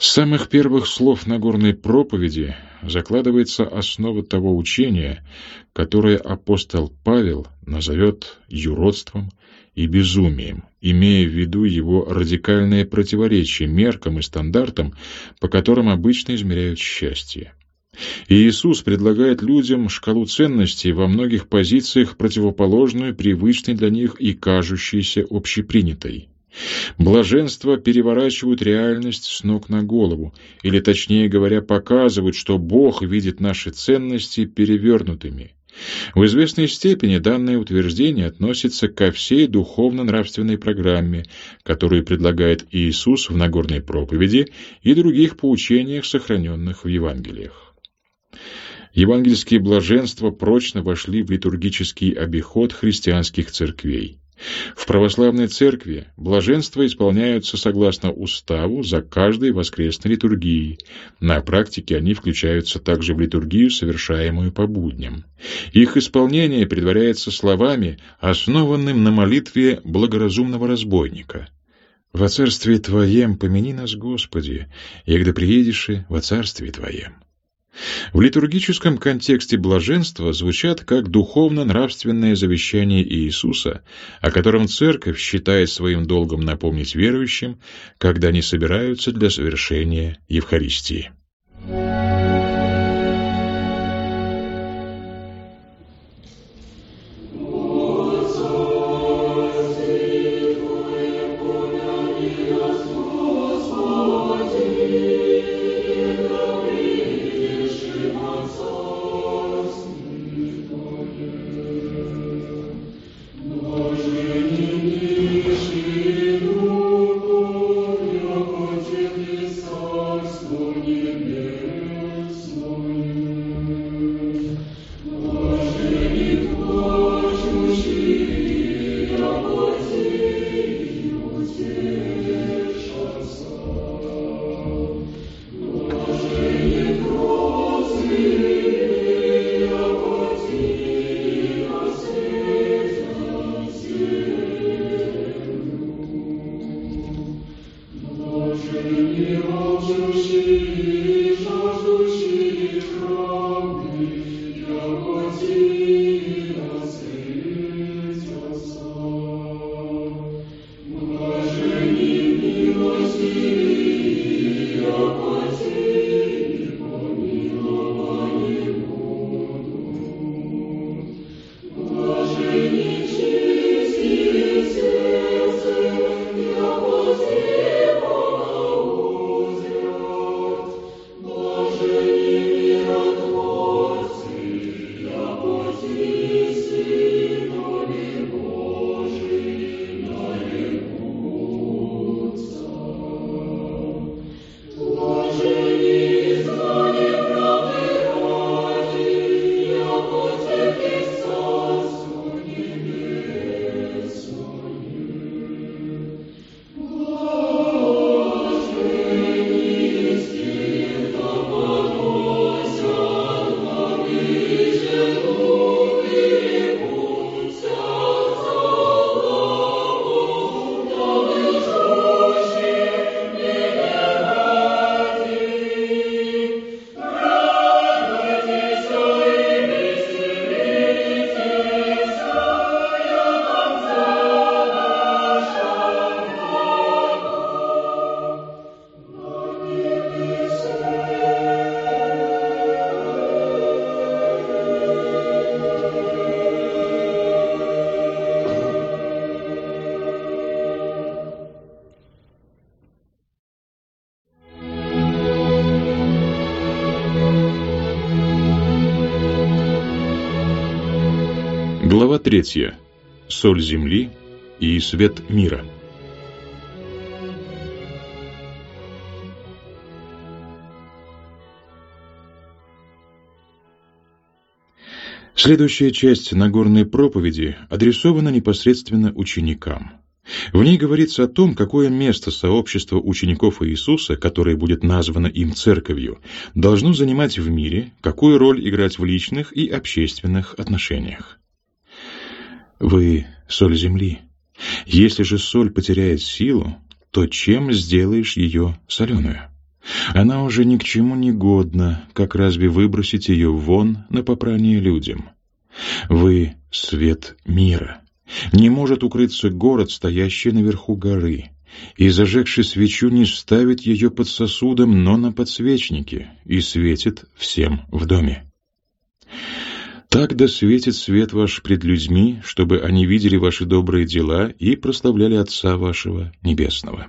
С самых первых слов Нагорной проповеди закладывается основа того учения, которое апостол Павел назовет юродством и безумием, имея в виду его радикальное противоречие меркам и стандартам, по которым обычно измеряют счастье. Иисус предлагает людям шкалу ценностей во многих позициях противоположную привычной для них и кажущейся общепринятой. Блаженство переворачивают реальность с ног на голову, или, точнее говоря, показывают, что Бог видит наши ценности перевернутыми. В известной степени данное утверждение относится ко всей духовно-нравственной программе, которую предлагает Иисус в Нагорной проповеди и других поучениях, сохраненных в Евангелиях. Евангельские блаженства прочно вошли в литургический обиход христианских церквей. В православной церкви блаженства исполняются согласно уставу за каждой воскресной литургией. На практике они включаются также в литургию, совершаемую по будням. Их исполнение предваряется словами, основанным на молитве благоразумного разбойника. «Во царстве Твоем помяни нас, Господи, и когда приедешь во царстве Твоем». В литургическом контексте блаженства звучат как духовно-нравственное завещание Иисуса, о котором Церковь считает своим долгом напомнить верующим, когда они собираются для совершения Евхаристии. Третья. Соль земли и свет мира. Следующая часть Нагорной проповеди адресована непосредственно ученикам. В ней говорится о том, какое место сообщество учеников Иисуса, которое будет названо им церковью, должно занимать в мире, какую роль играть в личных и общественных отношениях. Вы — соль земли. Если же соль потеряет силу, то чем сделаешь ее соленую? Она уже ни к чему не годна, как разве выбросить ее вон на попрание людям? Вы — свет мира. Не может укрыться город, стоящий наверху горы, и, зажегший свечу, не ставит ее под сосудом, но на подсвечнике, и светит всем в доме. Так да светит свет ваш пред людьми, чтобы они видели ваши добрые дела и прославляли Отца вашего Небесного.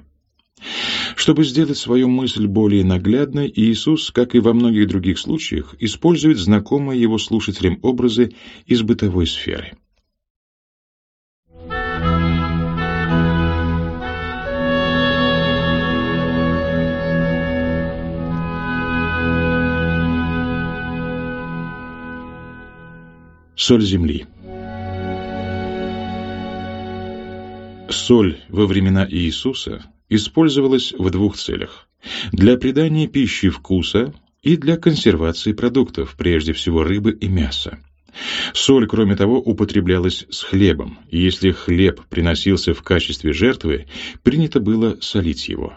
Чтобы сделать свою мысль более наглядной, Иисус, как и во многих других случаях, использует знакомые его слушателям образы из бытовой сферы. Соль земли. Соль во времена Иисуса использовалась в двух целях – для придания пищи вкуса и для консервации продуктов, прежде всего рыбы и мяса. Соль, кроме того, употреблялась с хлебом, и если хлеб приносился в качестве жертвы, принято было солить его.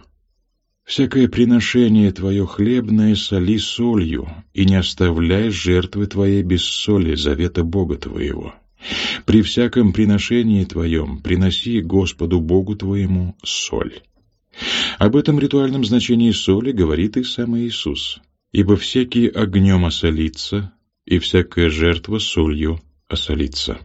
«Всякое приношение твое хлебное соли солью, и не оставляй жертвы твоей без соли завета Бога твоего. При всяком приношении твоем приноси Господу Богу твоему соль». Об этом ритуальном значении соли говорит и сам Иисус. «Ибо всякий огнем осолится, и всякая жертва солью осолится».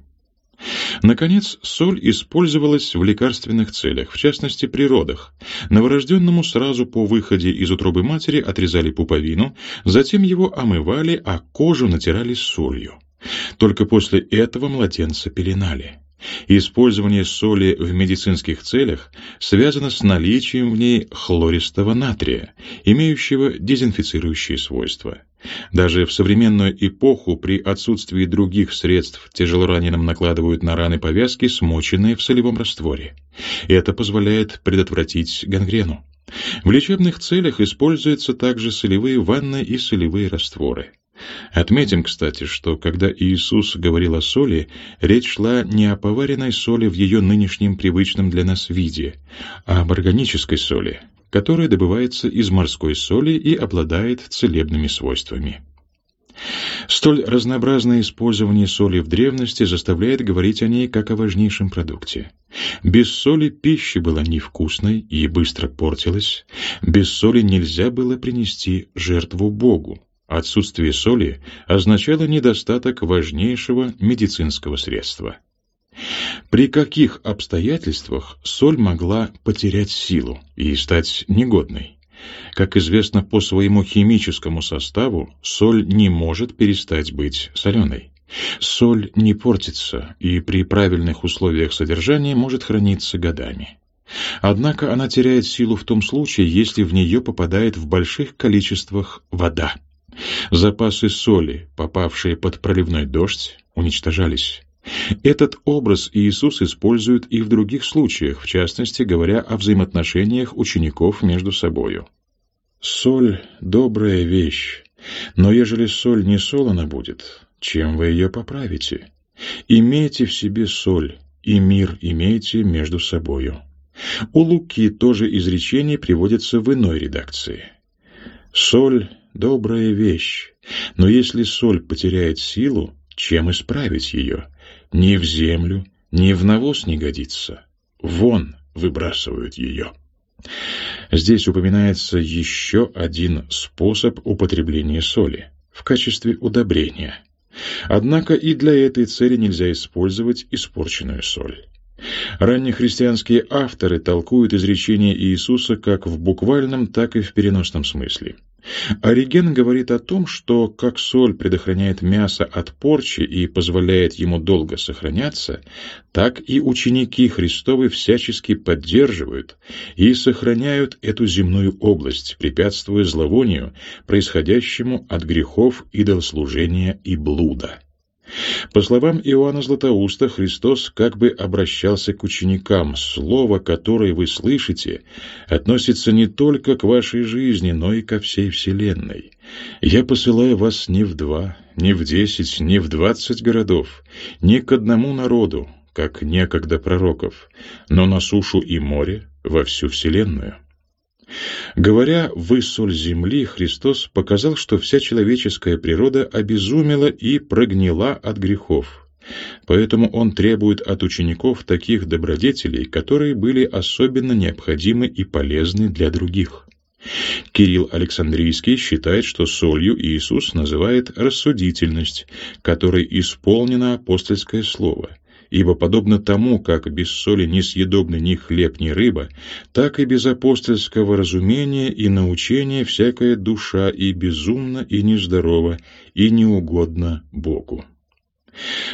Наконец, соль использовалась в лекарственных целях, в частности при родах. Новорожденному сразу по выходе из утробы матери отрезали пуповину, затем его омывали, а кожу натирали солью. Только после этого младенца пеленали. Использование соли в медицинских целях связано с наличием в ней хлористого натрия, имеющего дезинфицирующие свойства. Даже в современную эпоху при отсутствии других средств тяжелораненым накладывают на раны повязки, смоченные в солевом растворе. Это позволяет предотвратить гангрену. В лечебных целях используются также солевые ванны и солевые растворы. Отметим, кстати, что когда Иисус говорил о соли, речь шла не о поваренной соли в ее нынешнем привычном для нас виде, а об органической соли, которая добывается из морской соли и обладает целебными свойствами. Столь разнообразное использование соли в древности заставляет говорить о ней как о важнейшем продукте. Без соли пища была невкусной и быстро портилась, без соли нельзя было принести жертву Богу. Отсутствие соли означало недостаток важнейшего медицинского средства. При каких обстоятельствах соль могла потерять силу и стать негодной? Как известно по своему химическому составу, соль не может перестать быть соленой. Соль не портится и при правильных условиях содержания может храниться годами. Однако она теряет силу в том случае, если в нее попадает в больших количествах вода. Запасы соли, попавшие под проливной дождь, уничтожались. Этот образ Иисус использует и в других случаях, в частности, говоря о взаимоотношениях учеников между собою. «Соль — добрая вещь, но ежели соль не солона будет, чем вы ее поправите? Имейте в себе соль, и мир имейте между собою». У Луки тоже изречение приводится в иной редакции. «Соль добрая вещь, но если соль потеряет силу, чем исправить ее? Ни в землю, ни в навоз не годится. Вон выбрасывают ее. Здесь упоминается еще один способ употребления соли в качестве удобрения. Однако и для этой цели нельзя использовать испорченную соль. Раннехристианские авторы толкуют изречение Иисуса как в буквальном, так и в переносном смысле. Ориген говорит о том, что как соль предохраняет мясо от порчи и позволяет ему долго сохраняться, так и ученики Христовы всячески поддерживают и сохраняют эту земную область, препятствуя зловонию, происходящему от грехов идолслужения и блуда. По словам Иоанна Златоуста, Христос как бы обращался к ученикам. Слово, которое вы слышите, относится не только к вашей жизни, но и ко всей вселенной. Я посылаю вас не в два, не в десять, не в двадцать городов, не к одному народу, как некогда пророков, но на сушу и море во всю вселенную. Говоря «вы соль земли», Христос показал, что вся человеческая природа обезумела и прогнила от грехов. Поэтому он требует от учеников таких добродетелей, которые были особенно необходимы и полезны для других. Кирилл Александрийский считает, что солью Иисус называет рассудительность, которой исполнено апостольское слово – ибо подобно тому, как без соли не съедобны ни хлеб, ни рыба, так и без апостольского разумения и научения всякая душа и безумна, и нездорова, и неугодна Богу.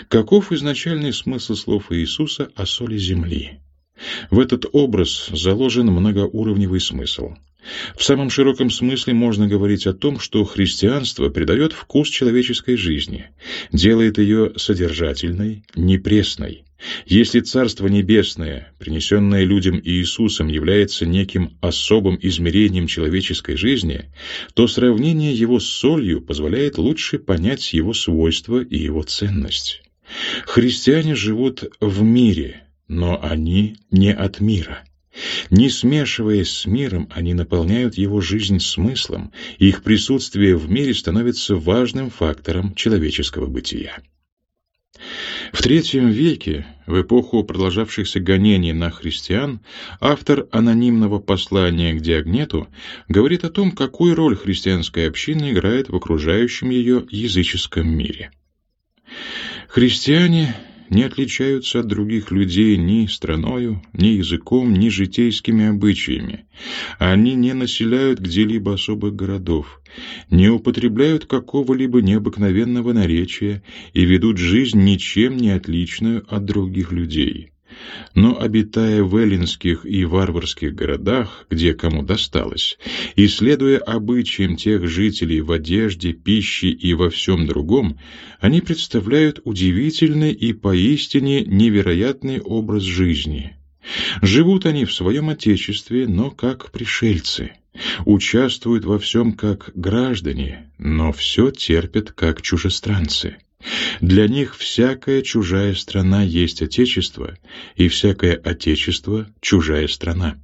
Каков изначальный смысл слов Иисуса о соли земли? В этот образ заложен многоуровневый смысл. В самом широком смысле можно говорить о том, что христианство придает вкус человеческой жизни. делает ее содержательной, непресной. Если Царство Небесное, принесенное людям Иисусом, является неким особым измерением человеческой жизни, то сравнение его с солью позволяет лучше понять его свойства и его ценность. Христиане живут в мире, но они не от мира. Не смешиваясь с миром, они наполняют его жизнь смыслом, и их присутствие в мире становится важным фактором человеческого бытия. В III веке, в эпоху продолжавшихся гонений на христиан, автор анонимного послания к Диагнету говорит о том, какую роль христианская община играет в окружающем ее языческом мире. Христиане не отличаются от других людей ни страною, ни языком, ни житейскими обычаями. Они не населяют где-либо особых городов, не употребляют какого-либо необыкновенного наречия и ведут жизнь ничем не отличную от других людей. Но, обитая в эллинских и варварских городах, где кому досталось, и следуя обычаям тех жителей в одежде, пище и во всем другом, они представляют удивительный и поистине невероятный образ жизни. Живут они в своем отечестве, но как пришельцы. Участвуют во всем как граждане, но все терпят как чужестранцы. Для них всякая чужая страна есть Отечество, и всякое Отечество — чужая страна.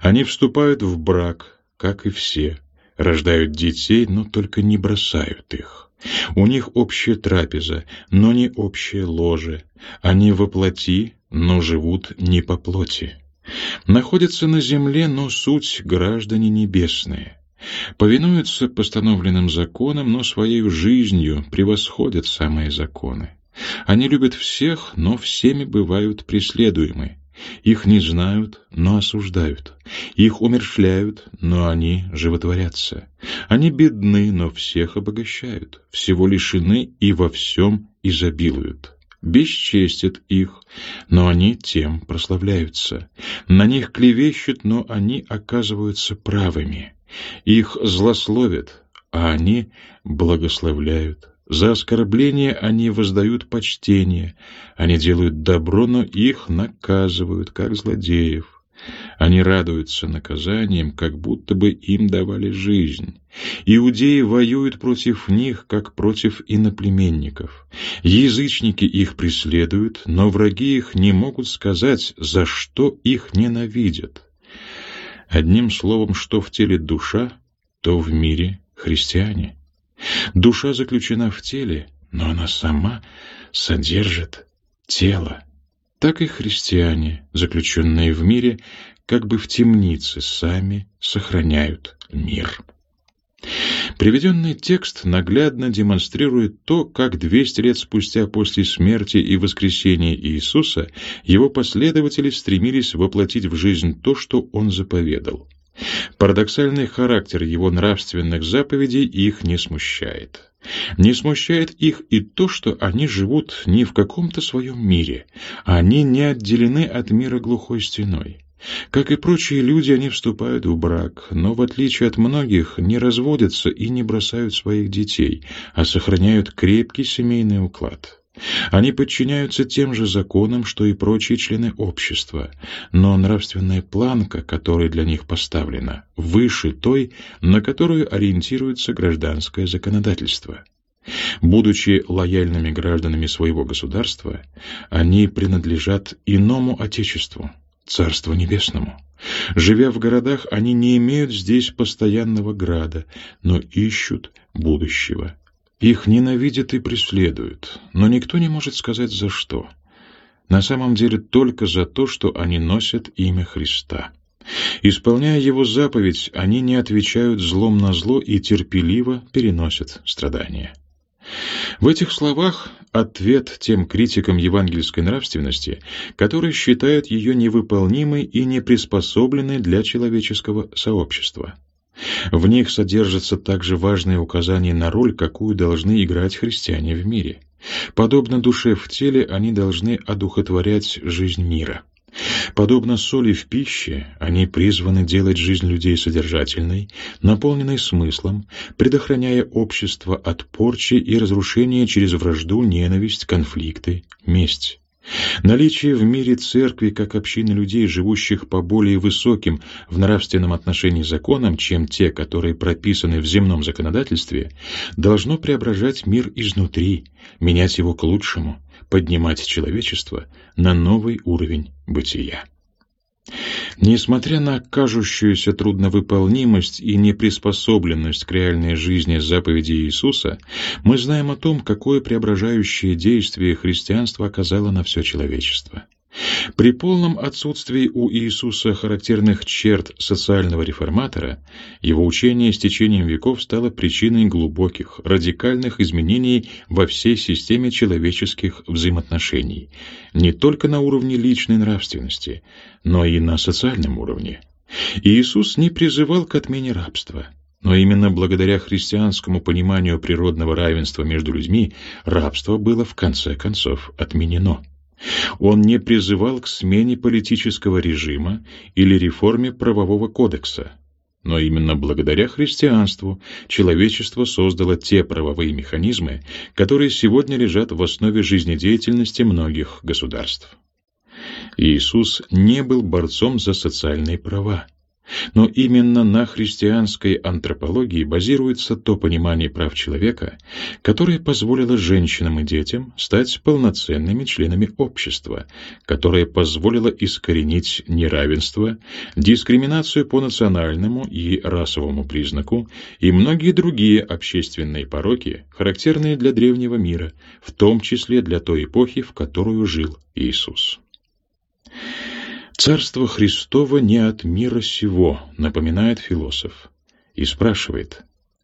Они вступают в брак, как и все, рождают детей, но только не бросают их. У них общая трапеза, но не общее ложе. Они воплоти, но живут не по плоти. Находятся на земле, но суть граждане небесные повинуются постановленным законам, но своей жизнью превосходят самые законы. Они любят всех, но всеми бывают преследуемы. Их не знают, но осуждают. Их умершляют, но они животворятся. Они бедны, но всех обогащают. Всего лишены и во всем изобилуют. Бесчестят их, но они тем прославляются. На них клевещут, но они оказываются правыми. Их злословят, а они благословляют. За оскорбление они воздают почтение, они делают добро, но их наказывают, как злодеев. Они радуются наказанием, как будто бы им давали жизнь. Иудеи воюют против них, как против иноплеменников. Язычники их преследуют, но враги их не могут сказать, за что их ненавидят. Одним словом, что в теле душа, то в мире христиане. Душа заключена в теле, но она сама содержит тело. Так и христиане, заключенные в мире, как бы в темнице, сами сохраняют мир. Приведенный текст наглядно демонстрирует то, как 200 лет спустя после смерти и воскресения Иисуса его последователи стремились воплотить в жизнь то, что он заповедал. Парадоксальный характер его нравственных заповедей их не смущает. Не смущает их и то, что они живут не в каком-то своем мире, а они не отделены от мира глухой стеной. Как и прочие люди, они вступают в брак, но, в отличие от многих, не разводятся и не бросают своих детей, а сохраняют крепкий семейный уклад. Они подчиняются тем же законам, что и прочие члены общества, но нравственная планка, которая для них поставлена, выше той, на которую ориентируется гражданское законодательство. Будучи лояльными гражданами своего государства, они принадлежат иному отечеству, Царству Небесному. Живя в городах, они не имеют здесь постоянного града, но ищут будущего. Их ненавидят и преследуют, но никто не может сказать за что. На самом деле только за то, что они носят имя Христа. Исполняя Его заповедь, они не отвечают злом на зло и терпеливо переносят страдания. В этих словах ответ тем критикам евангельской нравственности, которые считают ее невыполнимой и неприспособленной для человеческого сообщества. В них содержатся также важные указания на роль, какую должны играть христиане в мире. Подобно душе в теле, они должны одухотворять жизнь мира. Подобно соли в пище, они призваны делать жизнь людей содержательной, наполненной смыслом, предохраняя общество от порчи и разрушения через вражду, ненависть, конфликты, месть. Наличие в мире церкви как общины людей, живущих по более высоким в нравственном отношении законам, чем те, которые прописаны в земном законодательстве, должно преображать мир изнутри, менять его к лучшему, поднимать человечество на новый уровень бытия. Несмотря на кажущуюся трудновыполнимость и неприспособленность к реальной жизни заповедей Иисуса, мы знаем о том, какое преображающее действие христианство оказало на все человечество. При полном отсутствии у Иисуса характерных черт социального реформатора, его учение с течением веков стало причиной глубоких, радикальных изменений во всей системе человеческих взаимоотношений, не только на уровне личной нравственности, но и на социальном уровне. Иисус не призывал к отмене рабства, но именно благодаря христианскому пониманию природного равенства между людьми рабство было в конце концов отменено. Он не призывал к смене политического режима или реформе правового кодекса, но именно благодаря христианству человечество создало те правовые механизмы, которые сегодня лежат в основе жизнедеятельности многих государств. Иисус не был борцом за социальные права. Но именно на христианской антропологии базируется то понимание прав человека, которое позволило женщинам и детям стать полноценными членами общества, которое позволило искоренить неравенство, дискриминацию по национальному и расовому признаку и многие другие общественные пороки, характерные для древнего мира, в том числе для той эпохи, в которую жил Иисус. Царство Христово не от мира сего, напоминает философ, и спрашивает,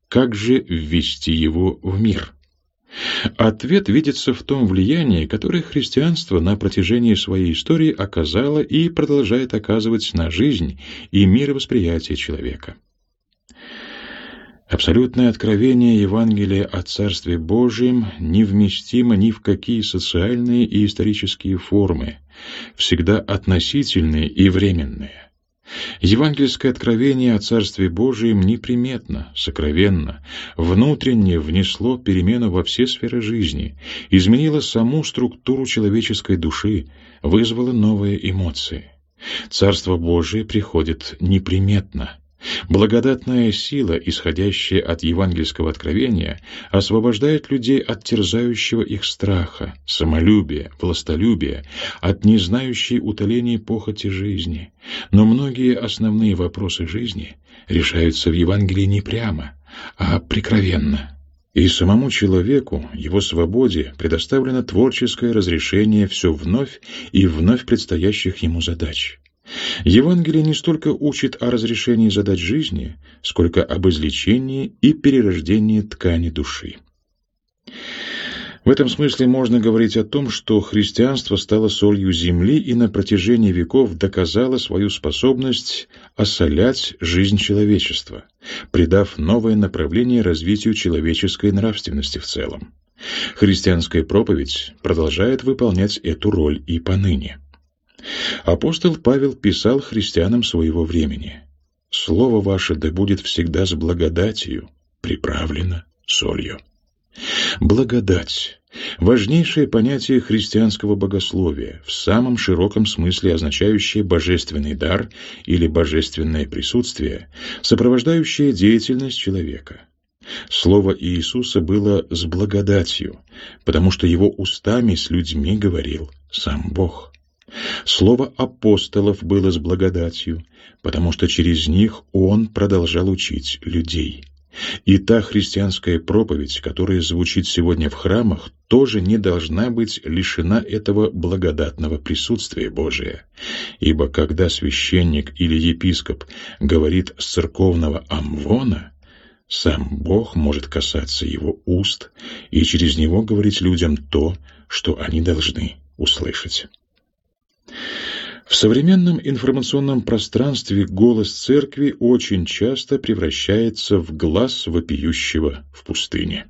как же ввести его в мир? Ответ видится в том влиянии, которое христианство на протяжении своей истории оказало и продолжает оказывать на жизнь и мировосприятие человека. Абсолютное откровение Евангелия о Царстве Божьем невместимо ни в какие социальные и исторические формы, всегда относительные и временные. Евангельское откровение о Царстве Божием неприметно, сокровенно, внутренне внесло перемену во все сферы жизни, изменило саму структуру человеческой души, вызвало новые эмоции. Царство Божие приходит неприметно, Благодатная сила, исходящая от евангельского откровения, освобождает людей от терзающего их страха, самолюбия, властолюбия, от незнающей утоления похоти жизни. Но многие основные вопросы жизни решаются в Евангелии не прямо, а прикровенно. И самому человеку, его свободе, предоставлено творческое разрешение все вновь и вновь предстоящих ему задач. Евангелие не столько учит о разрешении задач жизни, сколько об излечении и перерождении ткани души. В этом смысле можно говорить о том, что христианство стало солью земли и на протяжении веков доказало свою способность осолять жизнь человечества, придав новое направление развитию человеческой нравственности в целом. Христианская проповедь продолжает выполнять эту роль и поныне. Апостол Павел писал христианам своего времени «Слово ваше да будет всегда с благодатью, приправлено солью». Благодать – важнейшее понятие христианского богословия, в самом широком смысле означающее божественный дар или божественное присутствие, сопровождающее деятельность человека. Слово Иисуса было с благодатью, потому что его устами с людьми говорил сам Бог. Слово апостолов было с благодатью, потому что через них он продолжал учить людей. И та христианская проповедь, которая звучит сегодня в храмах, тоже не должна быть лишена этого благодатного присутствия Божия. Ибо когда священник или епископ говорит с церковного амвона, сам Бог может касаться его уст и через него говорить людям то, что они должны услышать. В современном информационном пространстве голос церкви очень часто превращается в глаз вопиющего в пустыне.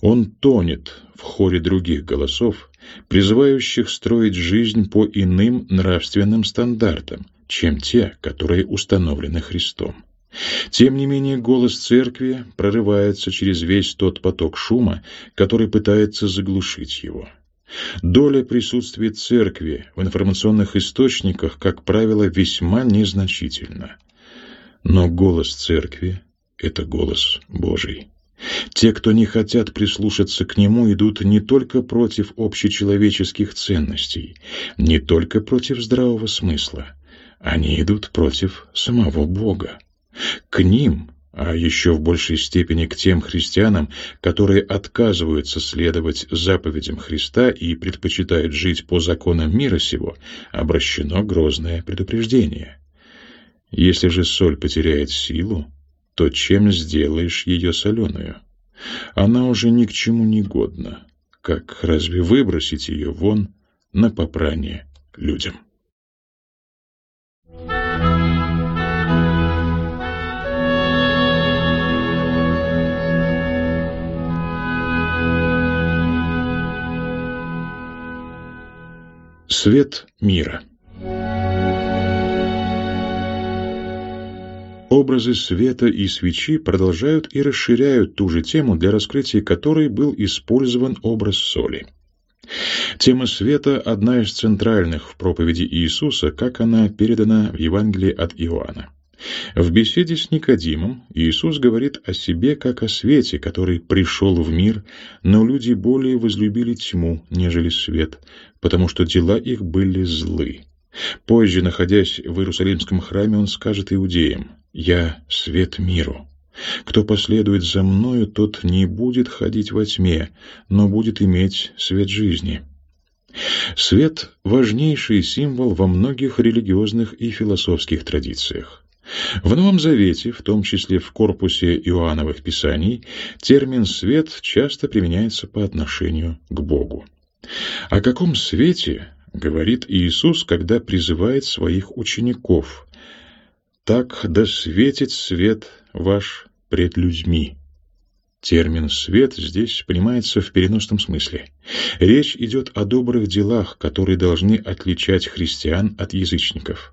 Он тонет в хоре других голосов, призывающих строить жизнь по иным нравственным стандартам, чем те, которые установлены Христом. Тем не менее, голос церкви прорывается через весь тот поток шума, который пытается заглушить его. Доля присутствия церкви в информационных источниках, как правило, весьма незначительна. Но голос церкви — это голос Божий. Те, кто не хотят прислушаться к нему, идут не только против общечеловеческих ценностей, не только против здравого смысла, они идут против самого Бога. К ним, а еще в большей степени к тем христианам, которые отказываются следовать заповедям Христа и предпочитают жить по законам мира сего, обращено грозное предупреждение. Если же соль потеряет силу, то чем сделаешь ее соленую? Она уже ни к чему не годна. Как разве выбросить ее вон на попрание людям? Свет мира Образы света и свечи продолжают и расширяют ту же тему, для раскрытия которой был использован образ соли. Тема света – одна из центральных в проповеди Иисуса, как она передана в Евангелии от Иоанна. В беседе с Никодимом Иисус говорит о себе как о свете, который пришел в мир, но люди более возлюбили тьму, нежели свет, потому что дела их были злы. Позже, находясь в Иерусалимском храме, он скажет иудеям «Я свет миру». Кто последует за мною, тот не будет ходить во тьме, но будет иметь свет жизни. Свет – важнейший символ во многих религиозных и философских традициях. В Новом Завете, в том числе в корпусе Иоанновых Писаний, термин «свет» часто применяется по отношению к Богу. О каком свете говорит Иисус, когда призывает своих учеников «Так да светит свет ваш пред людьми». Термин «свет» здесь понимается в переносном смысле. Речь идет о добрых делах, которые должны отличать христиан от язычников.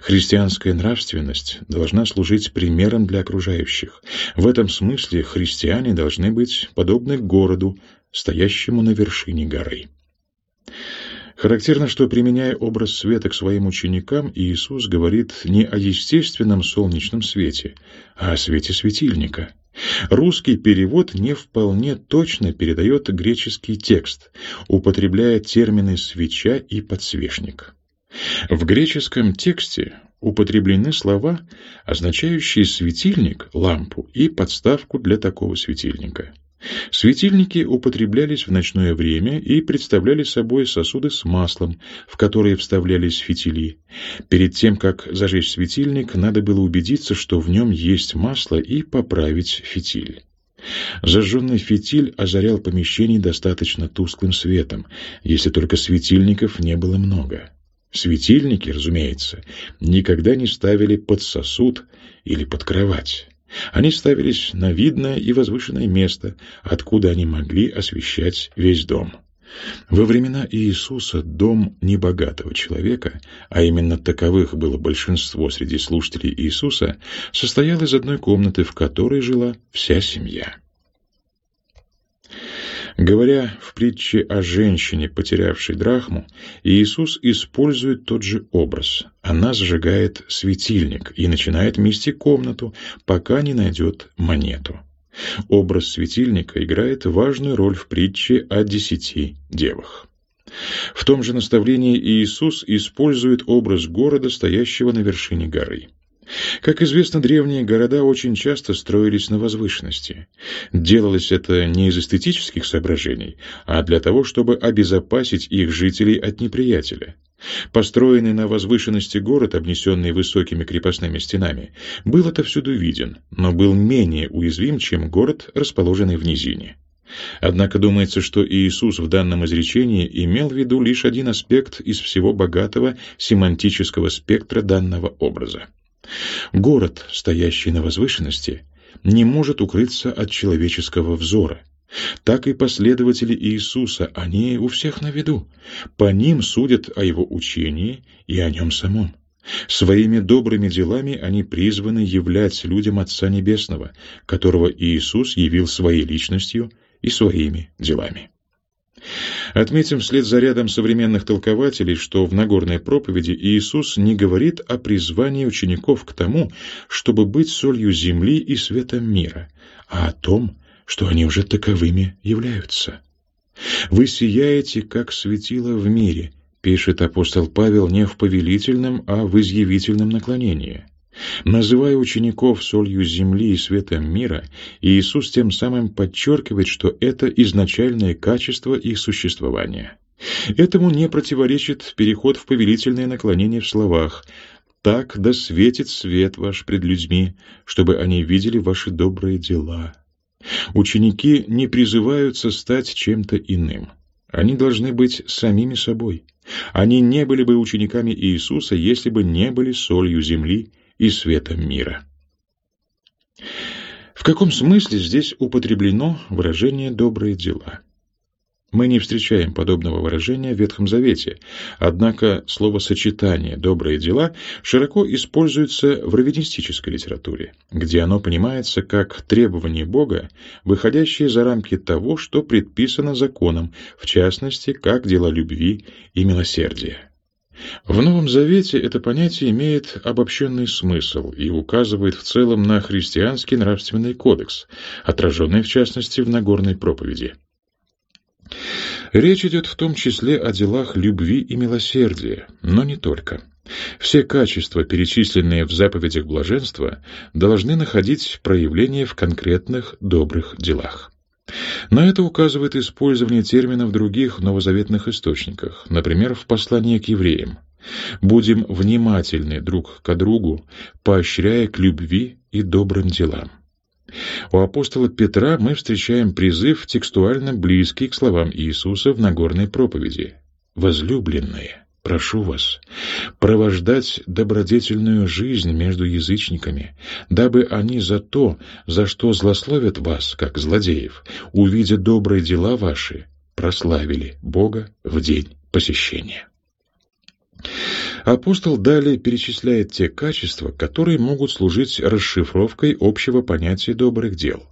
Христианская нравственность должна служить примером для окружающих. В этом смысле христиане должны быть подобны городу, стоящему на вершине горы. Характерно, что, применяя образ света к своим ученикам, Иисус говорит не о естественном солнечном свете, а о свете светильника. Русский перевод не вполне точно передает греческий текст, употребляя термины «свеча» и «подсвечник». В греческом тексте употреблены слова, означающие светильник, лампу и подставку для такого светильника. Светильники употреблялись в ночное время и представляли собой сосуды с маслом, в которые вставлялись фитили. Перед тем, как зажечь светильник, надо было убедиться, что в нем есть масло, и поправить фитиль. Зажженный фитиль озарял помещение достаточно тусклым светом, если только светильников не было много. Светильники, разумеется, никогда не ставили под сосуд или под кровать. Они ставились на видное и возвышенное место, откуда они могли освещать весь дом. Во времена Иисуса дом небогатого человека, а именно таковых было большинство среди слушателей Иисуса, состоял из одной комнаты, в которой жила вся семья. Говоря в притче о женщине, потерявшей драхму, Иисус использует тот же образ. Она зажигает светильник и начинает мести комнату, пока не найдет монету. Образ светильника играет важную роль в притче о десяти девах. В том же наставлении Иисус использует образ города, стоящего на вершине горы. Как известно, древние города очень часто строились на возвышенности. Делалось это не из эстетических соображений, а для того, чтобы обезопасить их жителей от неприятеля. Построенный на возвышенности город, обнесенный высокими крепостными стенами, был отовсюду виден, но был менее уязвим, чем город, расположенный в низине. Однако думается, что Иисус в данном изречении имел в виду лишь один аспект из всего богатого семантического спектра данного образа. Город, стоящий на возвышенности, не может укрыться от человеческого взора, Так и последователи Иисуса, они у всех на виду. По ним судят о его учении и о нем самом. Своими добрыми делами они призваны являть людям Отца Небесного, которого Иисус явил своей личностью и своими делами. Отметим вслед за рядом современных толкователей, что в Нагорной проповеди Иисус не говорит о призвании учеников к тому, чтобы быть солью земли и светом мира, а о том, что они уже таковыми являются. «Вы сияете, как светило в мире», пишет апостол Павел не в повелительном, а в изъявительном наклонении. Называя учеников солью земли и светом мира, Иисус тем самым подчеркивает, что это изначальное качество их существования. Этому не противоречит переход в повелительное наклонение в словах «Так да светит свет ваш пред людьми, чтобы они видели ваши добрые дела». Ученики не призываются стать чем-то иным. Они должны быть самими собой. Они не были бы учениками Иисуса, если бы не были солью земли и светом мира. В каком смысле здесь употреблено выражение «добрые дела»? Мы не встречаем подобного выражения в Ветхом Завете, однако словосочетание «добрые дела» широко используется в раввинистической литературе, где оно понимается как требование Бога, выходящее за рамки того, что предписано законом, в частности, как дела любви и милосердия. В Новом Завете это понятие имеет обобщенный смысл и указывает в целом на христианский нравственный кодекс, отраженный в частности в Нагорной проповеди. Речь идет в том числе о делах любви и милосердия, но не только. Все качества, перечисленные в заповедях блаженства, должны находить проявление в конкретных добрых делах. На это указывает использование термина в других новозаветных источниках, например, в послании к евреям. «Будем внимательны друг к другу, поощряя к любви и добрым делам». У апостола Петра мы встречаем призыв, текстуально близкий к словам Иисуса в Нагорной проповеди. «Возлюбленные, прошу вас, провождать добродетельную жизнь между язычниками, дабы они за то, за что злословят вас, как злодеев, увидя добрые дела ваши, прославили Бога в день посещения». Апостол далее перечисляет те качества, которые могут служить расшифровкой общего понятия добрых дел.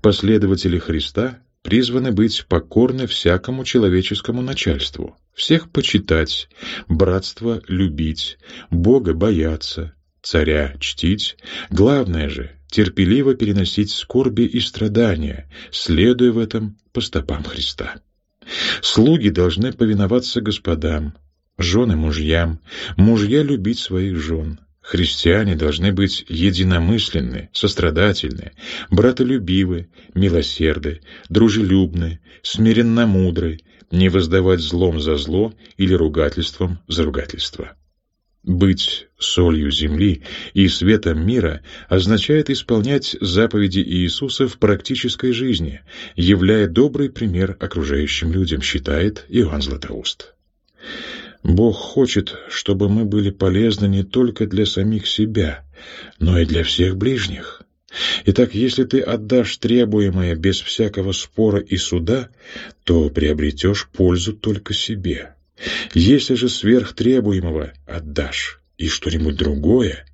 Последователи Христа призваны быть покорны всякому человеческому начальству, всех почитать, братство любить, Бога бояться, царя чтить, главное же — терпеливо переносить скорби и страдания, следуя в этом по стопам Христа. Слуги должны повиноваться господам, жены мужьям, мужья любить своих жен. Христиане должны быть единомысленны, сострадательны, братолюбивы, милосерды, дружелюбны, смиренно мудры, не воздавать злом за зло или ругательством за ругательство. Быть солью земли и светом мира означает исполнять заповеди Иисуса в практической жизни, являя добрый пример окружающим людям, считает Иоанн Златоуст. Бог хочет, чтобы мы были полезны не только для самих себя, но и для всех ближних. Итак, если ты отдашь требуемое без всякого спора и суда, то приобретешь пользу только себе. Если же сверх требуемого отдашь и что-нибудь другое,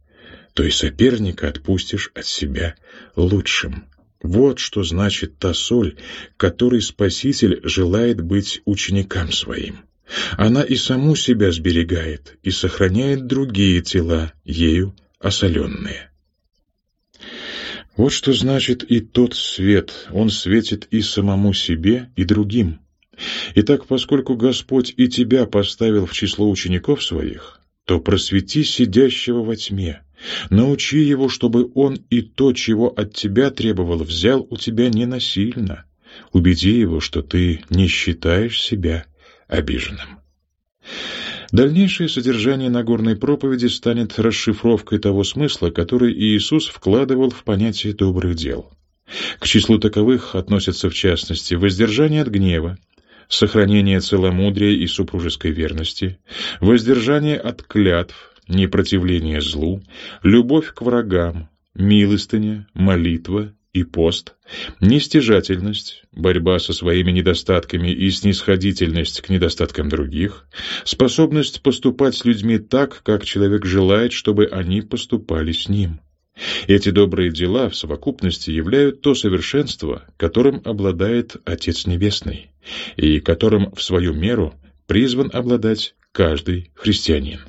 то и соперника отпустишь от себя лучшим. Вот что значит та соль, которой Спаситель желает быть ученикам своим. Она и саму себя сберегает и сохраняет другие тела, ею осоленные. Вот что значит и тот свет, он светит и самому себе, и другим. Итак, поскольку Господь и тебя поставил в число учеников своих, то просвети сидящего во тьме, научи его, чтобы он и то, чего от тебя требовал, взял у тебя ненасильно. Убеди его, что ты не считаешь себя обиженным. Дальнейшее содержание Нагорной проповеди станет расшифровкой того смысла, который Иисус вкладывал в понятие добрых дел. К числу таковых относятся в частности воздержание от гнева, сохранение целомудрия и супружеской верности, воздержание от клятв, непротивление злу, любовь к врагам, милостыня, молитва, и пост, нестяжательность, борьба со своими недостатками и снисходительность к недостаткам других, способность поступать с людьми так, как человек желает, чтобы они поступали с ним. Эти добрые дела в совокупности являют то совершенство, которым обладает Отец Небесный, и которым в свою меру призван обладать каждый христианин.